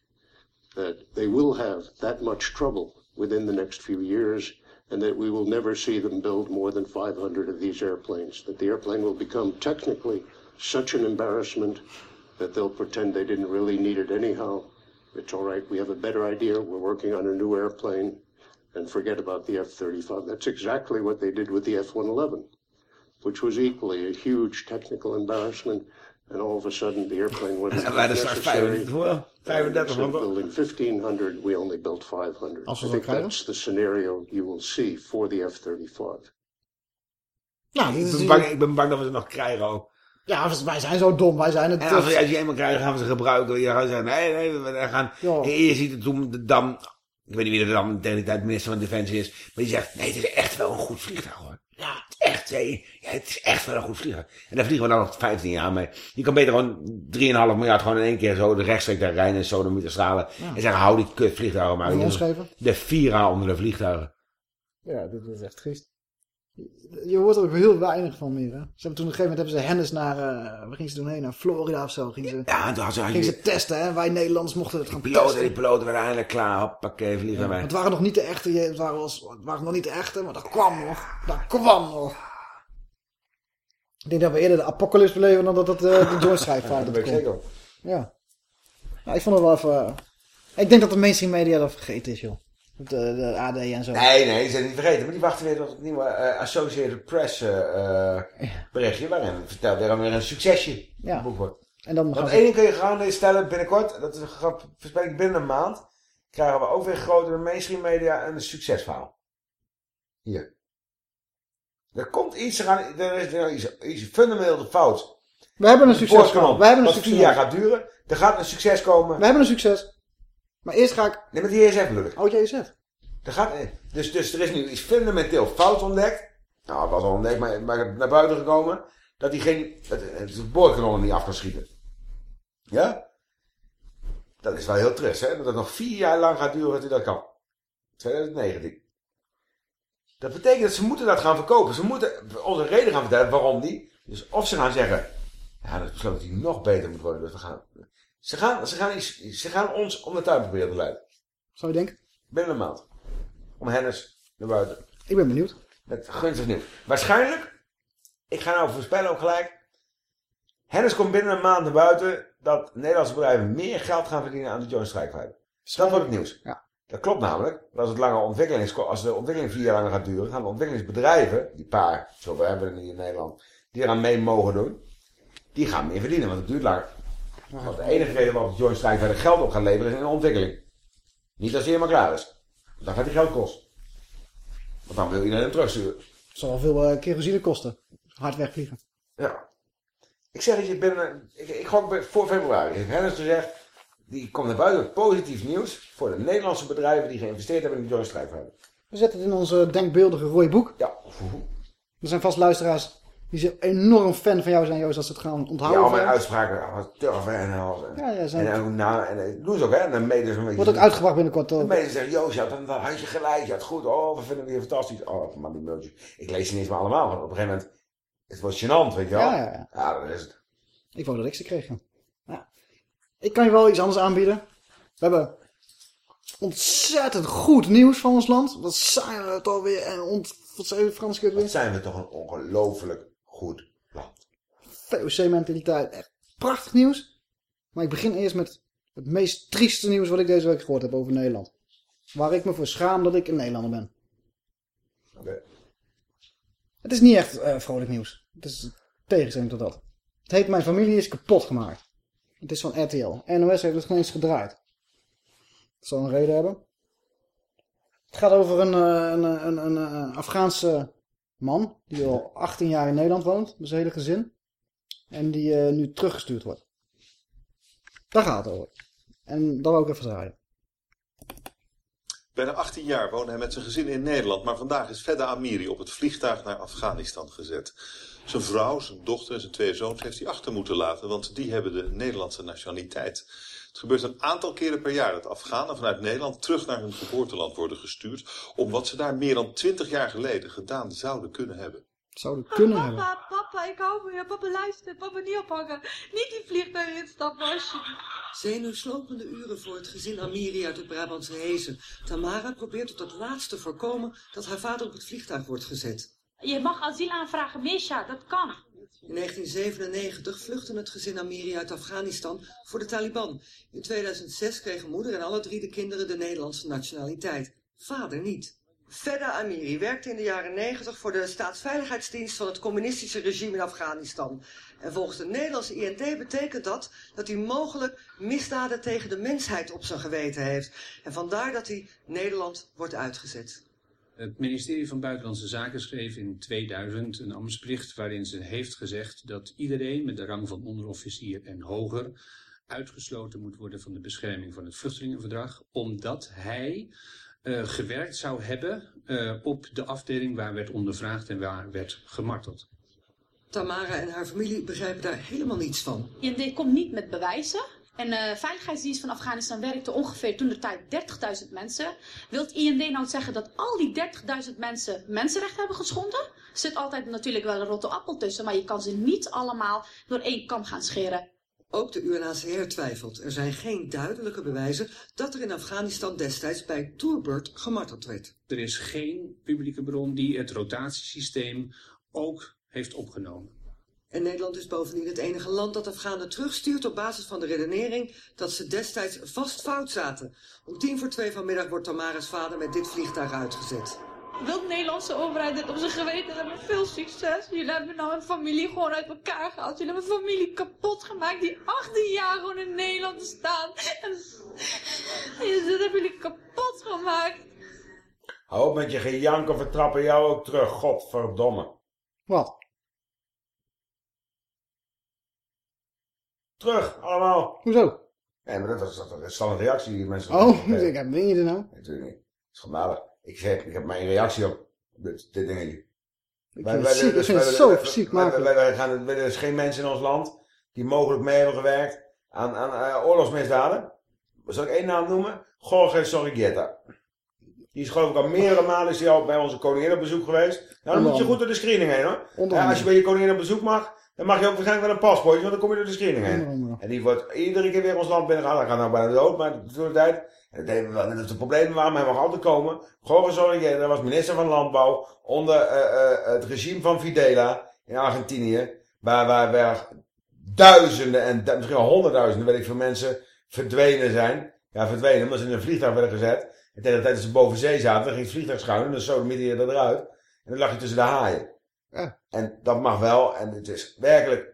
that they will have that much trouble within the next few years and that we will never see them build more than 500 of these airplanes. That the airplane will become technically such an embarrassment that they'll pretend they didn't really need it anyhow. It's all right, we have a better idea, we're working on a new airplane, and forget about the F 35. That's exactly what they did with the F 111, which was equally a huge technical embarrassment. And all of a sudden, the airplane wasn't En wij er straks necessary. 35, hoor. 35 Instead of building 1500, we only built 500. Als we I think krijgen? that's the scenario you will see for the F-35. Nou, dit Ik is ben, bang, ik ben bang dat we ze nog krijgen ook. Ja, wij zijn zo dom. Wij zijn het. En als we je eenmaal krijgen, gaan we ze gebruiken. Je gaat zeggen, nee, nee, we gaan... Ja. Je ziet het toen de Dam... Ik weet niet wie er dan tegen die tijd minister van Defensie is. Maar die zegt, nee, het is echt wel een goed vliegtuig hoor. Ja, echt, nee, ja, het is echt wel een goed vliegtuig. En daar vliegen we dan nog 15 jaar mee. Je kan beter gewoon 3,5 miljard gewoon in één keer zo de rechtstreek daar rijden en zo de moeten stralen. Ja. En zeggen, hou die kut vliegtuigen maar. De Vira onder de vliegtuigen. Ja, dit is echt triest. Je hoort er ook heel weinig van meer. Hè? Ze hebben toen op een gegeven moment hebben ze Hennis naar, eh waar gingen ze toen heen? Naar Florida of zo. Gingen ze, Ja, en toen ze gingen ze testen. Hè? Wij Nederlanders mochten het gaan piloten, testen. die piloten werden eindelijk klaar. Hoppakee, vliegen Ja, wij. het waren nog niet de echte, het waren, wel, het waren nog niet de echte, maar dat kwam nog. Dat kwam nog. Ik denk dat we eerder de apocalypse beleven dan dat het eh, de Joint Strike Fighter dat weet ik komt. zeker. Ja. Nou, ik vond het wel even... ik denk dat de mainstream media dat vergeten is, joh. De, de AD en zo. Nee, nee, ze zijn niet vergeten. Maar die wachten weer tot het nieuwe eh, Associated Press eh, eh, berichtje. Waarin vertelt weer weer een succesje. Ja. boek wordt. En dan Want één ding kun je gewoon stellen binnenkort. Dat is een ik binnen een maand. Krijgen we ook weer grotere mainstream media een succesverhaal. Hier. Er komt iets eraan. Er is er iets, iets fundamenteel fout. We hebben een voortkanon, We hebben een Wat vier jaar gaat duren. Er gaat een succes komen. We hebben een succes. Maar eerst ga ik... Nee, met die ESF bedoel ik. Oh, JSF. Er gaat, dus, dus er is nu iets fundamenteel fout ontdekt. Nou, het was al ontdekt, maar, maar naar buiten gekomen. Dat hij geen, het, het boorkanon niet af kan schieten. Ja? Dat is wel heel trist, hè? Dat het nog vier jaar lang gaat duren dat hij dat kan. 2019. Dat betekent dat ze moeten dat gaan verkopen. Ze moeten onze reden gaan vertellen waarom die. Dus of ze gaan zeggen, ja, dat is besloten dat hij nog beter moet worden. Dus we gaan, ze, gaan, ze, gaan iets, ze gaan ons om de tuin proberen te leiden. Zou je denken? Binnen een maand. Om Hennis naar buiten. Ik ben benieuwd. Met gunstig nieuws. Waarschijnlijk, ik ga nou voorspellen ook gelijk. Hennis komt binnen een maand naar buiten dat Nederlandse bedrijven meer geld gaan verdienen aan de Joint Strike Fighter. Dat wordt het nieuws. Ja. Dat klopt namelijk. Als, het lange ontwikkelings, als de ontwikkeling vier jaar langer gaat duren, gaan de ontwikkelingsbedrijven, die paar, zo hebben we in Nederland, die eraan mee mogen doen, die gaan meer verdienen, want het duurt langer. Want de enige reden waarom Joint Strike verder geld op gaat leveren is in de ontwikkeling. Niet als hij helemaal klaar is. Dan gaat hij geld kosten. Want dan wil iedereen hem terugsturen. Het zal wel veel eh, kerosine kosten. Hard wegvliegen. Ja. Ik zeg het je binnen... Ik, ik gok bij- voor februari. Heeft Hennis gezegd... Die komt naar buiten met positief nieuws... voor de Nederlandse bedrijven die geïnvesteerd hebben in de Joint Strike. We zetten het in onze denkbeeldige rode boek. Ja. Er zijn vast luisteraars die zijn enorm fan van jou zijn, Joost, als ze het gaan Ja, onthouden. al mijn uitspraken was turven en alles. Ja, ja, zijn- En, ook na, en doen ze ook, hè. En dan mede ze een beetje... Wordt ook uitgebracht binnenkort. De ook. meesten zeggen, Joost, ja, dan, dan had je gelijk, je had goed, oh, we vinden het weer fantastisch. Oh, man, die mailtjes. Ik lees ze niet eens meer allemaal, want op een gegeven moment, het wordt gênant, weet je wel. Ja, ja, ja. Ja, dat is het. Ik wou dat ik ze kreeg. ja. Ja. Ik kan je wel iets anders aanbieden. We hebben ontzettend goed nieuws van ons land. Wat zijn we toch weer... En ont, wat de Frans weer? Wat zijn we toch een ongelooflijk goed land. VOC-mentaliteit. Echt prachtig nieuws. Maar ik begin eerst met het meest trieste nieuws wat ik deze week gehoord heb over Nederland. Waar ik me voor schaam dat ik een Nederlander ben. Oké. Het is niet echt eh, vrolijk nieuws. Het is tegenstelling tot dat. Het heet Mijn familie is kapot gemaakt. Het is van RTL. NOS heeft het geen eens gedraaid. Dat zal een reden hebben. Het gaat over een, eh, een, een, een, een Afghaanse man die al 18 jaar in Nederland woont met zijn hele gezin. En die eh, nu teruggestuurd wordt. Daar gaat het over. En dat wil ik even draaien. Bijna 18 jaar woonde hij met zijn gezin in Nederland, maar vandaag is Fedda Amiri op het vliegtuig naar Afghanistan gezet. Zijn vrouw, zijn dochter en zijn twee zoons heeft hij achter moeten laten, want die hebben de Nederlandse nationaliteit. Het gebeurt een aantal keren per jaar dat Afghanen vanuit Nederland terug naar hun geboorteland worden gestuurd, om wat ze daar meer dan 20 jaar geleden gedaan zouden kunnen hebben. Zouden kunnen hebben. Papa, papa, ik hou van je. Papa, luister. Papa, niet ophangen. Niet die vliegtuig instappen, alsjeblieft. Zenuwslopende uren voor het gezin Amiri uit het Brabantse Hezen. Tamara probeert tot het laatste te voorkomen dat haar vader op het vliegtuig wordt gezet. Je mag asiel aanvragen, Misha. Dat kan. In 1997 vluchtte het gezin Amiri uit Afghanistan voor de Taliban. In 2006 kregen moeder en alle drie de kinderen de Nederlandse nationaliteit. Vader niet. Fedda Amiri werkte in de jaren 90 voor de staatsveiligheidsdienst van het communistische regime in Afghanistan. En volgens de Nederlandse IND betekent dat dat hij mogelijk misdaden tegen de mensheid op zijn geweten heeft. En vandaar dat hij Nederland wordt uitgezet. Het ministerie van Buitenlandse Zaken schreef in 2000 een ambtsbericht waarin ze heeft gezegd dat iedereen met de rang van onderofficier en hoger uitgesloten moet worden van de bescherming van het vluchtelingenverdrag, omdat hij eh, gewerkt zou hebben eh, op de afdeling waar werd ondervraagd en waar werd gemarteld. Tamara en haar familie begrijpen daar helemaal niets van. IND komt niet met bewijzen. En de Veiligheidsdienst van Afghanistan werkte ongeveer toen de tijd 30.000 mensen. Wilt IND nou zeggen dat al die 30.000 mensen mensenrechten hebben geschonden? Er zit altijd natuurlijk wel een rotte appel tussen, maar je kan ze niet allemaal door één kam gaan scheren. Ook de UNHCR twijfelt. Er zijn geen duidelijke bewijzen dat er in Afghanistan destijds bij Tourbird gemarteld werd. Er is geen publieke bron die het rotatiesysteem ook heeft opgenomen. En Nederland is bovendien het enige land dat Afghanen terugstuurt op basis van de redenering dat ze destijds vast fout zaten. Om tien voor twee vanmiddag wordt Tamara's vader met dit vliegtuig uitgezet. Wil de Nederlandse overheid dit op zijn geweten hebben? Veel succes. Jullie hebben nou een familie gewoon uit elkaar gehaald. Jullie hebben een familie kapot gemaakt die 18 jaar gewoon in Nederland staan. En, en dit hebben jullie kapot gemaakt. Hou op met je gejank of we trappen jou ook terug, godverdomme. Wat? Terug, allemaal. Hoezo? Nee, maar dat was dat een standaard reactie die mensen... Oh, ik heb, ben je er nou? natuurlijk niet. Het is schandalig. Ik zeg, ik heb mijn reactie op dit, dit dingetje. Ik vind het ziek, ik vind het zo wij, wij, wij gaan, er is geen mensen in ons land die mogelijk mee hebben gewerkt aan, aan eh, oorlogsmisdaden. Zal ik één naam noemen? Jorge Sorrigueta. Die is geloof ik al meerdere malen is die al bij onze koningin op bezoek geweest. Nou, dan moet je goed door de screening heen hoor. Ja, als je bij je koningin op bezoek mag, dan mag je ook waarschijnlijk wel een paspoortje, want dan kom je door de screening heen. En die wordt iedere keer weer ons land binnengehaald. Hij gaat nou bijna dood, maar toen de tijd. En dat deden we wel. En dat is het probleem waarom hij mag altijd komen. Jorge Sorrigueta was minister van Landbouw onder eh, eh, het regime van Fidela in Argentinië. Waar, waar, waar duizenden en misschien wel honderdduizenden, weet ik veel, mensen verdwenen zijn. Ja, verdwenen omdat ze in een vliegtuig werden gezet. En tegen de tijd dat ze boven zee zaten, dan ging het vliegtuig schuin en dan zo je er eruit. En dan lag je tussen de haaien. Ja. En dat mag wel. En het is werkelijk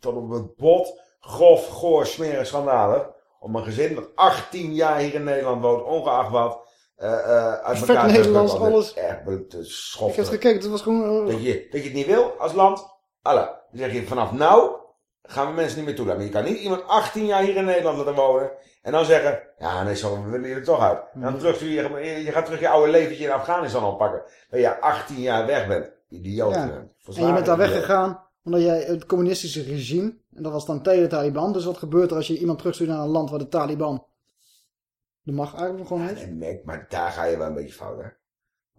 tot op het bot, grof, goor, smerig, schandalig. Om een gezin dat 18 jaar hier in Nederland woont, ongeacht wat, eh eh uit Perfect elkaar te Nederlands, alles. Echt te Ik heb schoffen. het gekeken, het was gewoon... eh, Dat je, dat je het niet wil als land. Alla. Dan zeg je vanaf nou gaan we mensen niet meer toelaten. Maar je kan niet iemand 18 jaar hier in Nederland laten wonen. En dan zeggen, ja nee, zo, we willen je er toch uit. En dan terug, je, je gaat terug je oude leventje in Afghanistan oppakken. Dat je 18 jaar weg bent. Idioot. Ja. En je bent daar weggegaan omdat jij het communistische regime, en dat was dan tegen de Taliban. Dus wat gebeurt er als je iemand terugstuurt naar een land waar de Taliban de macht eigenlijk gewoon heeft? Mac, maar daar ga je wel een beetje fout hè.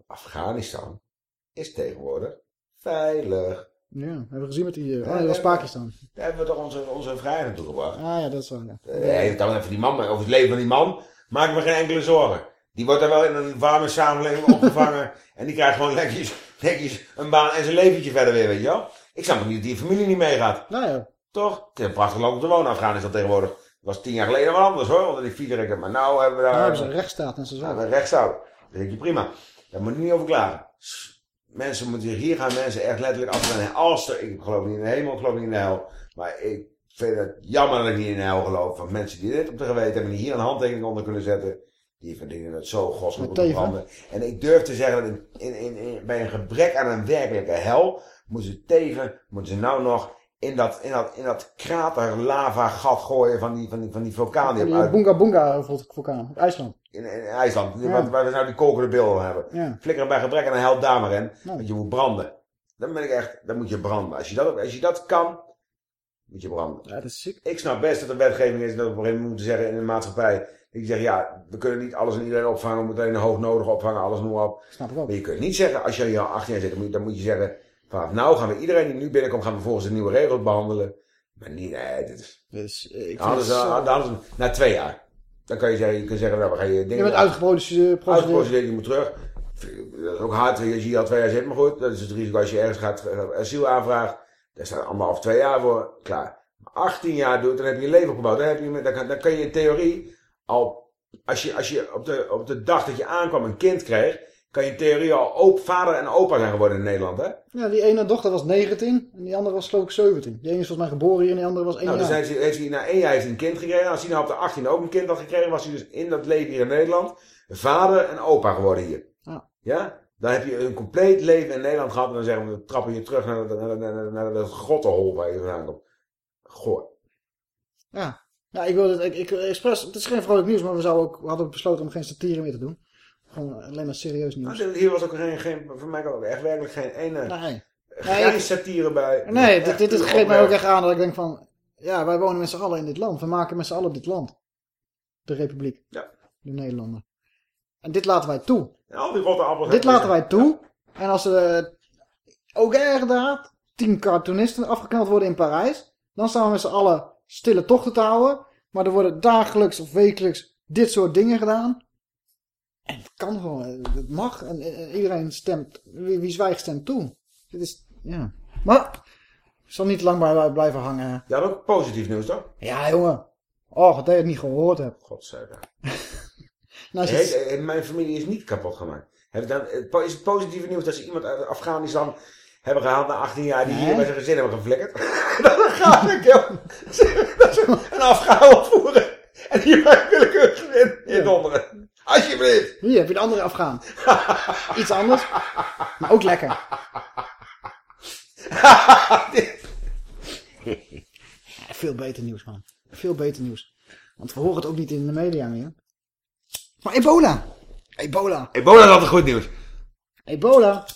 Afghanistan is tegenwoordig veilig. Ja, hebben we gezien met die... eh, Ja, oh, dat was. Pakistan. Daar hebben we toch onze, onze vrijheid naartoe gebracht. Ah ja, dat is wel, ja. Eh, dan even die man, over het leven van die man maak me geen enkele zorgen. Die wordt er wel in een warme samenleving opgevangen. en die krijgt gewoon netjes, netjes een baan en zijn leventje verder weer, weet je wel. Ik snap ook niet dat die familie niet meegaat. Nou ja. Toch? Het is een prachtig land om te wonen, Afghanistan tegenwoordig. Dat was tien jaar geleden wel anders hoor, onder die viederikken. Maar nou hebben we daar... Daar hebben ze een rechtsstaat en zo. Ja, een rechtsstaat. Dat denk je prima. Daar moet je niet over klagen. Mensen moeten hier gaan mensen echt letterlijk afgaan. Als er, ik geloof niet in de hemel, ik geloof niet in de hel. Maar ik vind het jammer dat ik niet in de hel geloof. Van mensen die dit op de geweten hebben, die hier een handtekening onder kunnen zetten. Die verdienen het zo teven. branden. En ik durf te zeggen dat in, in, in, bij een gebrek aan een werkelijke hel, moeten ze teven, moeten ze nou nog in dat, in dat, in dat krater lava gat gooien van die, van die, van die vulkaan die Die Boonga Boonga vulkaan op IJsland. in, in IJsland, Ja. waar, waar we nou die kokende beelden hebben. Ja. Flikker bij gebrek aan een hel daar maar in, want je moet branden. Dan ben ik echt, dan moet je branden. Als je dat, als je dat kan, moet je branden. Ja, dat is ziek. Ik snap best dat er wetgeving is dat we op een gegeven moment moeten zeggen in de maatschappij. Je zegt, ja, we kunnen niet alles en iedereen opvangen, we moeten alleen de hoognodige opvangen, alles noem op. Snap ik ook. Maar je kunt niet zeggen, als je al 18 jaar zit, dan moet, je- zeggen, vanaf nou gaan we iedereen die nu binnenkomt, gaan we volgens de nieuwe regels behandelen. Maar niet, nee, dit is... Dus, eh, ik het zo- dan na twee jaar. Dan kan je zeggen, je kunt zeggen, nou, we gaan je dingen... Je bent uitgeproduceerd. Uitgeprocedeerd, je moet terug. Dat is ook hard als je hier al twee jaar zit, maar goed. Dat is het risico als je ergens gaat eh, asiel aanvraagt. Daar staat anderhalf, twee jaar voor. Klaar. Maar 18 jaar doet, dan heb je je leven opgebouwd. Dan, heb je, dan, kan, dan kan je in theorie al... Als je, als je op, de, op de dag dat je aankwam een kind kreeg... kan je in theorie al op, vader en opa zijn geworden in Nederland, hè? Ja, die ene dochter was 19 en die andere was geloof ik 17. Die ene is volgens mij geboren hier en die andere was 1 Nou, dus jaar. heeft hij, heeft hij, na één jaar een kind gekregen. Als hij nou op de 18 ook een kind had gekregen, was hij dus in dat leven hier in Nederland vader en opa geworden hier. Ja. Ja? Dan heb je een compleet leven in Nederland gehad en dan zeggen we, dan trappen je terug naar, naar, naar dat grottenhol waar je vandaan komt. Goh. Ja. Ja, ik wil het, ik, ik, expres, het is geen vrolijk nieuws, maar we, zouden ook, we hadden besloten om geen satire meer te doen. Gewoon alleen maar serieus nieuws. Nou, hier was ook geen, geen, voor mij ook echt werkelijk geen ene Nee. ik- satire bij. Nee, dit, dit geeft mij ook echt aan dat ik denk van... Ja, wij wonen met z'n allen in dit land. We maken met z'n allen dit land. De Republiek. Ja. De Nederlanden. En dit laten wij toe. En al die rotte appels. Dit laten wij toe. En als er ook erg inderdaad tien cartoonisten afgeknald worden in Parijs... dan staan we met z'n allen stille tochten te houden. Maar er worden dagelijks of wekelijks dit soort dingen gedaan. En het kan gewoon. Het mag. En, en iedereen stemt... Wie, wie zwijgt stemt toe. Dit is... Ja. Maar... Ik zal niet lang bij blijven hangen. Ja, ook positief nieuws toch? Ja, jongen. Oh, dat je het niet gehoord hebt. Godzijdank. Nou, eh, mijn familie is niet kapot gemaakt. Eh, is het positieve nieuws dat ze iemand uit Afghanistan hebben gehaald na 18 jaar die Nee. hier bij zijn gezin hebben geflikkerd? dan ga ik joh. Dat ze een Afghaan opvoeren. En hier bij een willekeurig gezin in donderen. Alsjeblieft. Hier heb je de andere afgaan. Iets anders. Maar ook lekker. Ja, veel beter nieuws, man. Veel beter nieuws. Want we horen het ook niet in de media meer. Maar ebola. Ebola. Ebola is altijd goed nieuws. Ebola.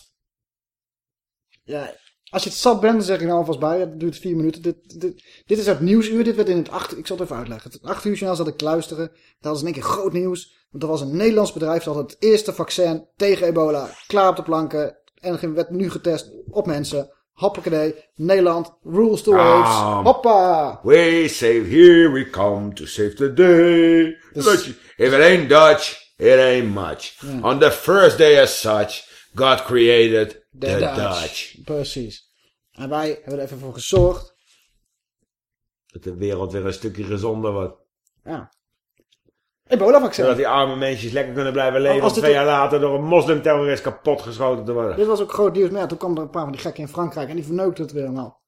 Ja, als je het zat bent, dan zeg ik nou alvast bij. Het duurt vier minuten. Dit, dit, dit is het nieuwsuur. Dit werd in het acht... Ik zal het even uitleggen. Het acht uur journaal zat ik te luisteren. Dat was in één keer groot nieuws. Want er was een Nederlands bedrijf dat had het eerste vaccin tegen ebola klaar op de planken. En werd nu getest op mensen. Hoppakee. Nederland. Rules the waves. Ah. Hoppa. We save here we come to save the day. Dutch. If it ain't Dutch, it ain't much. On the first day as such, God created De Dutch. Precies. En wij hebben er even voor gezorgd. Dat de wereld weer een stukje gezonder wordt. Ja. Ebola-vaccin. Zodat die arme mensen lekker kunnen blijven leven. Als twee jaar later door een moslimterrorist kapotgeschoten te worden. Dit was ook groot nieuws. Maar ja, toen kwamen er een paar van die gekken in Frankrijk en die verneukten het weer helemaal.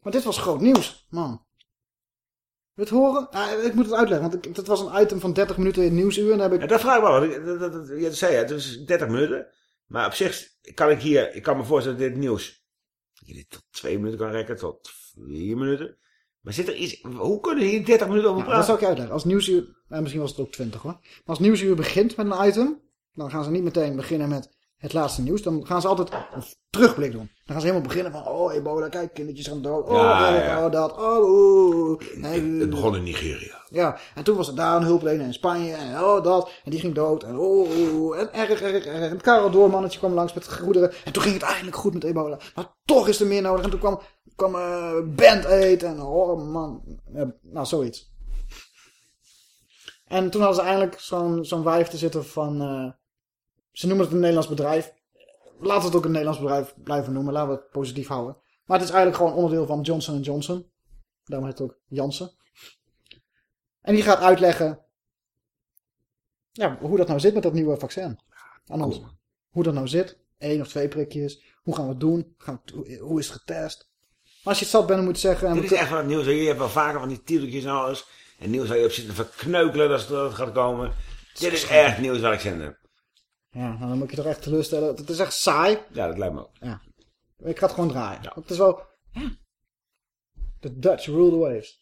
Maar dit was groot nieuws, man. Wil je het horen? Ja, ik moet het uitleggen, want ik, dat was een item van 30 minuten in het nieuwsuur. En daar heb Ja, ik... dat vraag ik me wel. Dat, dat, dat, je zei het, het is 30 minuten. Maar op zich kan ik hier, ik kan me voorstellen dat dit nieuws, dat je dit tot twee minuten kan rekken, tot vier minuten. Maar zit er iets, hoe kunnen hier 30 minuten over Nou, dat praten? zal ik je uitleggen. Als nieuwsuur, nou, misschien was het ook 20 hoor. Maar als nieuwsuur begint met een item, dan gaan ze niet meteen beginnen met het laatste nieuws. Dan gaan ze altijd een terugblik doen. Dan gaan ze helemaal beginnen van, oh ebola, kijk, kindertjes gaan dood. Oh, Ja, dit, ja. oh dat, oh. Nee, Het begon in Nigeria. Ja, en toen was er daar een hulpverlener in Spanje. En oh, dat. En die ging dood. En oh, oh, en erg, erg, erg. En Karel Doormannetje kwam langs met goederen. En toen ging het eindelijk goed met ebola. Maar toch is er meer nodig. En toen kwam, kwam eh Band Aid. En oh man. Nou, zoiets. En toen hadden ze eindelijk zo'n zo'n wijf te zitten van... eh, ze noemen het een Nederlands bedrijf. Laten we het ook een Nederlands bedrijf blijven noemen. Laten we het positief houden. Maar het is eigenlijk gewoon onderdeel van Johnson Johnson. Daarom heet het ook Janssen. En die gaat uitleggen ja, hoe dat nou zit met dat nieuwe vaccin. Aan ons. Hoe dat nou zit. Eén of twee prikjes. Hoe gaan we het doen? Gaan we, hoe- is het getest? Maar als je het zat bent, moet zeggen... en Dit is echt het nieuws. Je hebt wel vaker van die titeltjes en alles. En nieuws waar je op zit te verkneukelen dat het gaat komen. Dit is echt nieuws waar ik zender. Ja, nou, dan moet ik je toch echt teleurstellen. Het is echt saai. Ja, dat lijkt me ook. Ja. Ik ga het gewoon draaien. Het is wel... Ja. The Dutch rule the waves.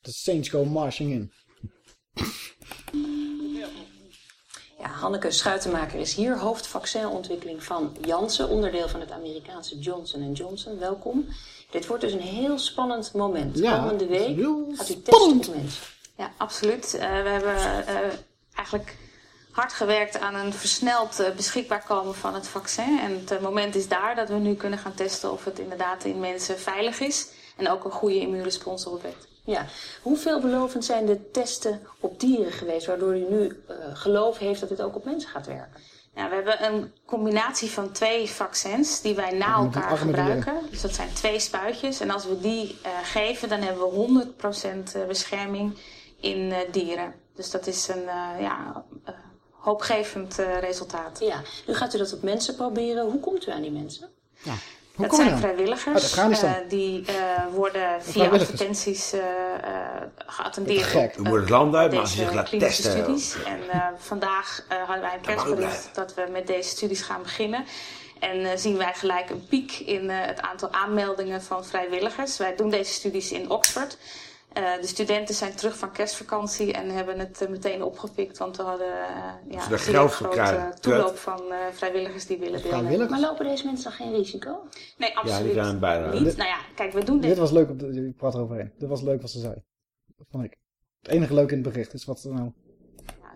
The Saints go marching in. Ja, Hanneke Schuitenmaker is hier, hoofdvaccinontwikkeling van Janssen, onderdeel van het Amerikaanse Johnson Johnson. Welkom. Dit wordt dus een heel spannend moment. Ja, Komende week gaat u testen op mensen. Ja, absoluut. Eh, we hebben eh, eigenlijk hard gewerkt aan een versneld eh, beschikbaar komen van het vaccin. En het eh, moment is daar dat we nu kunnen gaan testen of het inderdaad in mensen veilig is. En ook een goede immuunrespons opwekt. Ja, hoe veelbelovend zijn de testen op dieren geweest, waardoor u nu eh, geloof heeft dat dit ook op mensen gaat werken? Nou, we hebben een combinatie van twee vaccins die wij na elkaar gebruiken. Dus dat zijn twee spuitjes. En als we die eh, geven, dan hebben we 100% bescherming in eh, dieren. Dus dat is een eh, ja, eh, hoopgevend eh, resultaat. Ja, nu gaat u dat op mensen proberen. Hoe komt u aan die mensen? Hoe dat zijn dan? vrijwilligers. Afghanistan. eh, die eh, worden via advertenties eh, eh, geattendeerd Te gek. U moet het land uit, maar als je deze zich laat klinische testen- studies. En eh, vandaag eh, hadden wij een persbericht dat we met deze studies gaan beginnen. En eh, zien wij gelijk een piek in eh, het aantal aanmeldingen van vrijwilligers. Wij doen deze studies in Oxford. Eh, de studenten zijn terug van kerstvakantie en hebben het eh, meteen opgepikt. Want we hadden eh ja, voor grote krijgen. toeloop van eh, vrijwilligers die willen deelnemen. Vrijwilligers? Maar lopen deze mensen dan geen risico? Nee, absoluut die gaan bijdragen. niet. Dit- Nou ja, kijk, we doen dit. Dit was leuk, op de, ik praat eroverheen. Dit was leuk wat ze zei. Dat vond ik. Het enige leuke in het bericht is wat ze nou...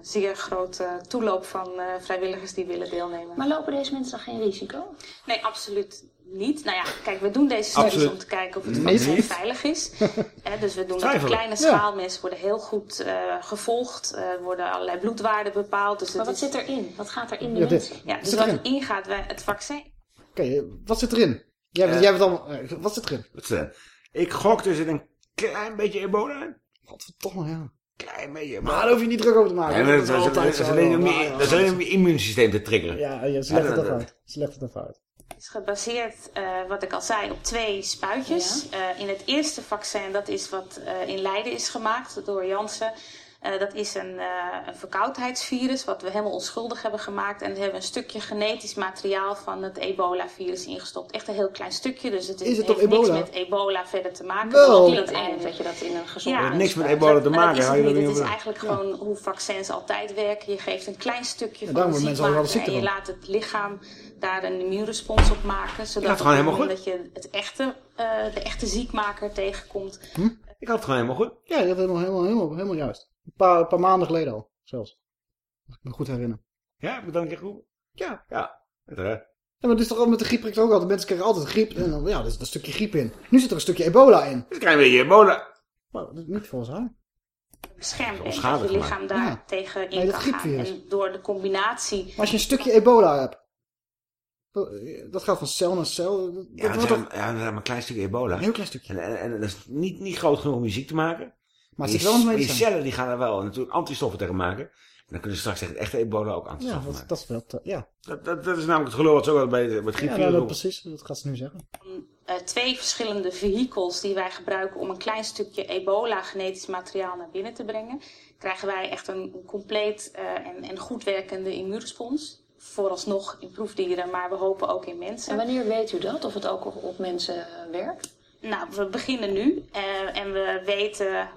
zeer grote toeloop van eh, vrijwilligers die willen deelnemen. Maar lopen deze mensen dan geen risico? Nee, absoluut niet. Nou ja, kijk, we doen deze studies Absoluut om te kijken of het niet. vaccin veilig is. Hè, dus we doen dat op kleine Ja. schaal. Mensen worden heel goed eh, gevolgd. Eh, worden allerlei bloedwaarden bepaald. Dus Maar wat is... zit erin? Wat gaat er in de Ja, mensen? Ja, dus zit wat erin? erin gaat, het vaccin... Oké, wat zit erin? Jij, Eh. jij bent allemaal... Wat zit erin? Wat? Ik gok er zit een klein beetje ebola in. Godverdomme, ja. Klein beetje Maar daar hoef je niet druk over te maken. Ja, maar dat, is alleen om Ja, je, ja, dat is alleen om je immuunsysteem te triggeren. Ja, je legt het uit. Ze legt het uit. Is gebaseerd, eh, wat ik al zei, op twee spuitjes. Eh, in het eerste vaccin, dat is wat eh, in Leiden is gemaakt door Janssen. Eh, dat is een, eh, een verkoudheidsvirus, wat we helemaal onschuldig hebben gemaakt. En we hebben een stukje genetisch materiaal van het ebola-virus ingestopt. Echt een heel klein stukje, dus het, Is het heeft niks met ebola verder te maken. Wel. Het dat je dat in een gezond Ja, Het heeft niks met ebola te dat maken, is hou het niet. is eigenlijk gewoon hoe vaccins altijd werken. Je geeft een klein stukje Ja, van de en je laat het lichaam daar een immuunrespons op maken. Zodat het gewoon op helemaal moment dat je het echte, eh, de echte ziekmaker tegenkomt. Ik had het gewoon helemaal goed. Ja, je had helemaal, helemaal, helemaal, helemaal juist. Een paar, een paar maanden geleden al, zelfs. Als ik me goed herinner. Ja, ik dan keer goed? Ja. Ja, uiteraard. Ja, maar het is toch al met de griep prikt ook altijd. Mensen krijgen altijd griep. En dan, ja, er zit een stukje griep in. Nu zit er een stukje ebola in. Een klein beetje ebola. Maar dat is niet volgens haar. Beschermt en dat je lichaam daar Ja. tegen in Nee, dat kan gaan. En door de combinatie... Maar als je een stukje ebola hebt. Dat, gaat van cel naar cel. Dat, Ja, dat wordt ja, maar een klein stukje ebola. Een heel klein stukje. En, en, en dat is niet, niet groot genoeg om je ziek te maken. Maar het die, wel cellen die gaan er wel natuurlijk antistoffen tegen maken. En dan kunnen ze straks tegen echte ebola ook Ja, antistoffen dat, maken. dat is wel... te- ja. Dat, dat, dat is namelijk het gelul wat ze ook wel bij, het Ja, griepvirus nou, dat, doen. precies. Dat gaat ze nu zeggen. eh, twee verschillende vehicles die wij gebruiken om een klein stukje ebola-genetisch materiaal naar binnen te brengen, krijgen wij echt een, een compleet eh, en, en goed werkende immuunrespons. Vooralsnog in proefdieren, maar we hopen ook in mensen. En wanneer weet u dat? Of het ook op- op mensen eh, werkt? Nou, we beginnen nu eh, en we weten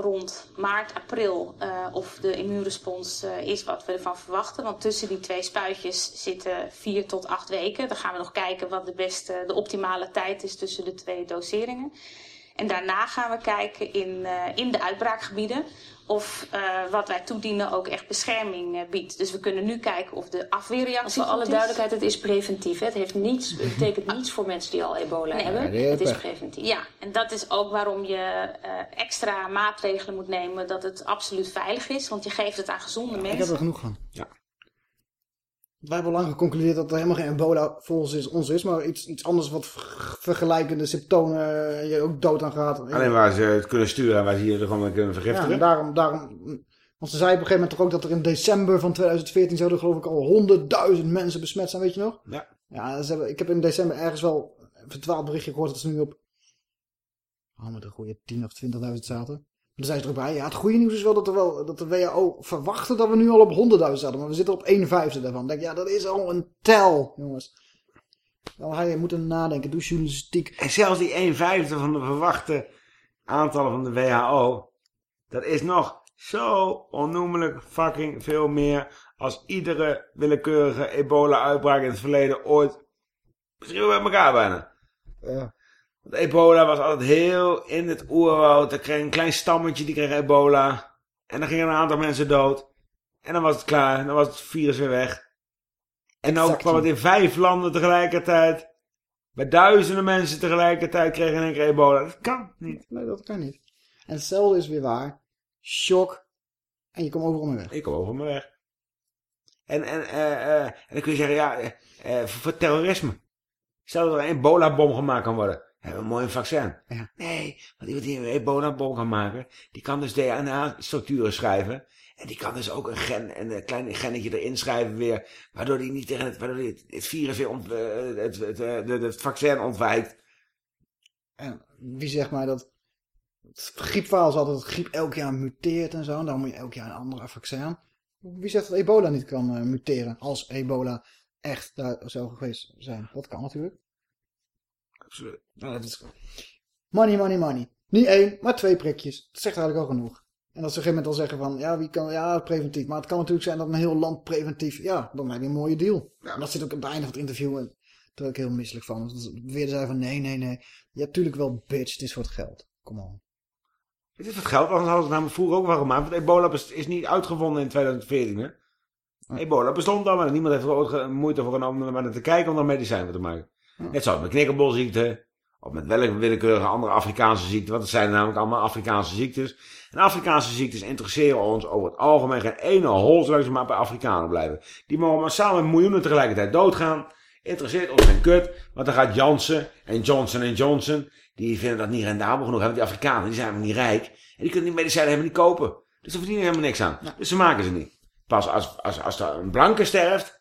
rond maart, april eh, of de immuunrespons eh, is wat we ervan verwachten. Want tussen die twee spuitjes zitten vier tot acht weken. Dan gaan we nog kijken wat de beste, de optimale tijd is tussen de twee doseringen. En daarna gaan we kijken in, eh, in de uitbraakgebieden of eh, wat wij toedienen ook echt bescherming eh, biedt. Dus we kunnen nu kijken of de afweerreactie Voor alle is. duidelijkheid, het is preventief. hè? Het, heeft niets, het betekent niets voor mensen die al ebola Nee. hebben. Hebben het is preventief. Ja, en dat is ook waarom je eh, extra maatregelen moet nemen dat het absoluut veilig is. Want je geeft het aan gezonde Ik mensen. heb er genoeg van. Ja. Wij hebben al lang geconcludeerd dat er helemaal geen ebola volgens is, ons is, maar iets, iets anders wat ver- vergelijkende symptomen eh, je ook dood aan gaat. Alleen waar ze het kunnen sturen en waar ze je er gewoon mee kunnen Ja, vergiftigen. en daarom, daarom, want ze zei op een gegeven moment toch ook dat er in december van 2014 zouden geloof ik al honderdduizend mensen besmet zijn, weet je nog? Ja. Ja, ze hebben, ik heb in december ergens wel een verdwaald berichtje gehoord dat ze nu op, oh, met een goede 10 of 20.000 zaten. Toen zei ze er ook bij, ja, het goede nieuws is wel dat, er wel dat de WHO verwachtte dat we nu al op 100.000 zaten, maar we zitten op 1 vijfde daarvan. Denk, ja, dat is al een tel, jongens. Wel, hij moet er nadenken, doe journalistiek. En zelfs die 1 vijfde van de verwachte aantallen van de WHO, dat is nog zo onnoemelijk fucking veel meer als iedere willekeurige ebola-uitbraak in het verleden ooit misschien wel bij elkaar bijna. Ja. Want ebola was altijd heel in het oerwoud. Er kreeg een klein stammetje, die kreeg ebola. En dan gingen een aantal mensen dood. En dan was het klaar. Dan was het virus weer weg. En dan kwam het in vijf landen tegelijkertijd. Bij duizenden mensen tegelijkertijd kregen in één keer ebola. Dat kan niet. Nee, dat kan niet. En hetzelfde is weer waar. Shock. En je komt overal mee weg. Ik kom over me weg. En, en, eh, en dan kun je zeggen, ja, eh, voor, voor terrorisme. Stel dat er een ebola-bom gemaakt kan worden. Hebben we een mooi vaccin. Nee, want iemand die een ebola-bom kan maken, die kan dus DNA-structuren schrijven. En die kan dus ook een gen, en een klein gennetje erin schrijven weer, waardoor die niet tegen het, waardoor die het, virus weer ont, eh, het, het, eh, het vaccin ontwijkt. En wie zegt mij dat het griepverhaal is altijd dat griep elk jaar muteert en zo. En dan moet je elk jaar een andere vaccin. Wie zegt dat ebola niet kan eh, muteren als ebola echt daar zo geweest zijn? Dat kan natuurlijk. Nou, dat is... Money, money, money. Niet één, maar twee prikjes. Dat zegt eigenlijk al genoeg. En dat ze op een gegeven moment al zeggen van, ja, wie kan, ja, preventief. Maar het kan natuurlijk zijn dat een heel land preventief, ja, dan heb je een mooie deal. En dat zit ook aan het einde van het interview, en daar ben ik heel misselijk van. Want weer zei van, nee, nee, nee. Ja, tuurlijk wel, bitch, het is voor het geld. Kom on. Het is wat geld, anders hadden ze het namelijk vroeger ook wel gemaakt. Want ebola is niet uitgevonden in 2014, hè. Ebola bestond al, maar niemand heeft er ooit moeite voor genomen om er naar te kijken om er medicijn voor te maken. Net zoals met knikkerbolziekte, of met welke willekeurige andere Afrikaanse ziekte, want het zijn namelijk allemaal Afrikaanse ziektes. En Afrikaanse ziektes interesseren ons over het algemeen geen ene hol, zolang ze maar bij Afrikanen blijven. Die mogen massaal met miljoenen tegelijkertijd doodgaan. Interesseert ons geen kut, want dan gaat Janssen en Johnson Johnson, die vinden dat niet rendabel genoeg. Want die Afrikanen, die zijn niet rijk. En die kunnen die medicijnen helemaal niet kopen. Dus ze verdienen helemaal niks aan. Dus ze maken ze niet. Pas als, als, als er een blanke sterft,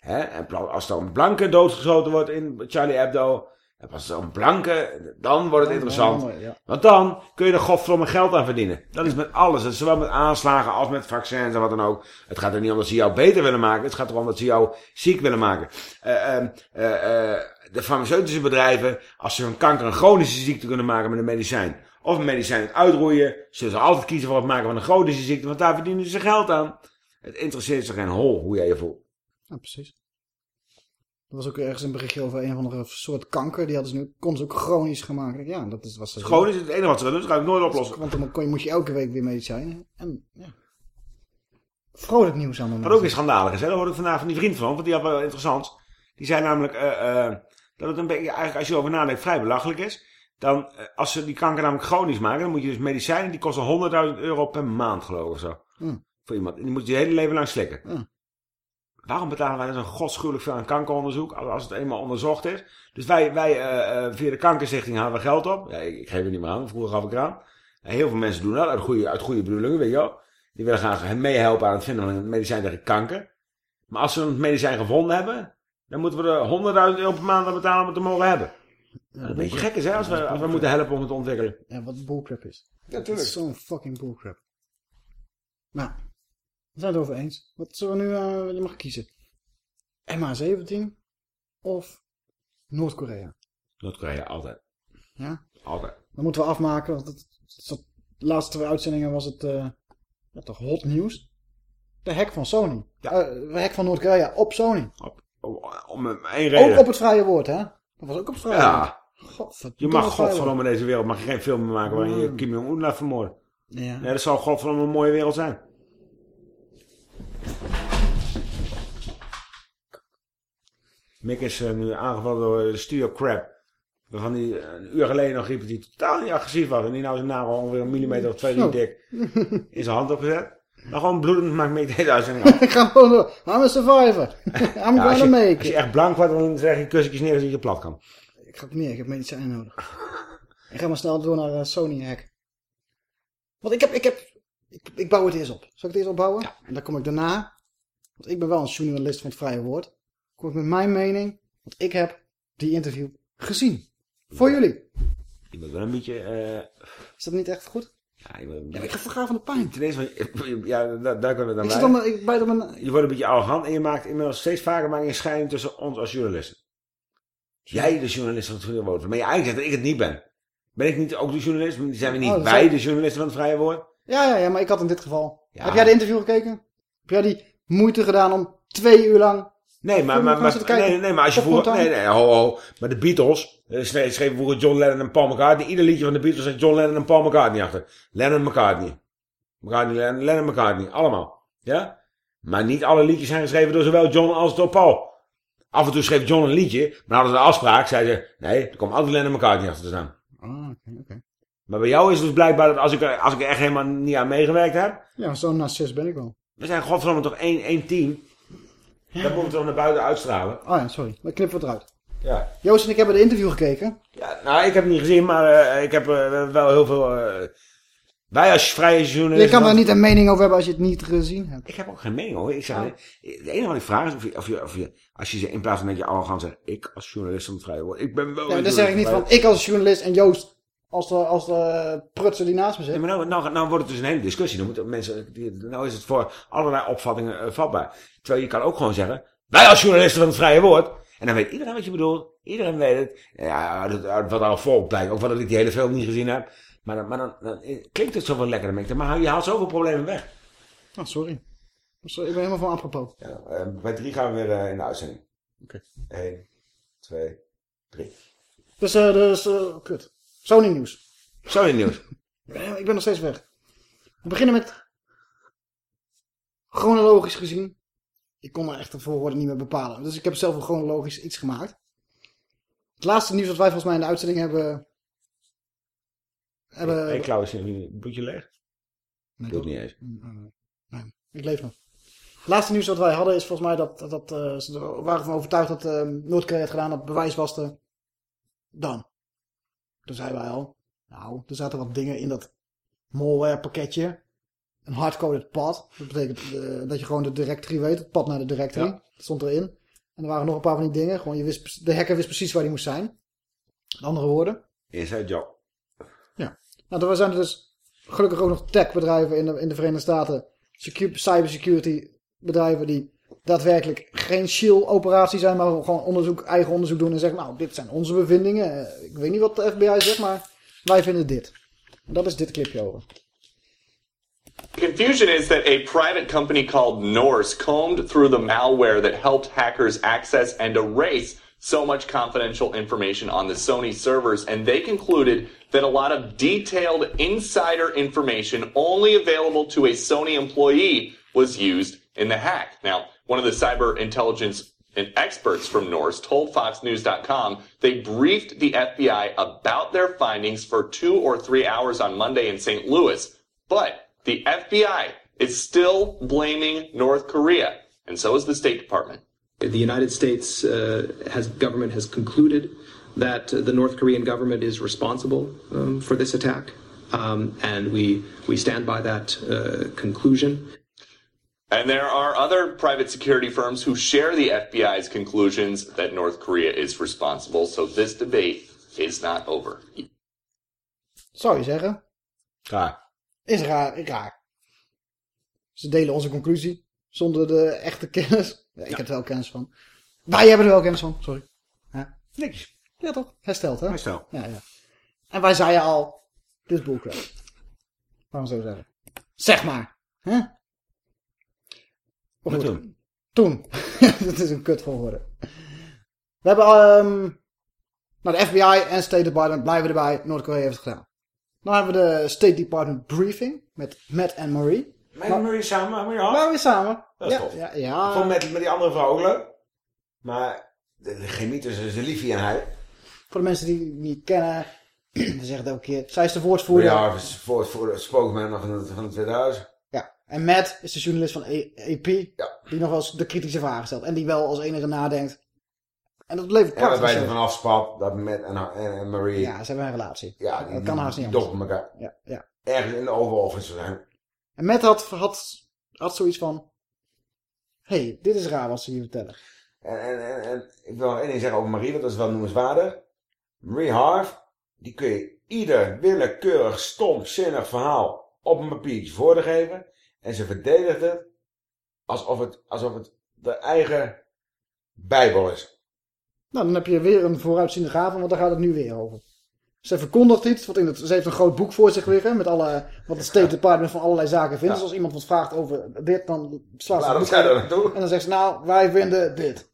hè, en als er een blanke doodgeschoten wordt in Charlie Hebdo, en pas er een blanke, dan wordt het interessant. ja. Want dan kun je er godverdomme geld aan verdienen. Dat is met alles. Dat is zowel met aanslagen als met vaccins en wat dan ook. Het gaat er niet om dat ze jou beter willen maken. Het gaat erom dat ze jou ziek willen maken. Eh, ehm, eh, eh, de farmaceutische bedrijven, als ze hun kanker een chronische ziekte kunnen maken met een medicijn. Of een medicijn het uitroeien. Zullen ze altijd kiezen voor het maken van een chronische ziekte. Want daar verdienen ze geld aan. Het interesseert ze geen hol hoe jij je voelt. Ja, precies. Er was ook ergens een berichtje over een of andere soort kanker. Die hadden ze nu, kon ze ook chronisch gemaakt. Denk, Ja, dat is, was Chronisch is het enige wat ze doen. Dat ga ik nooit oplossen. Want dan kon je, moet je elke week weer medicijnen. En ja. Vrolijk nieuws aan de Wat ook weer schandalig is, hè? dat hoorde ik vandaag van die vriend van want die had wel interessant. Die zei namelijk eh, eh, dat het een beetje, eigenlijk als je erover nadenkt, vrij belachelijk is. Dan, eh, als ze die kanker namelijk chronisch maken, dan moet je dus medicijnen, die kosten 100.000 euro per maand geloof ik of zo. Hm. Voor iemand. En die moet je je hele leven lang slikken. Hm. Waarom betalen wij dus een godschuwelijk veel aan kankeronderzoek als het eenmaal onderzocht is? Dus wij, wij eh, eh, via de kankerstichting halen we geld op. Ja, ik, ik geef het niet meer aan, vroeger gaf ik eraan. En heel veel mensen doen dat uit goede, uit goede bedoelingen, weet je wel. Die willen graag meehelpen aan het vinden van een medicijn tegen kanker. Maar als ze een medicijn gevonden hebben, dan moeten we er 100.000 euro per maand aan betalen om het te mogen hebben. Wat een beetje gek is, hè, als we, als we moeten helpen om het te ontwikkelen. Ja, wat bullcrap is. Ja, tuurlijk. Zo'n fucking bullcrap. Nou, we zijn het over eens. Wat zullen we nu, eh, je mag kiezen. MH17 of Noord-Korea? Noord-Korea, altijd. Ja? Altijd. Dan moeten we afmaken, want het, het zat- de laatste twee uitzendingen was het eh, ja, toch hot nieuws. De hack van Sony. Eh, de hack van Noord-Korea op Sony. Om één reden. Ook op het vrije woord, hè? Dat was ook op het vrije woord. Ja. Godverdomme Je mag godverdomme in deze wereld mag je geen film meer maken waarin je Mm. Kim Jong-un laat vermoorden. Ja. Nee, dat zal godverdomme een mooie wereld zijn. Mick is eh, nu aangevallen door eh, Studio Crab. Waarvan hij eh, een uur geleden nog riep dat hij totaal niet agressief was. En die nou zijn nagel ongeveer een millimeter of twee, dik in zijn hand opgezet. Maar gewoon bloedend maakt Mick deze uitzending af. Ik ga gewoon door. I'm a survivor. I'm Ja, gonna je, make als je echt blank wordt, dan zeg je kussentjes neer zodat je plat kan. Ik ga het meer, ik heb medicijnen nodig. ik ga maar snel door naar Sony hack. Want ik heb, ik heb, ik, ik bouw het eerst op. Zal ik het eerst opbouwen? En dan kom ik daarna, want ik ben wel een journalist van het vrije woord. Ik met mijn mening, want ik heb die interview gezien. Voor jullie. Je moet wel een beetje... eh, Is dat niet echt goed? Ja, je ik ga vergaan van de pijn. Ten eerste, ja, daar, daar kunnen we dan Ik dan, ik bijt op mijn... Je wordt een beetje arrogant en je maakt inmiddels steeds vaker maak je een scheiding tussen ons als journalisten. Jij de journalist van het Vrije Woord. Maar je eigenlijk zegt dat ik het niet ben. Ben ik niet ook de journalist? Zijn we niet Oh, wij zijn- de journalisten van het Vrije Woord? Ja, ja, ja, maar ik had in dit geval... Ja. Heb jij de interview gekeken? Heb jij die moeite gedaan om twee uur lang... Nee, maar, maar, maar, nee, nee, maar als je vroeger... Nee, nee, ho, ho. Maar de Beatles eh, schreven vroeger John Lennon en Paul McCartney. Ieder liedje van de Beatles had John Lennon en Paul McCartney achter. Lennon McCartney. McCartney, Lennon, Lennon McCartney. Allemaal. Ja? Maar niet alle liedjes zijn geschreven door zowel John als door Paul. Af en toe schreef John een liedje, maar hadden ze een afspraak. Zeiden ze, nee, er komt altijd Lennon McCartney achter te staan. Ah, oké, oké. Maar bij jou is het dus blijkbaar dat als ik, er- als ik er echt helemaal niet aan meegewerkt heb... Ja, zo'n narcist ben ik wel. We zijn godverdomme toch één, één team. Dat moeten we toch naar buiten uitstralen. Oh ja, sorry. Dan knippen we het eruit. Ja. Joost en ik hebben de interview gekeken. Ja, nou, ik heb het niet gezien, maar eh, ik heb eh, wel heel veel... eh, wij als vrije journalisten... Je kan daar niet een mening over hebben als je het niet gezien hebt. Ik heb ook geen mening hoor. Ik zeg, Oh. het enige wat ik vraag is of je, of je, of je als je ze in plaats van dat je arrogant zegt, ik als journalist van het vrije woord, ik ben wel... Ja, dan zeg ik niet van ik als journalist en Joost als de, als de prutser die naast me zit. Nee, maar nou, nou, nou wordt het dus een hele discussie. Dan moeten mensen, die- nou is het voor allerlei opvattingen eh, vatbaar. Terwijl je kan ook gewoon zeggen, wij als journalisten van het vrije woord. En dan weet iedereen wat je bedoelt. Iedereen weet het. Ja, wat al volk blijkt. Ook wat ik die hele film niet gezien heb. Maar, dan, maar dan, dan klinkt het zoveel lekkerder. Denk ik, Maar je haalt zoveel problemen weg. Oh, sorry. sorry. Ik ben helemaal van apropos. Ja, eh, bij drie gaan we weer eh, in de uitzending. Oké. Eén, twee, drie. Dus, eh dus kut. Sony nieuws. Sony nieuws. Ik ben, nog steeds weg. We beginnen met chronologisch gezien. Ik kon er echt de volgorde niet meer bepalen. Dus ik heb zelf een chronologisch iets gemaakt. Het laatste nieuws dat wij volgens mij in de uitzending hebben... hebben Hé, Klaus, is je bloedje leeg? Nee, Doe dat- niet eens. Nee, ik leef nog. Het laatste nieuws dat wij hadden is volgens mij dat, dat, dat eh, ze er waren van overtuigd dat eh, Noord-Korea het gedaan had. Bewijs was er dan. Toen zeiden wij al, nou, er zaten wat dingen in dat malware pakketje. Een hardcoded pad. Dat betekent eh, dat je gewoon de directory weet. Het pad naar de directory. Ja. Dat stond erin. En er waren nog een paar van die dingen. Gewoon, je wist, de hacker wist precies waar die moest zijn. Met andere woorden. Inside job. Ja. Nou, er zijn er dus gelukkig ook nog techbedrijven in de, in de Verenigde Staten. Secu cybersecurity bedrijven die daadwerkelijk geen shield operatie zijn, maar gewoon onderzoek, eigen onderzoek doen en zeggen, nou, dit zijn onze bevindingen. Eh, Ik weet niet wat de FBI zegt, maar wij vinden dit. Dat is dit clipje over. The confusion is that a private company called Norse combed through the malware that helped hackers access and erase so much confidential information on the Sony servers, and they concluded that a lot of detailed insider information only available to a Sony employee was used in the hack. Now, one of the cyber intelligence experts from Norse told FoxNews.com they briefed the FBI about their findings for two or three hours on Monday in St. Louis. But the FBI is still blaming North Korea, and so is the State Department. The United States uh, has government has concluded that the North Korean government is responsible um, for this attack. um, and we we stand by that uh, conclusion. And there are other private security firms who share the FBI's conclusions that North Korea is responsible, so this debate is not over. Zou je zeggen. Raar. Is raar, raar. Ze delen onze conclusie. Zonder de echte kennis. Ja, ik heb er wel kennis van. Wij hebben er wel kennis van, sorry. Ja. Niks. Ja toch? Hersteld hè? Herstel. Ja, ja. En wij zeiden al. Dit is bullcrap. Waarom zo zeggen? Zeg maar. Hè? Maar goed. toen? Toen. Dat is een kut volgorde. We hebben... ehm nou, de FBI en State Department blijven erbij. Noord-Korea heeft het gedaan. Dan hebben we de State Department briefing. Met Matt en Marie. Met Marie samen, Marie Hart? Maar weer samen. Dat is ja, tof. Ja, ja. Ik vond met, met die andere vrouw ook leuk. Maar de, de chemie tussen Zelifi en hij. Voor de mensen die het niet kennen. We zeggen het elke keer. Zij is de woordvoerder. Ja, voor, voor de spokesman van het, van het 2000. Ja. En Matt is de journalist van A- AP. Die nog wel eens de kritische vragen stelt. En die wel als enige nadenkt. En dat levert En we prachtig. weten van afspat dat Matt en, haar- en, en Marie... Ja, ze hebben een relatie. Ja, die, dat kan haast niet anders. doppen elkaar. Ja, ja. Ergens in de Oval Office zijn. En Matt had, had, had zoiets van... hey, dit is raar wat ze hier vertellen. En, en, en, en ik wil nog één ding zeggen over Marie, want dat is wel noemenswaardig. Marie Harf, die kun je ieder willekeurig, stom, zinnig verhaal op een papiertje voor te geven. En ze verdedigt het alsof het, alsof het de eigen bijbel is. Nou, dan heb je weer een vooruitziende gave, want daar gaat het nu weer over. Ze verkondigt iets, wat in het, ze heeft een groot boek voor zich liggen, met alle, wat het State Department van allerlei zaken vindt. Ja. Dus als iemand wat vraagt over dit, dan slaat ze Laat het boek. En dan zegt ze, nou, wij vinden dit.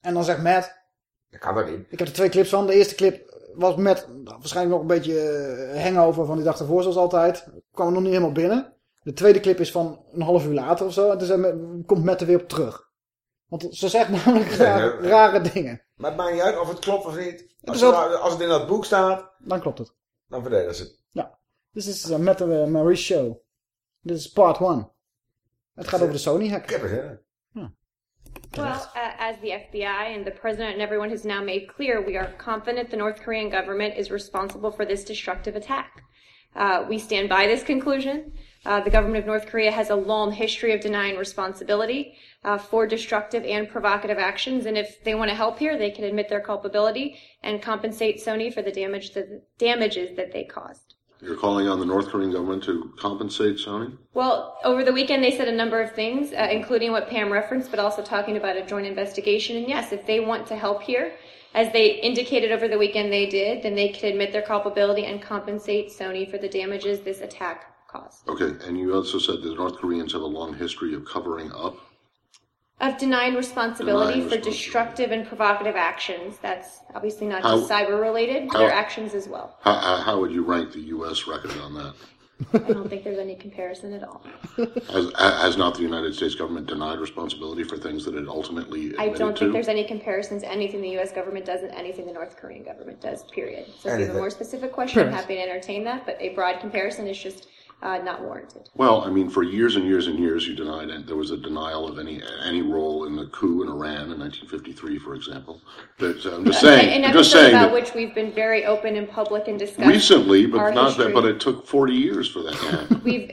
En dan zegt Matt, Dat kan dat niet. ik heb er twee clips van. De eerste clip was met nou, waarschijnlijk nog een beetje eh, hangover van die dag ervoor, zoals altijd. Kwam er nog niet helemaal binnen. De tweede clip is van een half uur later of zo. En toen komt Matt er weer op terug. Want ze zegt namelijk rare, nee. rare dingen. Maar het maakt niet uit of het klopt of niet. Als, het, als het in dat boek staat, Dan klopt het. dan verdedigen ze het. Ja. Dit is uh, Matt en uh, Marie show. Dit is part one. Het gaat over de Sony hack. Ik heb het, hè. Well, uh, as the FBI and the president and everyone has now made clear, we are confident the North Korean government is responsible for this destructive attack. Uh, we stand by this conclusion. Uh, the government of North Korea has a long history of denying responsibility uh, for destructive and provocative actions, and if they want to help here, they can admit their culpability and compensate Sony for the damage that, damages that they caused. You're calling on the North Korean government to compensate Sony? Well, over the weekend, they said a number of things, uh, including what Pam referenced, but also talking about a joint investigation. And yes, if they want to help here, as they indicated over the weekend they did, then they could admit their culpability and compensate Sony for the damages this attack caused. Okay, and you also said the North Koreans have a long history of covering up. Of denying responsibility Denying for responsibility. destructive and provocative actions. That's obviously not How- just cyber related, how- their actions as well. How, how, how would you rank the U.S. record on that? I don't think there's any comparison at all. Has, has not the United States government denied responsibility for things that it ultimately admitted I don't to? think there's any comparison to anything the U.S. government does and anything the North Korean government does, period. So if you have a more specific question, I'm happy to entertain that, but a broad comparison is just uh, not warranted. Well, I mean, for years and years and years, you denied, and there was a denial of any any role in the coup in Iran in 1953, for example. But uh, I'm just saying, An I'm just episode saying about that which we've been very open and public and discussed recently, but our not that. But it took 40 years for that to happen. We've,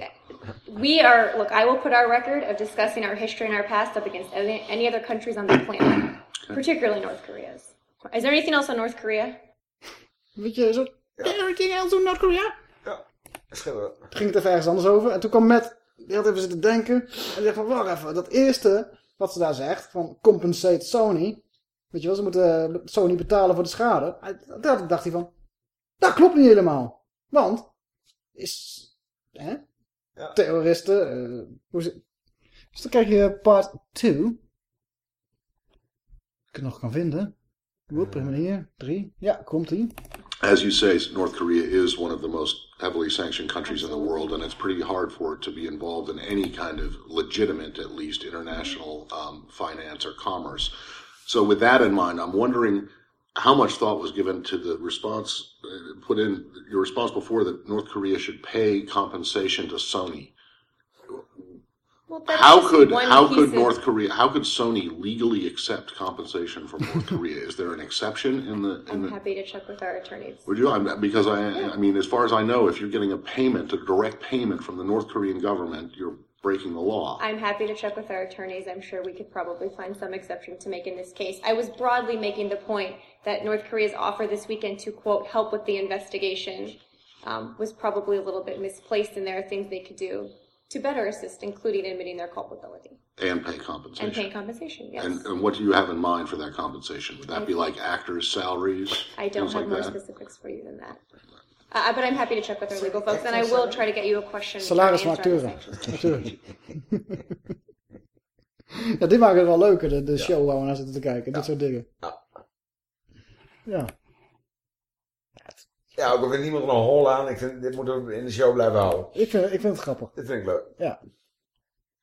we are, look, I will put our record of discussing our history and our past up against any, any other countries on the planet, particularly North Korea's. Is there anything else on North Korea? Weet je, zo... Everything else in North Korea? Toen ging het even ergens anders over. En toen kwam Matt, die had even zitten denken. En die dacht van, wacht even, dat eerste wat ze daar zegt, van compensate Sony. Weet je wel, ze moeten eh, Sony betalen voor de schade. Daar dacht hij van, dat klopt niet helemaal. Want, is, hè, terroristen, eh, hoe ze, dus dan krijg je part 2. Ik het nog kan vinden. Woep, uh, hier, 3. Ja, komt ie. As you say, North Korea is one of the most heavily sanctioned countries in the world, and it's pretty hard for it to be involved in any kind of legitimate, at least, international um, finance or commerce. So, with that in mind, I'm wondering how much thought was given to the response uh, put in your response before that North Korea should pay compensation to Sony. Well, How could how could of- North Korea how could Sony legally accept compensation from North Korea? Is there an exception in the in I'm the happy to check with our attorneys. Would you? I'm, because I, I mean, as far as I know, if you're getting a payment, a direct payment from the North Korean government, you're breaking the law. I'm happy to check with our attorneys. I'm sure we could probably find some exception to make in this case. I was broadly making the point that North Korea's offer this weekend to, quote, help with the investigation um, was probably a little bit misplaced, and there are things they could do to better assist, including admitting their culpability And pay compensation. and paying compensation. Yes. And, and what do you have in mind for that compensation? Would that be like actors' salaries? I don't have like more that? specifics for you than that. Uh, but I'm happy to check with our legal folks, and I will try to get you a question. Salaris van try to answer on acteuren. the Natuurlijk. ja, dit maakt het wel leuker, de, de show waar we naar zitten te kijken. Dit soort dingen. Ja. Ja, ook al vindt niemand een hol aan. Ik vind, dit moeten we in de show blijven houden. Ik vind, ik vind het grappig. Dit vind ik leuk. Ja.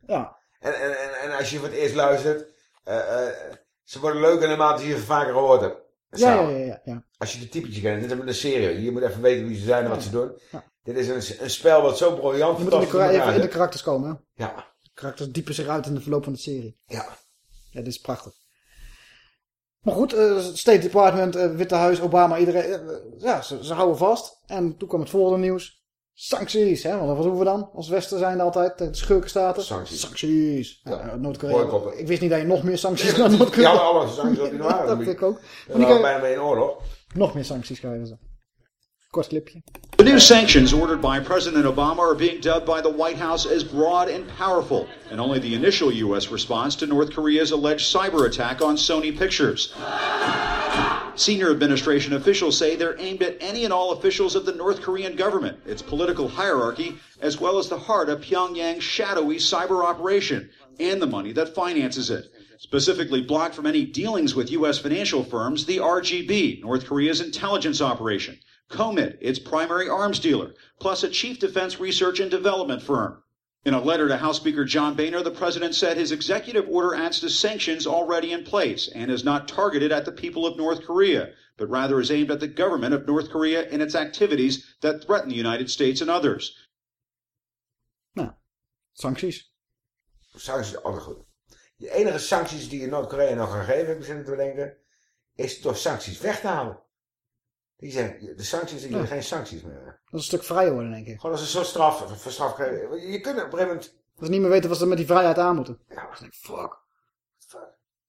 Ja. En, en, en, en als je voor het eerst luistert, eh, eh, ze worden leuker naarmate je ze vaker gehoord hebt. Ja, ja, ja, ja. Als je de typetjes kent, dit is een serie. Je moet even weten wie ze zijn en wat ze doen. Dit is een, een spel wat zo briljant Je moet in de, in elkaar even in de karakters komen. Hè? Ja. De karakters diepen zich uit in de verloop van de serie. Ja. Ja, dit is prachtig. Maar goed, eh, State Department, eh, Witte Huis, Obama, iedereen. eh, ja, ze, ze houden vast. En toen kwam het volgende nieuws. Sancties, hè? Want wat doen we dan? Als Westen zijn altijd tegen de schurkenstaten. Sancties. Sancties. Ja, Ja. Noord-Korea. Ik wist niet dat je nog meer sancties naar Noord-Korea... Ja, allemaal sancties op die waren. dat ik ook. Maar kan- bijna mee in oorlog. Nog meer sancties krijgen ze. The new sanctions ordered by President Obama are being dubbed by the White House as broad and powerful, and only the initial U.S. response to North Korea's alleged cyber attack on Sony Pictures. Senior administration officials say they're aimed at any and all officials of the North Korean government, its political hierarchy, as well as the heart of Pyongyang's shadowy cyber operation and the money that finances it. Specifically blocked from any dealings with U.S. financial firms, the RGB, North Korea's intelligence operation, Comit, its primary arms dealer, plus a chief defense research and development firm. In a letter to House Speaker John Boehner, the president said his executive order adds to sanctions already in place and is not targeted at the people of North Korea, but rather is aimed at the government of North Korea and its activities that threaten the United States and others. Sancties. Sancties oh, is altijd goed. De enige sancties die je Noord-Korea nog gaan geven, heb ik zitten te bedenken, is door sancties weg te halen. Die zeggen, de sancties, die Ja. geen sancties meer. Dat is een stuk vrijer worden, denk ik. Gewoon als een soort straf, voor straf krijgen. Je kunt op een gegeven moment... Dat ze niet meer weten wat ze met die vrijheid aan moeten. Ja, ik denk, fuck.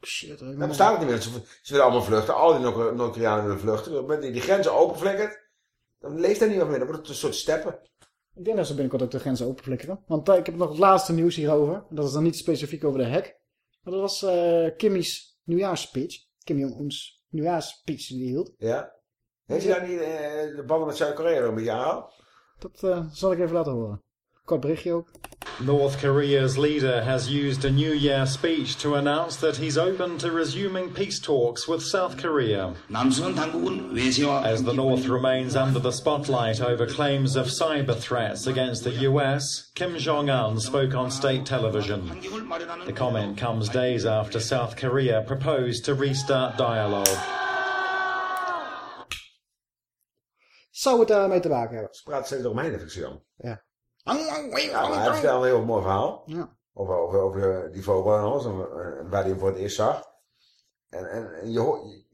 Shit. hè, Dan bestaat het niet meer. Ze, ze willen allemaal vluchten. Al die Noord- Noord-Koreanen willen vluchten. Op het moment dat die grenzen openflikkert, dan leeft er niemand meer. Dan wordt het een soort steppen. Ik denk dat ze binnenkort ook de grenzen openflikkeren. Want eh, ik heb nog het laatste nieuws hierover. Dat is dan niet specifiek over de hack. Maar dat was eh Kimmy's nieuwjaarsspeech. Kim Jong-un's nieuwjaarsspeech die hij hield. Ja. Heeft je daar niet eh, de banden met Zuid-Korea nog een beetje aangehaald? Dat eh, zal ik even laten horen. Kort berichtje ook. North Korea's leader has used a New Year speech to announce that he's open to resuming peace talks with South Korea. As the North remains under the spotlight over claims of cyber threats against the US, Kim Jong un spoke on state television. The comment comes days after South Korea proposed to restart dialogue. Zou het daarmee te maken hebben? Ze praat steeds ik zo jong. Ja. Hij vertelde een heel mooi verhaal. Ja. Over, over, over die vogel en alles. En, en waar hij hem voor het eerst zag. En, en, en je hoort...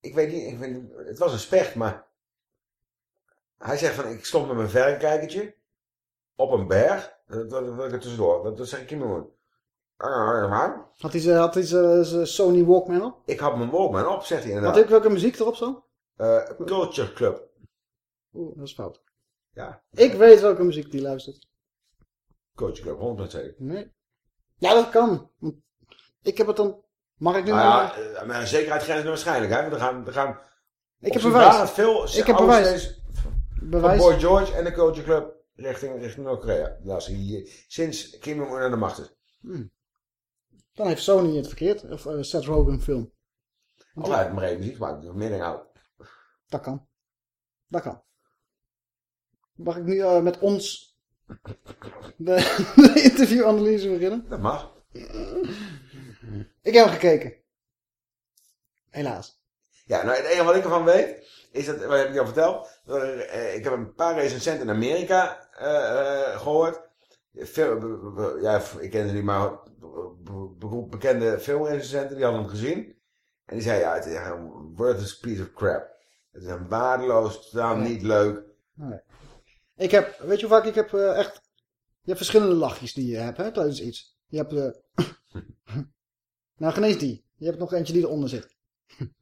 Ik weet niet, ik weet niet, het was een specht, maar... Hij zegt van, ik stond met mijn verrekijkertje op een berg. Dat, dat, dat ik er tussendoor. Dat, dat zeg ik Kim Jong-un. Had hij zijn had hij zijn- Sony Walkman op? Ik had mijn Walkman op, zegt hij Had inderdaad. ik welke muziek erop zo? Eh, Culture Club. Oeh, dat is fout. Ja. Ik weet welke muziek die luistert. Culture Club, 100 zeker. Nee. Ja, dat kan. Ik heb het dan... Mag ik nu Nou ja, eh, maar zekerheid grenst naar waarschijnlijk, hè? Want er gaan, gaan Ik heb bewijs. veel Ik heb oude bewijs. Bewijs. Boy George en de Culture Club richting, richting Noord-Korea. Dat is hier, sinds Kim Jong-un aan de macht is. Hmm. Dan heeft Sony het verkeerd. Of eh, Seth Rogen film. Want Of hij heeft maar één muziek gemaakt, meer oud. Dat kan. Dat kan. Mag ik nu eh, met ons de, de interviewanalyse beginnen? Dat mag. Ik heb gekeken. Helaas. Ja, nou het enige wat ik ervan weet, is dat, wat heb ik je al verteld? Er, eh, ik heb een paar recensenten in Amerika eh, eh, gehoord. Veel, be- ja, ik ken ze niet, maar be- be- bekende filmrecensenten, die hadden hem gezien. En die zei, ja, het is een worthless piece of crap. Het is een waardeloos, totaal Nee. niet leuk. Nee. Ik heb, weet je hoe vaak ik heb eh, echt... Je hebt verschillende lachjes die je hebt, hè, tijdens iets. Je hebt... eh nou, geen eens die. Je hebt nog eentje die eronder zit.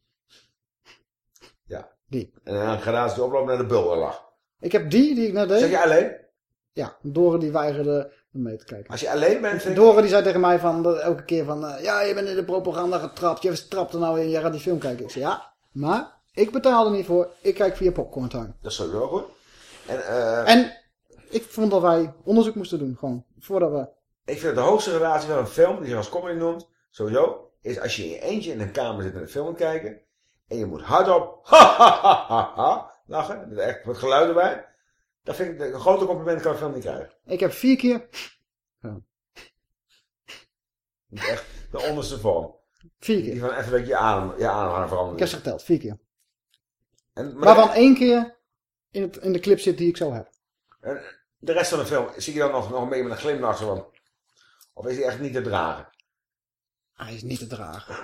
Ja. Die. En dan gaat ze oplopen naar de bulderlach. Ik heb die, die ik net deed. Zeg je alleen? Ja, Dore die weigerde mee te kijken. Als je alleen bent, ik- Dore die zei tegen mij van, elke keer van... eh, ja, je bent in de propaganda getrapt. Je trapt er nou in. Jij gaat die film kijken. Ik zei, ja, maar ik betaal er niet voor. Ik kijk via Popcorn Time. Dat is sowieso goed. En, eh, En ik vond dat wij onderzoek moesten doen. Gewoon, voordat we... ik vind de hoogste relatie van een film, die je als comedy noemt, sowieso, is als je in je eentje in een kamer zit en een film kijken. En je moet hardop ha ha ha ha lachen. Met echt wat geluid erbij. Dat vind ik een grote compliment kan een film niet krijgen. Ik heb vier keer... Echt de onderste vorm. Vier keer. Die van even beetje je adem, je adem Ik veranderen. heb ze geteld, vier keer. En, maar Waarvan de, één keer in, het, in de clip zit die ik zo heb. en de rest van de film, zie je dan nog, nog mee met een glimlach van... Of is hij echt niet te dragen? Hij is niet te dragen.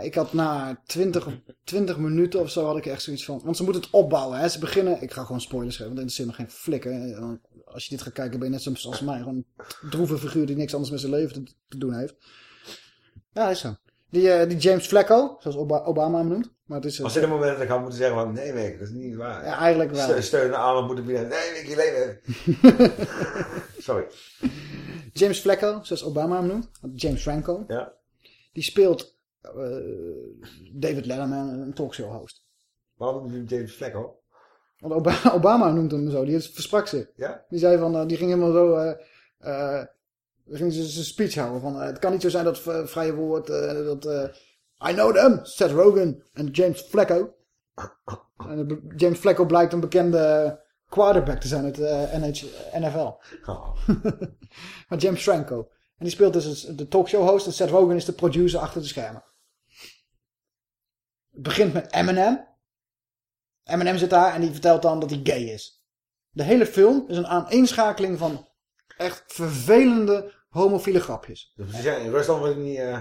Ik had na 20, 20 minuten of zo had ik echt zoiets van... Want ze moeten het opbouwen. Hè. Ze beginnen... Ik ga gewoon spoilers geven, want dat interesseert me geen flikken. En Als je dit gaat kijken ben je net zoals als mij. Gewoon een droeve figuur die niks anders met zijn leven te, te doen heeft. Ja, is zo. Die, eh, die James Flacco, zoals Oba- Obama hem noemt. Maar het is, eh, Was dit een moment dat ik had moeten zeggen van... Nee, nee, dat is niet waar. Ja, eigenlijk wel. Ste- Steun de armen moeten bieden. Nee, ik je leven. Sorry. James Flacco, zoals Obama hem noemt. James Franco. Ja. Die speelt eh, David Letterman, een talkshow host. Waarom noemt James Flacco? Want Obama, Obama noemt hem zo, die versprak zich. Ja? Die zei van, eh, die ging helemaal zo, die ging zijn zijn speech houden van, het kan niet zo zijn dat vrije woord, dat, I know them, Seth Rogen en James Flacco. en eh, James Flacco blijkt een bekende quarterback te zijn uit de NH NFL. maar James Franco. En die speelt dus de talkshow host en Seth Rogen is de producer achter de schermen. Het begint met Eminem. Eminem zit daar en die vertelt dan dat hij gay is. De hele film is een aaneenschakeling van echt vervelende homofiele grapjes. Dus die zijn in Rusland wil ik niet... eh,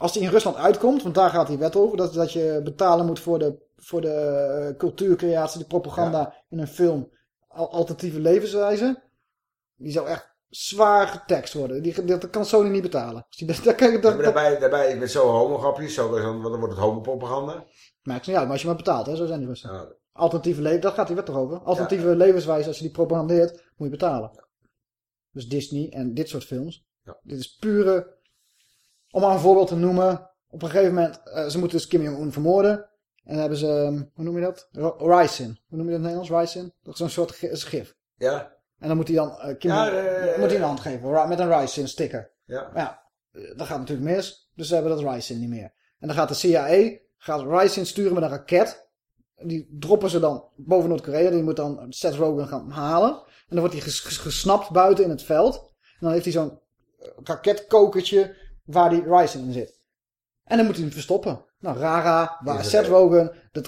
Als hij in Rusland uitkomt, want daar gaat die wet over, dat, dat je betalen moet voor de, voor de eh, cultuurcreatie, de propaganda in een film, al, alternatieve levenswijze. Die zou echt zwaar getekst worden. Die, dat kan Sony niet betalen. Als die, maar dat, daarbij, daarbij met zo'n homograpjes, zo, dan, dan wordt het homopropaganda. maakt niet uit, maar als je maar betaalt, hè, zo zijn die Russen. Alternatieve leven, dat gaat die wet toch over? Alternatieve levenswijze, als je die propagandeert, moet je betalen. Dus Disney en dit soort films. Dit is pure... Om maar een voorbeeld te noemen. Op een gegeven moment, eh, ze moeten dus Kim Jong-un vermoorden. En dan hebben ze, ehm, hoe noem je dat? Ricin. Hoe noem je dat in het Nederlands? Ricin? Dat is zo'n soort gif. Ja. En dan moet hij dan eh, Kim Ja, eh, moet hij een hand geven. Met een Ricin sticker. Ja. Maar ja, dat gaat natuurlijk mis. Dus ze hebben dat Ricin niet meer. En dan gaat de CIA gaat Ricin sturen met een raket. Die droppen ze dan boven Noord-Korea. Die moet dan Seth Rogen gaan halen. En dan wordt hij ges- ges- gesnapt buiten in het veld. En dan heeft hij zo'n raketkokertje waar die Ricin in zit. En dan moet hij hem verstoppen. Nou, Rara, waar Seth? Rogen dat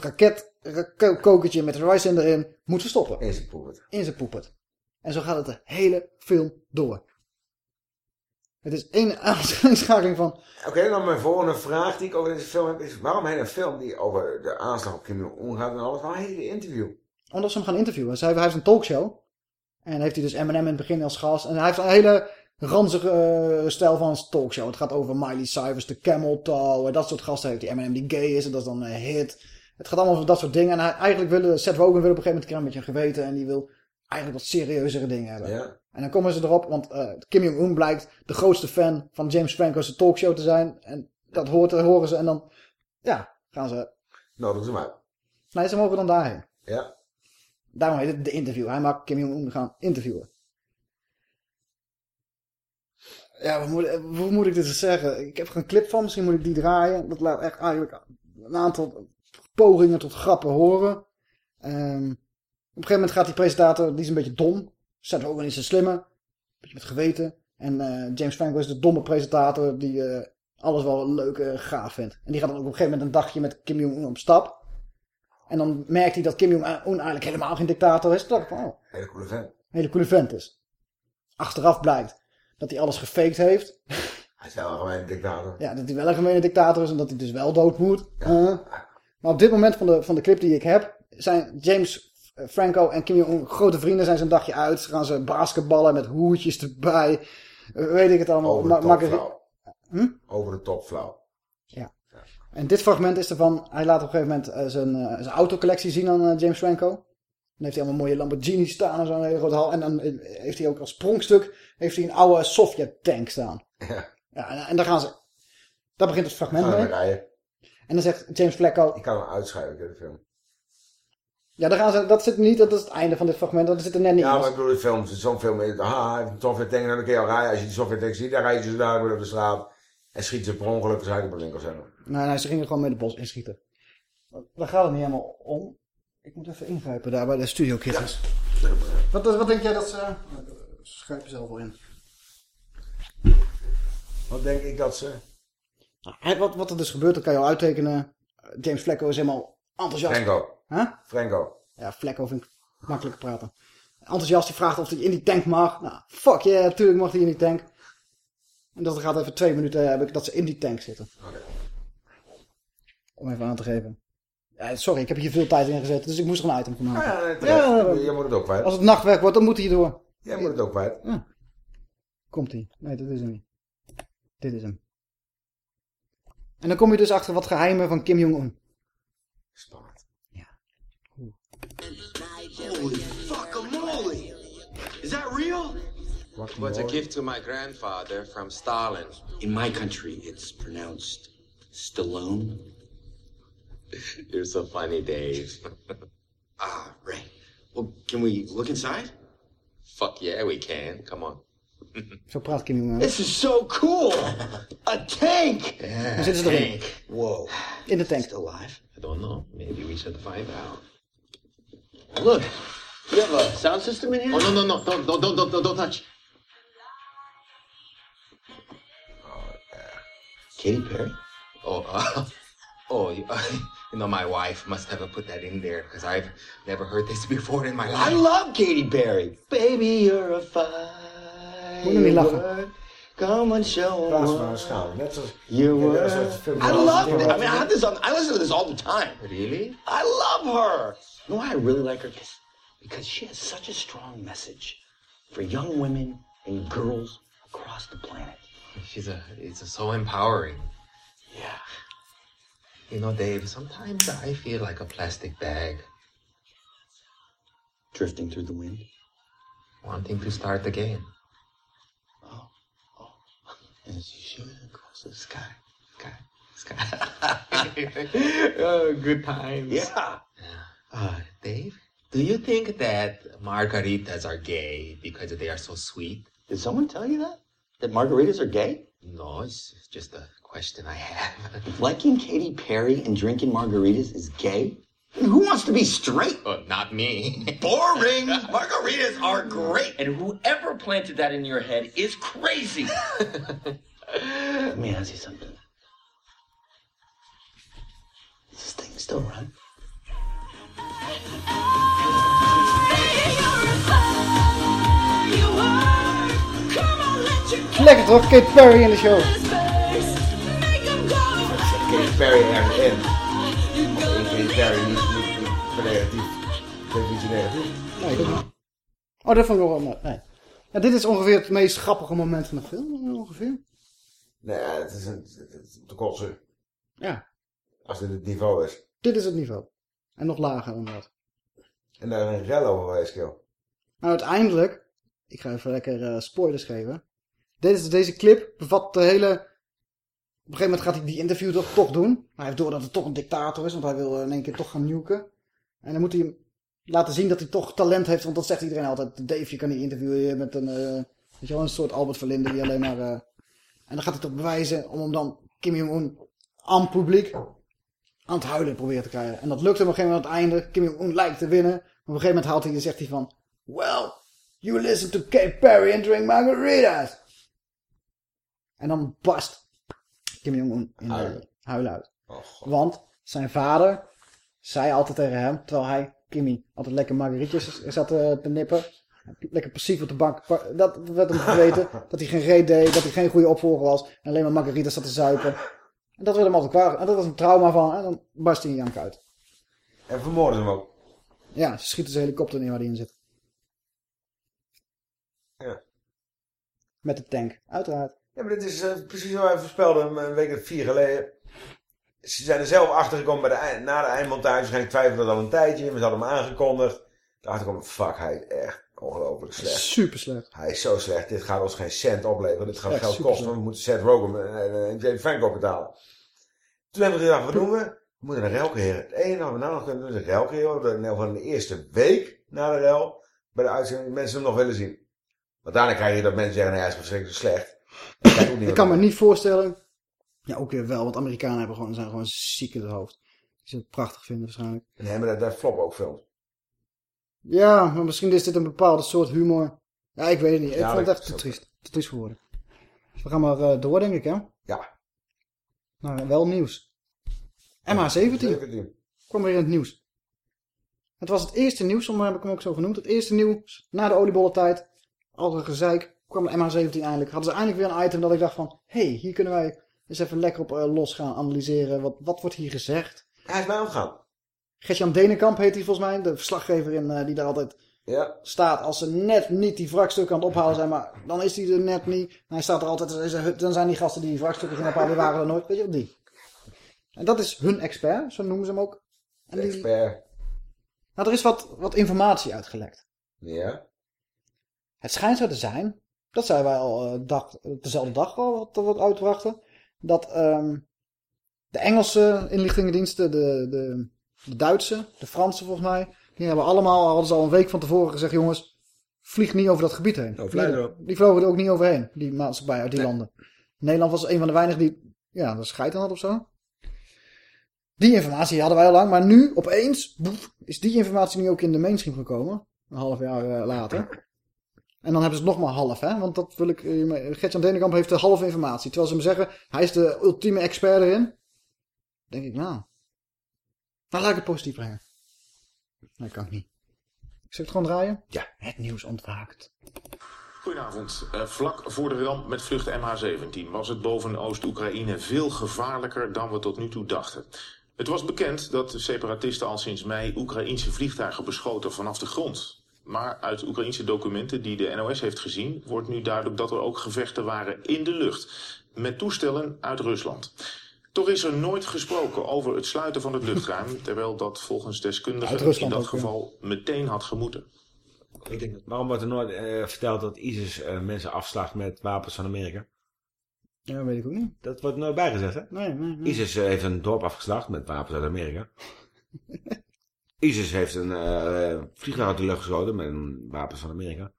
raketkokertje met Ricin erin moet verstoppen. In zijn poepert. In zijn poepert. En zo gaat het de hele film door. Het is één aanschakeling van... Oké, dan mijn volgende vraag die ik over deze film heb is... Waarom heet een film die over de aanslag op Kim Jong-un gaat en alles, waarom heet die interview? Omdat ze hem gaan interviewen. Zij, hij heeft een talkshow. En heeft hij dus Eminem in het begin als gast. En hij heeft een hele ranzige eh, stijl van een talkshow. Het gaat over Miley Cyrus, de Camel Toe. En dat soort gasten heeft hij. Eminem die gay is. En dat is dan een hit. Het gaat allemaal over dat soort dingen. En hij, eigenlijk willen Seth Rogen wil op een gegeven moment een beetje een geweten. En die wil eigenlijk wat serieuzere dingen hebben. Ja. En dan komen ze erop. Want eh, Kim Jong-un blijkt de grootste fan van James Franco's talkshow te zijn. En dat hoort, horen ze. En dan ja, gaan ze... Nodig ze maar. Nee, ze mogen dan daarheen. Ja. Daarom heet het de interview. Hij mag Kim Jong-un gaan interviewen. Ja, hoe moet, hoe moet ik dit eens zeggen? Ik heb er een clip van, misschien moet ik die draaien. Dat laat echt eigenlijk een aantal pogingen tot grappen horen. Ehm, op een gegeven moment gaat die presentator, die is een beetje dom. Zet ook wel niet zo slimme. Een beetje met geweten. En eh, James Franco is de domme presentator die eh, alles wel leuk en gaaf vindt. En die gaat dan ook op een gegeven moment een dagje met Kim Jong-un op stap. En dan merkt hij dat Kim Jong-un eigenlijk helemaal geen dictator is. Van, oh, Hele coole vent. hele coole vent is. achteraf blijkt dat hij alles gefaked heeft. Hij is wel een gemene dictator. Ja, dat hij wel een gemene dictator is en dat hij dus wel dood moet. Uh, maar op dit moment van de, van de clip die ik heb, zijn James Franco en Kim Jong-un grote vrienden. Zijn ze een dagje uit. Ze gaan ze basketballen met hoertjes erbij. Weet ik het allemaal. Over de top Marguerite- flauw. Hm? Over de top flauw. Ja. En dit fragment is ervan, hij laat op een gegeven moment eh, zijn, eh, zijn autocollectie zien aan eh, James Franco. Dan heeft hij allemaal mooie Lamborghinis staan en zo'n hele grote hal. En dan eh, heeft hij ook als pronkstuk heeft hij een oude Sovjet-tank staan. Ja. Ja, en, en daar gaan ze... Daar begint het fragment mee. rijden. En dan zegt James Franco... Ik kan hem uitschrijven, ik heb de film. Ja, daar gaan ze, dat zit niet, dat is het einde van dit fragment. Dat zit er net niet Ja, maar ik bedoel, de film, zo'n film ah, hij heeft een Sovjet-tank, dan kun je al rijden. Als je die Sovjet-tank ziet, dan rijden ze daar op de straat. En schieten ze per ongeluk waarschijnlijk op een winkelcentrum. Nee, nee, ze gingen gewoon met de bos inschieten. Daar gaat het niet helemaal om. Ik moet even ingrijpen daar bij de studio kittens. Wat, wat denk jij dat ze... Schrijf jezelf wel in. Wat denk ik dat ze... Nou, wat, wat er dus gebeurt, dat kan je al uittekenen. James Flecko is helemaal enthousiast. Franco. Huh? Franco. Ja, Flecko vind ik makkelijk praten. Enthousiast, die vraagt of hij in die tank mag. Nou, fuck yeah, natuurlijk mag hij in die tank. En dat gaat even twee minuten heb ik dat ze in die tank zitten. Om even aan te geven. Ja, sorry, ik heb hier veel tijd in gezet, dus ik moest er een item van maken. Ja, ja, terecht. Jij moet het ook kwijt. Als het nachtwerk wordt, dan moet hij door. Jij moet het ook kwijt. Ja. Komt hij? Nee, dit is hem niet. Dit is hem. En dan kom je dus achter wat geheimen van Kim Jong-un. Spannend. Holy fuckamole! Is that real? Well, it's a gift to my grandfather from Stalin. In my country, it's pronounced Stallone. You're so funny, Dave. ah, right. Well, can we look inside? Fuck yeah, we can. Come on. Zo praat Kim Jong-un. This is so cool! A tank! Dan zitten ze erin. Whoa. In de tank. Still alive? I don't know. Maybe we should find out. Look, you have a sound system in here? Oh no no no! Don't don't don't don't, don't, don't touch. Katy Perry? Oh uh, oh you, you know my wife must have put that in there because I've never heard this before in my life. I love Katy Perry. Baby, you're a fire. Moet je niet lachen. Come and show Plaats van me een schaam. Net zoals... you Ja, were. dat is film- I love it. I mean, I have this on. I listen to this all the time. Really? I love her. You know why I really like her? Because, because she has such a strong message for young women and girls across the planet. She's a it's so empowering. Yeah. You know, Dave. Sometimes I feel like a plastic bag, Drifting through the wind. wanting to start again. Oh, oh. As you shoot across the sky. Sky, sky. oh, good times. Yeah. Uh, Dave, do you think that margaritas are gay because they are so sweet? Did someone tell you that? That margaritas are gay? No, it's just a question I have. Liking Katy Perry and drinking margaritas is gay? Who wants to be straight? Oh, not me. Boring! Margaritas are great! And whoever planted that in your head is crazy. Let me ask you something. Does this thing still run? Lekker toch? Kate Perry in de show. Katy Perry ergens in. Of Katy Perry niet, niet, niet. Nee, dat niet. Oh, dat vond ik wel mooi. Nee. Ja, dit is ongeveer het meest grappige moment van de film, ongeveer. Nee, het is, een, te kotsen. Ja. Als dit het niveau is. Dit is het niveau. En nog lager dan dat. En daar een rel over geweest, joh. Nou, uiteindelijk, ik ga even lekker eh, spoilers geven. Deze, deze clip bevat de hele... Op een gegeven moment gaat hij die interview toch, toch doen. Hij heeft door dat het toch een dictator is, want hij wil eh, in één keer toch gaan nuken. En dan moet hij laten zien dat hij toch talent heeft, want dat zegt iedereen altijd. Dave, je kan niet interviewen met een, eh, weet je wel, een soort Albert Verlinde die alleen maar... eh, en dan gaat hij toch bewijzen om hem dan Kim Jong-un aan publiek aan het huilen proberen te krijgen. En dat lukt hem op een gegeven moment aan het einde. Kim Jong-un lijkt te winnen. Maar op een gegeven moment haalt hij en zegt hij van... Well, you listen to Kate Perry and drink margaritas. En dan barst Kim Jong-un in de Huilen. uit. Want zijn vader zei altijd tegen hem, terwijl hij, Kimmy, altijd lekker margarietjes zat eh, te nippen. Lekker passief op de bank. Dat werd hem geweten. dat hij geen reet deed. Dat hij geen goede opvolger was. En alleen maar margarita zat te zuipen. En dat werd hem altijd kwaad. En dat was een trauma van. En dan barst hij in jank uit. En vermoorden ze hem ook. Ja, ze schieten zijn helikopter neer waar hij in zit. Ja. Met de tank, uiteraard. Ja, maar dit is eh, precies wat wij voorspelden een week of vier geleden. Ze zijn er zelf achter gekomen bij de, na de eindmontage. Waarschijnlijk twijfelden al een tijdje. We hadden hem aangekondigd. Daarachter kwam, fuck, hij is echt ongelooflijk slecht. Super slecht. Hij is zo slecht. Dit gaat ons geen cent opleveren. Dit gaat Echt geld kosten. slecht. We moeten Seth Rogen en, James Franco betalen. Toen hebben we gedacht, wat doen we? We moeten een rel creëren. Het enige wat we nou nog kunnen doen is een rel creëren. Hebben van de eerste week na de rel bij de uitzending mensen hem nog willen zien. Want daarna krijg je dat mensen zeggen, nee, hij is verschrikkelijk slecht. Ik, kan me niet voorstellen. Ja, ook weer wel, want Amerikanen hebben gewoon, zijn gewoon ziek in het hoofd. Die ze het prachtig vinden waarschijnlijk. Nee, maar dat flop ook films. Ja, maar misschien is dit een bepaalde soort humor. Ja, ik weet het niet. Ik Ja, vond het echt te triest. Te triest voor woorden. Dus we gaan maar eh, door, denk ik, hè? Ja. Nou, wel nieuws. MH17 kwam weer in het nieuws. Het was het eerste nieuws, soms heb ik hem ook zo genoemd. Het eerste nieuws na de oliebollentijd. Al een gezeik. Kwam de MH17 eindelijk. Hadden ze eindelijk weer een item dat ik dacht van... Hé, hey, hier kunnen wij eens even lekker op eh, los gaan analyseren. Wat, wat wordt hier gezegd? Hij is bij hem gegaan. Gertjan Denenkamp heet hij volgens mij. De verslaggever in, eh, die daar altijd Ja. staat. Als ze net niet die wrakstukken aan het ophalen zijn. Maar dan is hij er net niet. En hij staat er altijd. Dan zijn die gasten die die wraksstukken gaan ophalen. Die waren er nooit. Weet je wel, die. En dat is hun expert. Zo noemen ze hem ook. En die, Expert. nou, er is wat, wat informatie uitgelekt. Ja. Het schijnt zo te zijn. Dat zeiden wij al eh, dag, dezelfde dag al wat, wat uitbrachten. Dat ehm, de Engelse inlichtingendiensten, de, de, de Duitse, de Franse volgens mij. Die hebben allemaal, hadden ze al een week van tevoren gezegd. Jongens, vlieg niet over dat gebied heen. Die vlogen er ook niet overheen. Die maatschappij uit die Nee. landen. Nederland was een van de weinigen die ja, de scheid aan had of zo. Die informatie hadden wij al lang. Maar nu, opeens, boef, is die informatie nu ook in de mainstream gekomen. Een half jaar eh, later. En dan hebben ze het nog maar half, hè. Want dat wil ik... eh, Gertjan Denenkamp heeft de halve informatie. Terwijl ze hem zeggen, hij is de ultieme expert erin. Denk ik, nou... Nou, laat ik het positief brengen. Nee, kan ik niet. Ik zeg het gewoon draaien? Ja. Het nieuws ontwaakt. Goedenavond. Eh, vlak voor de ramp met vlucht MH17 was het boven Oost-Oekraïne veel gevaarlijker dan we tot nu toe dachten. Het was bekend dat de separatisten al sinds mei Oekraïnse vliegtuigen beschoten vanaf de grond. Maar uit Oekraïnse documenten die de NOS heeft gezien, wordt nu duidelijk dat er ook gevechten waren in de lucht. Met toestellen uit Rusland. Toch is er nooit gesproken over het sluiten van het luchtruim, terwijl dat volgens deskundigen in dat geval meteen had gemoeten. Ik denk, dat- waarom wordt er nooit eh, verteld dat ISIS eh, mensen afslacht met wapens van Amerika? Ja, weet ik ook niet. Dat wordt nooit bijgezet, hè? Nee, nee, nee. ISIS eh, heeft een dorp afgeslacht met wapens uit Amerika. ISIS heeft een eh, vliegtuig uit de lucht geschoten met een wapens van Amerika.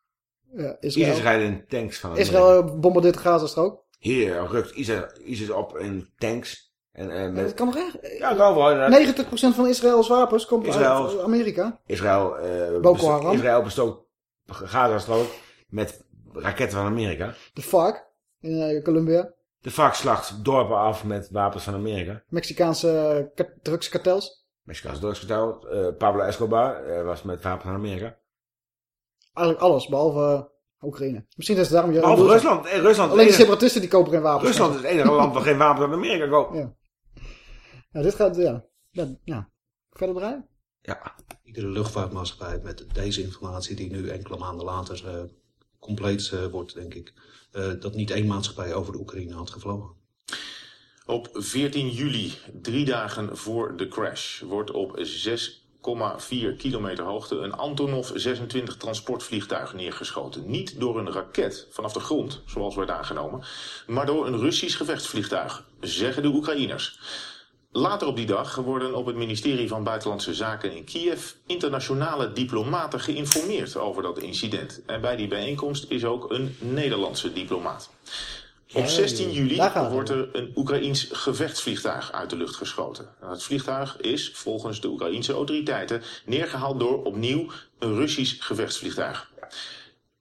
Ja, ISIS Israël, rijdt in tanks van Amerika. Israël bombardeert de Gazastrook. Hier rukt ISIS, ISIS op in tanks. En, eh, met... Dat kan nog echt? Ja, kan wel. inderdaad. 90% van Israëls wapens komt Israël- uit Amerika. Israël, Boko Haram. Israël bestookt Gazastrook met raketten van Amerika. De FARC in Colombia. De FARC slacht dorpen af met wapens van Amerika. Mexicaanse ka- drugskartels. Mexicaans drugskartel. eh Pablo Escobar eh, was met wapens van Amerika. Eigenlijk alles, behalve eh, Oekraïne. Misschien is het daarom... Behalve Rusland. Eh, Rusland Alleen de separatisten die kopen geen wapens. Rusland is het enige land dat geen wapens uit Amerika koopt. Ja. Ja, dit gaat... Ja. Ja. ja. Verder draaien? Ja. Iedere luchtvaartmaatschappij met deze informatie die nu enkele maanden later eh, compleet eh, wordt, denk ik, eh, dat niet één maatschappij over de Oekraïne had gevlogen. Op 14 juli, drie dagen voor de crash, wordt op 6,4 kilometer hoogte een Antonov 26 transportvliegtuig neergeschoten. Niet door een raket vanaf de grond, zoals werd aangenomen, maar door een Russisch gevechtsvliegtuig, zeggen de Oekraïners. Later op die dag worden op het ministerie van Buitenlandse Zaken in Kiev internationale diplomaten geïnformeerd over dat incident. En bij die bijeenkomst is ook een Nederlandse diplomaat. Op Ja, 16 juli wordt er een Oekraïns gevechtsvliegtuig uit de lucht geschoten. En Het vliegtuig is volgens de Oekraïnse autoriteiten neergehaald door opnieuw een Russisch gevechtsvliegtuig.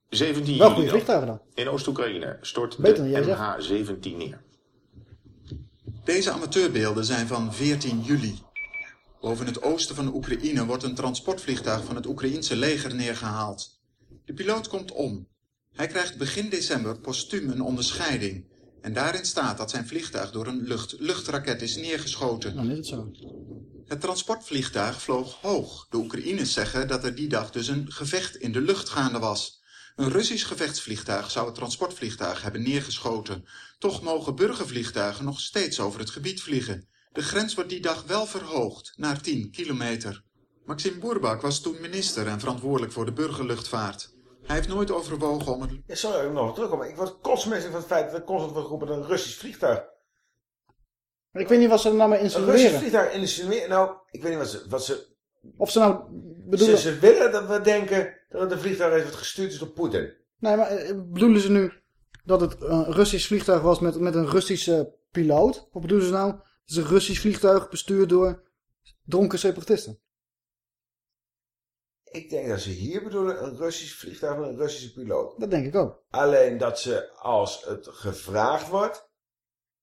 17 Wel juli vliegtuigen dan. in Oost-Oekraïne stort de jij zegt. MH17 neer. Deze amateurbeelden zijn van 14 juli. Boven het oosten van de Oekraïne wordt een transportvliegtuig van het Oekraïense leger neergehaald. De piloot komt om. Hij krijgt begin december postuum een onderscheiding. En daarin staat dat zijn vliegtuig door een lucht-luchtraket is neergeschoten. Dan is het zo. Het transportvliegtuig vloog hoog. De Oekraïners zeggen dat er die dag dus een gevecht in de lucht gaande was. Een Russisch gevechtsvliegtuig zou het transportvliegtuig hebben neergeschoten. Toch mogen burgervliegtuigen nog steeds over het gebied vliegen. De grens wordt die dag wel verhoogd, naar 10 kilometer. Maxim Burbak was toen minister en verantwoordelijk voor de burgerluchtvaart. Hij heeft nooit overwogen om het... Ja, sorry, ik nog terugkomen. Ik word kotsmisselijk van het feit dat er constant wordt geroepen een Russisch vliegtuig. Maar ik weet niet wat ze er nou mee Een Russisch insinueren. vliegtuig insinueren. Nou, ik weet niet wat ze... Wat ze Of ze nou bedoelen... ze, ze willen dat we denken dat het een vliegtuig is wat gestuurd is door Poetin. Nee, maar eh, bedoelen ze nu dat het een Russisch vliegtuig was met, met een Russische piloot? Of bedoelen ze nou, het is een Russisch vliegtuig bestuurd door dronken separatisten? Ik denk dat ze hier bedoelen een Russisch vliegtuig met een Russische piloot. Dat denk ik ook. Alleen dat ze, als het gevraagd wordt,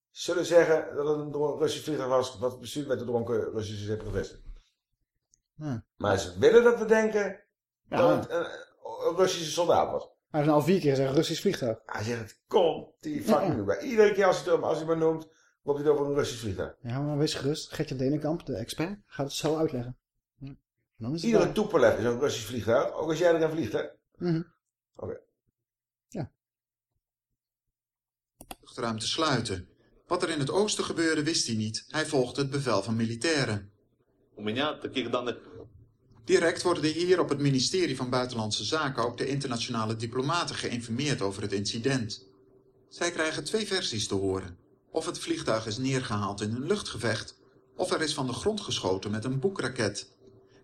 zullen zeggen dat het een Russisch vliegtuig was wat bestuurd werd door dronken Russische separatisten. Ja. Maar ze willen dat we denken Ja. dat het een, Russische soldaat was. Hij heeft al vier keer gezegd Russisch vliegtuig. Hij zegt het komt die fucking bij. Iedere keer als hij het, als hij maar noemt, hij het over een Russisch vliegtuig. Ja, maar wees gerust. Gertje Denenkamp, de expert, gaat het zo uitleggen. Dan is Iedere toepeler is Russisch vliegtuig, ook als jij erin vliegt, hè? Mhm. Oké. Okay. Ja. Sluiten. Wat er in het oosten gebeurde, wist hij niet. Hij volgde het bevel van militairen. Direct worden hier op het ministerie van Buitenlandse Zaken ook de internationale diplomaten geïnformeerd over het incident. Zij krijgen twee versies te horen. Of het vliegtuig is neergehaald in een luchtgevecht, of er is van de grond geschoten met een boekraket.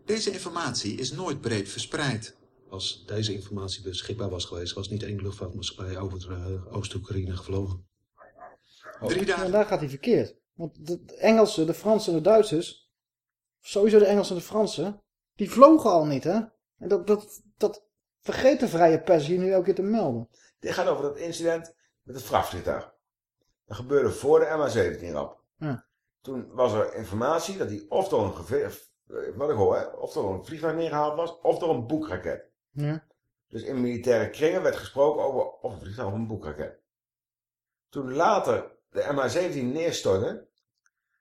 Deze informatie is nooit breed verspreid. Als deze informatie beschikbaar was geweest, was niet één luchtvaartmaatschappij over uh, Oost-Oekraïne gevlogen. Drie Ja, daar gaat hij verkeerd. Want de Engelsen, de Fransen en de Duitsers, sowieso de Engelsen en de Fransen, die vlogen al niet, hè? En dat, dat, dat vergeet de vrije pers hier nu elke keer te melden. Dit gaat over dat incident met het vrachtvliegtuig. Dat gebeurde voor de MH17-ramp. Ja. Toen was er informatie dat die of door een gevecht, wat ik hoor, hè, of door een vliegtuig neergehaald was, of door een boekraket. Ja. Dus in militaire kringen werd gesproken over of een vliegtuig of een boekraket. Toen later de MH17 neerstortte,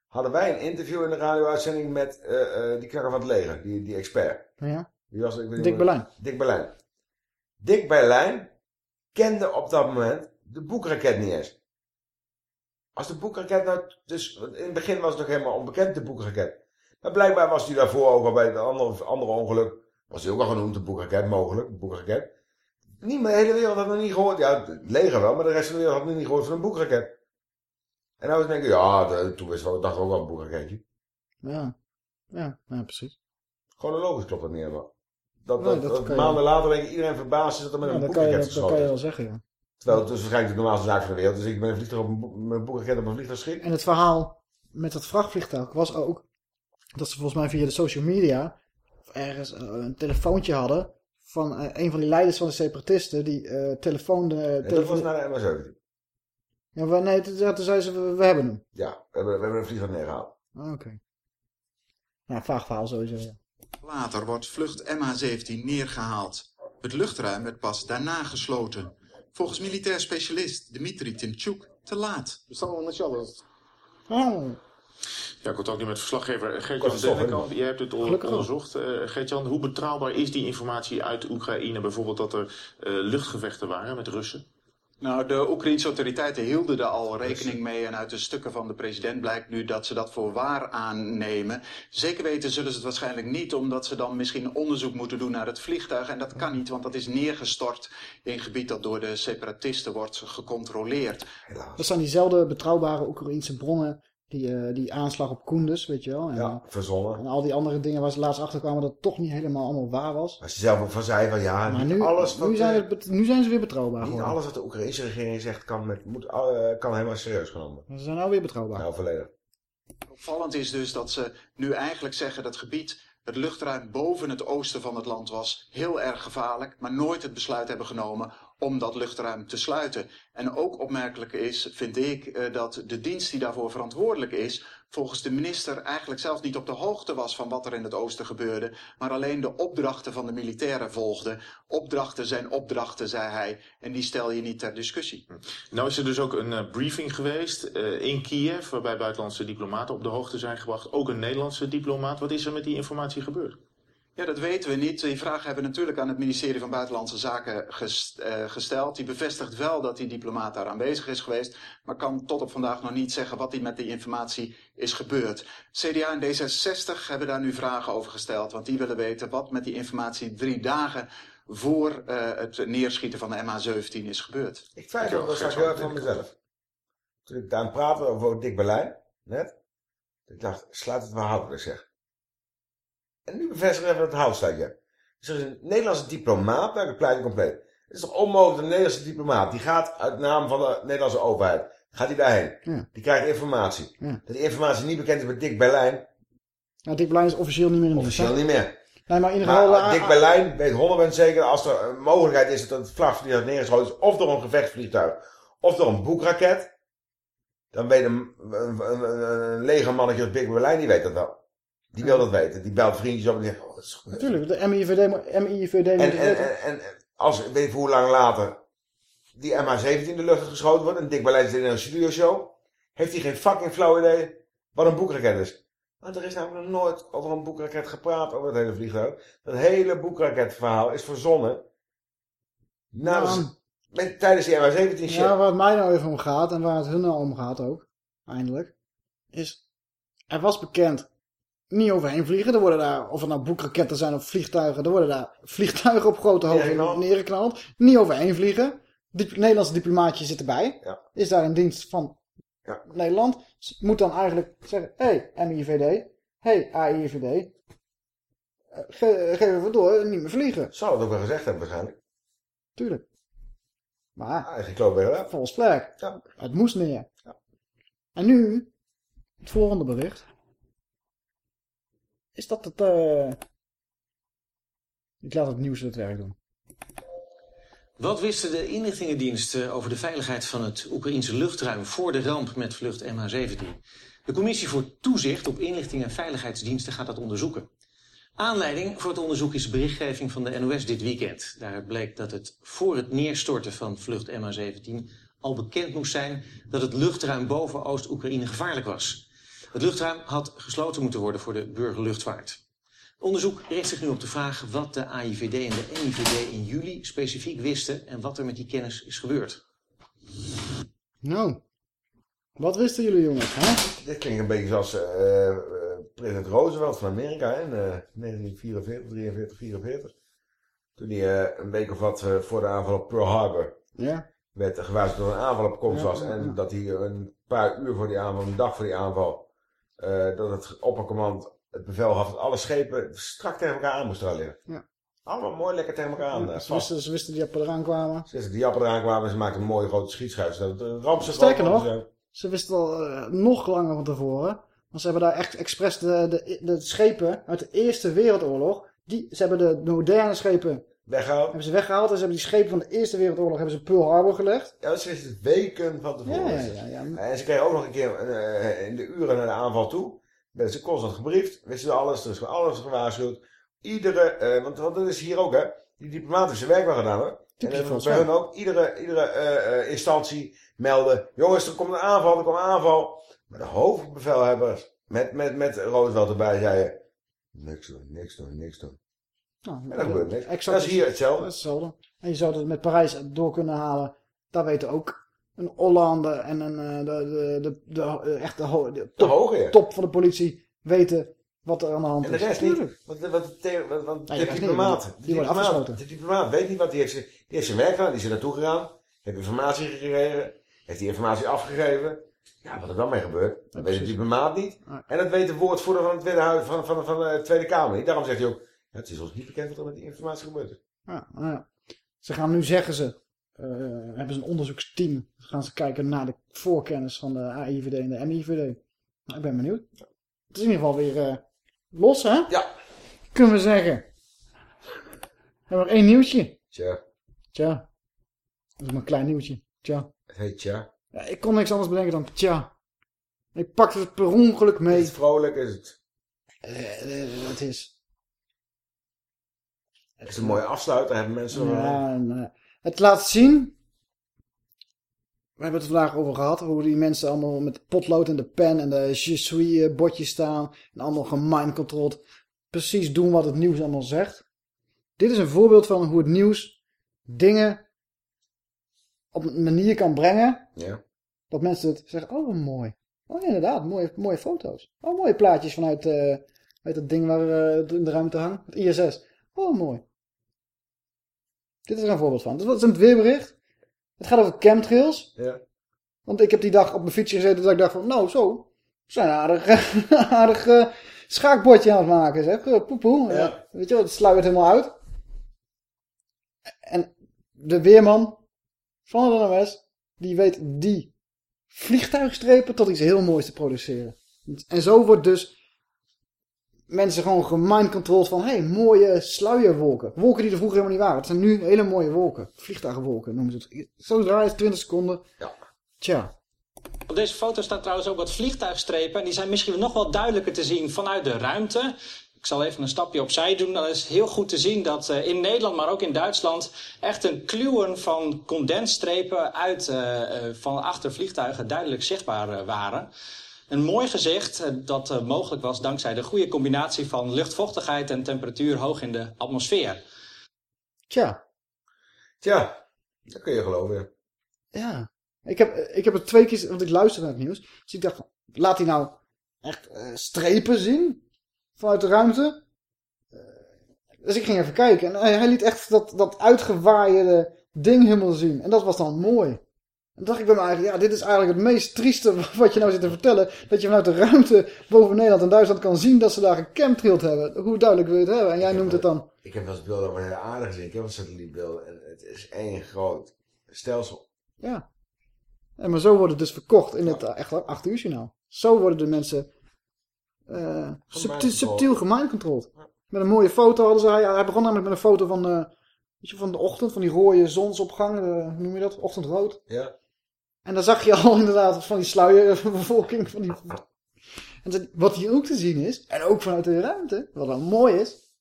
hadden wij een interview in de radio-uitzending met eh, eh, die knakker van het leger, die, die expert. Ja. Die was, ik weet Dick Berlijn. Dick Berlijn. Dick Berlijn kende op dat moment de boekraket niet eens. Als de boekraket nou... Dus in het begin was het nog helemaal onbekend, de boekraket. Maar blijkbaar was hij daarvoor ook al bij het andere, andere ongeluk... Was hij ook al genoemd, de boekraket, mogelijk, de boekraket. Niemand, de hele wereld had nog niet gehoord. Ja, het leger wel, maar de rest van de wereld had nog niet gehoord van een boekraket. En nou denk ik, ja, de- toen wisten we, dachten we ook wel een boekraketje. Ja. Ja, ja precies. Chronologisch klopt dat niet helemaal. Dat, Nee, dat, dat dat kan je- maanden later denk ik iedereen verbaasd is dat er met Ja, een dat, kan je, boekraket dat kan je geschoten wel is. zeggen, ja. Terwijl het dus waarschijnlijk de normaalste zaak van de wereld. Dus ik ben een vliegtuig op een, met een boekraket op een vliegtuig schiet. En het verhaal met dat vrachtvliegtuig was ook dat ze volgens mij via de social media of ergens eh, een telefoontje hadden van eh, een van die leiders van de separatisten die eh telefoonde... eh, En dat telefoon- was naar de MH17. Ja, maar nee, toen, ze, we, we hebben hem. Ja, we hebben, we hebben een vliegtuig neergehaald. Ah, Oké. Ja, vaag verhaal sowieso, ja. Later wordt vlucht MH17 neergehaald. Het luchtruim werd pas daarna gesloten. Volgens militair specialist Dmitri Timchuk te laat. Oh. Ja, contact nu met verslaggever Gert-Jan Dennekamp. Jij hebt het al onderzocht. Eh Gert-Jan, hoe betrouwbaar is die informatie uit Oekraïne? Bijvoorbeeld dat er eh, luchtgevechten waren met Russen? Nou, de Oekraïnse autoriteiten hielden er al rekening mee. En uit de stukken van de president blijkt nu dat ze dat voor waar aannemen. Zeker weten zullen ze het waarschijnlijk niet, omdat ze dan misschien onderzoek moeten doen naar het vliegtuig. En dat kan niet, want dat is neergestort in een gebied dat door de separatisten wordt gecontroleerd. Dat zijn diezelfde betrouwbare Oekraïense bronnen die, eh, die aanslag op Koenders, weet je wel. En, Ja, verzonnen. en al die andere dingen waar ze laatst achter kwamen dat het toch niet helemaal allemaal waar was. Als je zelf ook van zei van ja, Maar nu, alles wat nu, zijn het bet- nu zijn ze weer betrouwbaar niet geworden. alles wat de Oekraïnse regering zegt kan, met, moet, eh, kan helemaal serieus genomen. worden. Ze zijn nou weer betrouwbaar. Nou, volledig. Opvallend is dus dat ze nu eigenlijk zeggen dat het gebied, het luchtruim boven het oosten van het land was heel erg gevaarlijk, maar nooit het besluit hebben genomen om dat luchtruim te sluiten. En ook opmerkelijk is, vind ik, eh, dat de dienst die daarvoor verantwoordelijk is, volgens de minister eigenlijk zelf niet op de hoogte was van wat er in het oosten gebeurde, maar alleen de opdrachten van de militairen volgde. Opdrachten zijn opdrachten, zei hij, en die stel je niet ter discussie. Nou is er dus ook een eh, briefing geweest eh, in Kiev, waarbij buitenlandse diplomaten op de hoogte zijn gebracht. Ook een Nederlandse diplomaat. Wat is er met die informatie gebeurd? Ja, dat weten we niet. Die vraag hebben we natuurlijk aan het ministerie van Buitenlandse Zaken eh, gesteld. Die bevestigt wel dat die diplomaat daar aanwezig is geweest, maar kan tot op vandaag nog niet zeggen wat die met die informatie is gebeurd. CDA en D66 hebben daar nu vragen over gesteld, want die willen weten wat met die informatie drie dagen voor eh, het neerschieten van de MH17 is gebeurd. Ik twijfel dat straks heel erg van mezelf. Toen ik daar aan het praten over Dick Berlijn, net. Ik dacht, slaat het wel zeg. En nu bevestig even dat het. Dus er is een Nederlandse diplomaat, nou, ik pleit compleet. Het is toch onmogelijk, een Nederlandse diplomaat, die gaat uit naam van de Nederlandse overheid, gaat hij daarheen. Ja. Die krijgt informatie. Ja. Dat die informatie niet bekend is bij Dick Berlijn, Nou, Dick Berlijn is officieel niet meer in hè? officieel niet meer. Nee, maar in ieder geval... Maar eh, Dick Berlijn weet 100% zeker als er een mogelijkheid is dat het vlagvliegtuig neergeschoten is, of door een gevechtsvliegtuig, of door een boekraket, dan weet een, een, een, een legermannetje als Dick Berlijn, die weet dat wel. Die wil dat weten. Die belt vriendjes op en zegt, oh, dat is gebeurd. Natuurlijk, de MIVD, MIVD En, moet en, weten. en, en als, weet je hoe lang later, die MH17 in de lucht geschoten wordt, en Dick Berlijn zit in een studioshow, heeft hij geen fucking flauw idee wat een boekraket is. Want er is namelijk nog nooit over een boekraket gepraat, over het hele vliegtuig. Dat hele boekraketverhaal is verzonnen. Nou, met, tijdens die MH17 shit. Ja, waar het mij nou even om gaat, en waar het hun nou om gaat ook, eindelijk, is, er was bekend, niet overheen vliegen, er worden daar, of het nou boekraketten zijn of vliegtuigen, er worden daar vliegtuigen op grote hoogte Neergeknald. niet overheen vliegen, Dip, Nederlandse diplomaatje zit erbij, Ja. is daar in dienst van Nederland, moet dan eigenlijk zeggen, hé, hey, MIVD, hé, hey, AIVD, eh, ge, geef even door, niet meer vliegen. Zou het ook wel gezegd hebben waarschijnlijk. Tuurlijk. Maar, Eigen kloot weer gedaan. volgens flag. Ja. Het moest neer. En nu, het volgende bericht. Is dat het... eh Ik laat het nieuws het werk doen. Wat wisten de inlichtingendiensten over de veiligheid van het Oekraïnse luchtruim voor de ramp met vlucht MH17? De Commissie voor Toezicht op Inlichting en Veiligheidsdiensten gaat dat onderzoeken. Aanleiding voor het onderzoek is berichtgeving van de NOS dit weekend. Daaruit bleek dat het voor het neerstorten van vlucht MH17 al bekend moest zijn dat het luchtruim boven Oost-Oekraïne gevaarlijk was. Het luchtruim had gesloten moeten worden voor de burgerluchtvaart. Het onderzoek richt zich nu op de vraag wat de AIVD en de NIVD in juli specifiek wisten en wat er met die kennis is gebeurd. Nou, wat wisten jullie jongens? Hè? Dit klinkt een beetje zoals eh, eh, president Roosevelt van Amerika in eh, 1944, 43, 44. Toen hij eh, een week of wat eh, voor de aanval op Pearl Harbor Ja. werd gewaarschuwd dat er een aanval op komst Ja, was. ja, En dat hij een paar uur voor die aanval, een dag voor die aanval, eh, dat het oppercommand het bevel had dat alle schepen strak tegen elkaar aan moesten liggen. Ja. Allemaal mooi lekker tegen elkaar aan. Ja, eh, ze, wisten, ze wisten die jappen eraan kwamen. Ze wisten die jappen eraan kwamen en ze maakten een mooie grote schietschuis. Zich Sterker nog, ze wisten al eh, nog langer van tevoren. Want ze hebben daar echt expres de, de, de schepen uit de Eerste Wereldoorlog. Die, ze hebben de moderne schepen weggehaald. Hebben ze weggehaald. En ze hebben die schepen van de Eerste Wereldoorlog hebben ze in Pearl Harbor gelegd. Ja, ze wisten het weken van tevoren. Ja, ja, ja, ja. En ze kregen ook nog een keer eh, in de uren naar de aanval toe. Werden ze constant gebriefd. Wisten ze alles. Er is gewoon alles gewaarschuwd. Iedere, eh, want, want dat is hier ook hè. Die diplomatische werk wel gedaan hoor. En dat bij hun ook. Iedere, iedere eh, instantie melden. Jongens, er komt een aanval, er komt een aanval. Maar de hoofdbevelhebbers met, met, met Roosevelt erbij zeiden. Niks doen, niks doen, niks doen. Nou, En dat gebeurt niks. exact Dat is hier hetzelfde. Is hetzelfde. En je zou het met Parijs door kunnen halen. Daar weten ook een Hollande en een, eh, de, de, de, de, echt de, top, van de politie weten wat er aan de hand En de is. rest niet. Want, Nee, de diplomaat, de diplomaat, afgesloten. de diplomaat weet niet wat, die heeft, zijn- die heeft zijn werk gedaan, die is er naartoe gegaan, heeft informatie gekregen, heeft die informatie afgegeven. Ja, wat er dan mee gebeurt, dat weet de diplomaat niet. En dat weet de woordvoerder van, het van, van, van de Tweede Kamer niet. Daarom zegt hij ook, het is ons niet bekend wat er met die informatie gebeurd is. Ja, nou ja. Ze gaan nu zeggen ze, eh, hebben ze een onderzoeksteam. Gaan ze kijken naar de voorkennis van de AIVD en de MIVD. Nou, ik ben benieuwd. Het is in ieder geval weer eh, los, hè? Ja. Kunnen we zeggen. We hebben nog één nieuwtje. Tja. Tja. Dat is maar een klein nieuwtje. Tja. Het heet tja. Ja, ik kon niks anders bedenken dan tja. Ik pakte het per ongeluk mee. Is het vrolijk, is het... Eh, eh, het is... Het is een mooie afsluiter, hebben mensen... Ja, en, eh, het laat zien... We hebben het vandaag over gehad. Hoe die mensen allemaal met de potlood en de pen en de je suis eh, bordjes staan. En allemaal gemindcontrolled. Precies doen wat het nieuws allemaal zegt. Dit is een voorbeeld van hoe het nieuws dingen op een manier kan brengen. Ja. Dat mensen het zeggen, oh mooi. Oh ja, inderdaad, mooie, mooie foto's. Oh, mooie plaatjes vanuit eh uit dat ding waar eh, in de ruimte hangt. Het ISS. Oh, mooi. Dit is er een voorbeeld van. Dit is een weerbericht. Het gaat over chemtrails. Ja. Want ik heb die dag op mijn fietsje gezeten dat ik dacht van, nou zo, we zijn een aardig, aardig eh, schaakbordje aan het maken. Zeg. Eh, Poepoe. Ja. Weet je wel, het sluit helemaal uit. En de weerman van de NOS, die weet die vliegtuigstrepen tot iets heel moois te produceren. En zo wordt dus mensen gewoon gemindcontrolled van, hé, hey, mooie sluierwolken. Wolken die er vroeger helemaal niet waren. Het zijn nu hele mooie wolken. Vliegtuigwolken noemen ze het. Zodra is 20 seconden. Ja. Tja. Op deze foto staan trouwens ook wat vliegtuigstrepen. En die zijn misschien nog wel duidelijker te zien vanuit de ruimte. Ik zal even een stapje opzij doen. Dan is heel goed te zien dat eh, in Nederland, maar ook in Duitsland... echt een kluwen van condensstrepen uit, eh, eh, van achter vliegtuigen duidelijk zichtbaar waren. Een mooi gezicht eh, dat eh, mogelijk was dankzij de goede combinatie van luchtvochtigheid en temperatuur hoog in de atmosfeer. Tja. Tja, dat kun je geloven. ja. Ja. Ik heb, ik heb het twee keer, want ik luisterde naar het nieuws. Dus ik dacht van, laat hij nou echt eh, strepen zien vanuit de ruimte. Eh, dus ik ging even kijken. En hij, hij liet echt dat, dat uitgewaaide ding helemaal zien. En dat was dan mooi. En dacht ik bij mij eigenlijk, ja, dit is eigenlijk het meest trieste wat je nou zit te vertellen. Dat je vanuit de ruimte boven Nederland en Duitsland kan zien dat ze daar gecamtraild hebben. Hoe duidelijk wil je het hebben? En jij noemt het dan... Ik heb wel eens beelden over de aarde gezien. Ik heb wel satellietbeelden. En het is één groot stelsel. Ja. En maar zo wordt het dus verkocht in het eh, echt 8 uur journaal. Zo worden de mensen eh subtiel, subtiel gemindcontrolled. Met een mooie foto hadden ze. Hij, hij begon namelijk met een foto van, eh, weet je, van de ochtend, van die rode zonsopgang. hoe noem je dat? Ochtendrood. Ja. En dan zag je al inderdaad van die sluierbevolking. Van die... En wat hier ook te zien is, en ook vanuit de ruimte, wat dan mooi is.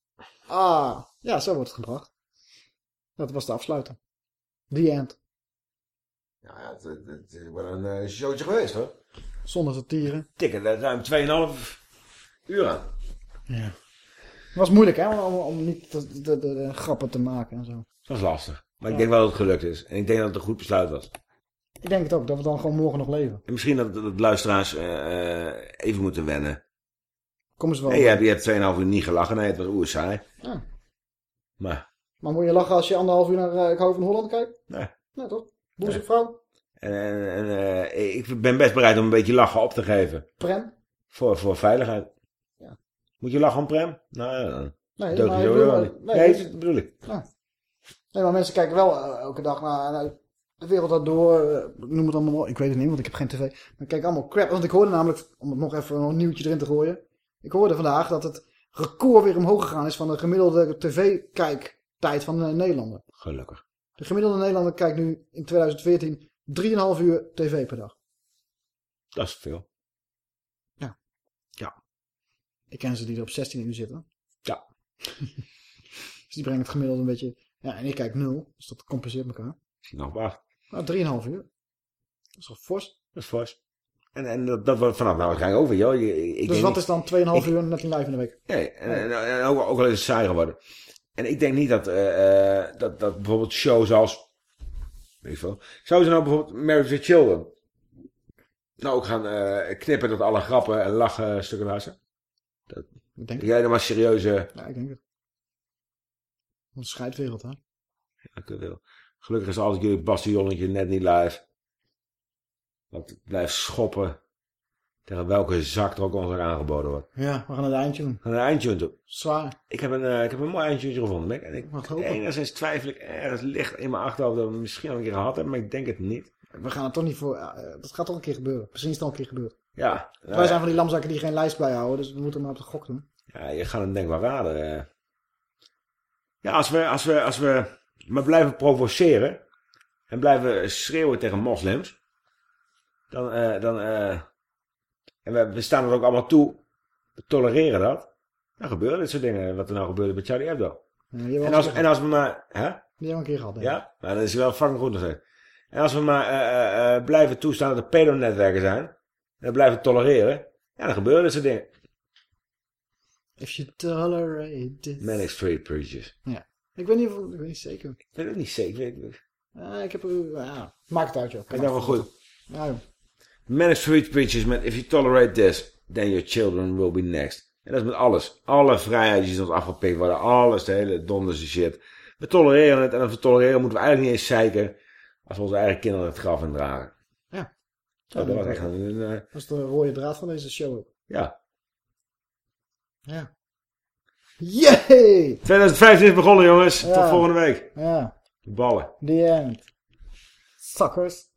Ah, ja, zo wordt het gebracht. Dat was de afsluiter. The end. Ja, ja, het, het, het is wel een eh, showtje geweest hoor. Zonder satire. Tikken er ruim 2,5 uur aan. Ja. Het was moeilijk hè, om, om niet de, de, grappen te maken en zo. Dat was lastig. Maar ik denk wel dat het gelukt is. En ik denk dat het een goed besluit was. Ik denk het ook, dat we dan gewoon morgen nog leven. En misschien dat, dat luisteraars eh, eh, even moeten wennen. Kom eens wel. Je hebt, je hebt 2,5 uur niet gelachen. Nee, het was oer saai. Ja. Maar, Maar moet je lachen als je anderhalf uur naar eh, Ik hou van Holland kijkt? nee. Nee toch? Boezemvrouw? En, en, en, ik ben best bereid om een beetje lachen op te geven. Prem? Voor, voor veiligheid. Ja. Moet je lachen om Prem? Nou ja, dan Nee, sowieso bedoel, nee, Nee, dat- dat bedoel ik. Nee, maar mensen kijken wel elke dag naar, naar de wereld daardoor. eh, noem het allemaal, ik weet het niet, want ik heb geen tv. Maar ik kijk allemaal crap. Want ik hoorde namelijk, om het nog even een nieuwtje erin te gooien. Ik hoorde vandaag dat het record weer omhoog gegaan is van de gemiddelde tv-kijktijd van de Nederlander. Gelukkig. De gemiddelde Nederlander kijkt nu in 2014 3,5 uur tv per dag. Dat is veel. Ja. Ja. Ik ken ze die er op 16 uur zitten. Ja. dus die brengen het gemiddelde een beetje... Ja, en ik kijk 0, dus dat compenseert elkaar. Nog wacht. Nou, 3,5 uur. Dat is toch fors? Dat is fors. En, en dat, dat wordt vanaf nou waarschijnlijk over, joh. Ik, dus wat niet- is dan 2,5 uur net in live in de week? Nee, en, en, en ook, ook al is het saai geworden. En ik denk niet dat, eh, eh, dat, dat bijvoorbeeld shows als... Weet veel. Zouden ze nou bijvoorbeeld Marriage with Children... Nou ook gaan eh, knippen tot alle grappen en lachen stukken lassen? Dat, Ik denk jij dan maar serieuze... Ja, ik denk het. Een scheidwereld, hè? Ja, ik wil. Gelukkig is altijd jullie bastionnetje net niet live. Want blijft schoppen tegen welke zak er ook ons aangeboden wordt. Ja, we gaan het eindje doen. We gaan een eindtune doen. Zwaar. Ik heb een, eh, ik heb een mooi eindtune gevonden. Mick. En ik, Wat hopen. enigszins twijfel ik ergens licht in mijn achterhoofd dat we het misschien al een keer gehad hebben, maar ik denk het niet. We gaan het toch niet voor... ja, eh, dat gaat toch een keer gebeuren. Misschien is het al een keer gebeurd. Ja. nou Wij ja. zijn van die lamzakken die geen lijst bijhouden, dus we moeten maar op de gok doen. Ja, je gaat het denk ik wel raden. eh. Ja, als we, als we, als we maar blijven provoceren, en blijven schreeuwen tegen moslims, dan, eh, dan eh, en we, we staan er ook allemaal toe, we tolereren dat, dan gebeuren dit soort dingen, wat er nou gebeurde bij Charlie Hebdo. Ja, En als, al en als we maar, hè? Die hebben een keer gehad. hè? Ja, maar dat is wel fucking goed nog steeds. En als we maar eh, blijven toestaan dat er pedonetwerken zijn, en dat blijven tolereren, ja, dan gebeuren dit soort dingen. If you tolerate this. Manic Street Preachers. Ja. Ik weet niet, of, ik weet niet zeker. Ik weet het niet zeker. Ja, ik heb er, ja, maakt het uit joh. Ik dacht wel goed. Ja, joh. Manic Street Preachers met If you tolerate this, then your children will be next. En dat is met alles. Alle vrijheidjes die ons afgepikt worden. Alles, de hele donderse shit. We tolereren het. En als we tolereren moeten we eigenlijk niet eens zeiken. Als we onze eigen kinderen het graf in dragen. Ja. Dat was echt een... een, eh, Dat is de rode draad van deze show. ook. ja. Ja. Yay! 2015 is begonnen jongens. Ja. Tot volgende week. Ja. Ballen. The end. Suckers.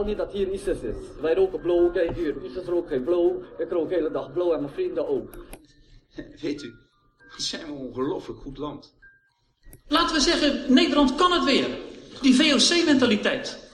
Verhaal niet dat hier ISIS is. Wij roken blow, kijk hier, ISIS rookt geen blow. Ik rook de hele dag blow en mijn vrienden ook. Weet u, wat zijn we een ongelooflijk goed land. Laten we zeggen, Nederland kan het weer. Die VOC-mentaliteit.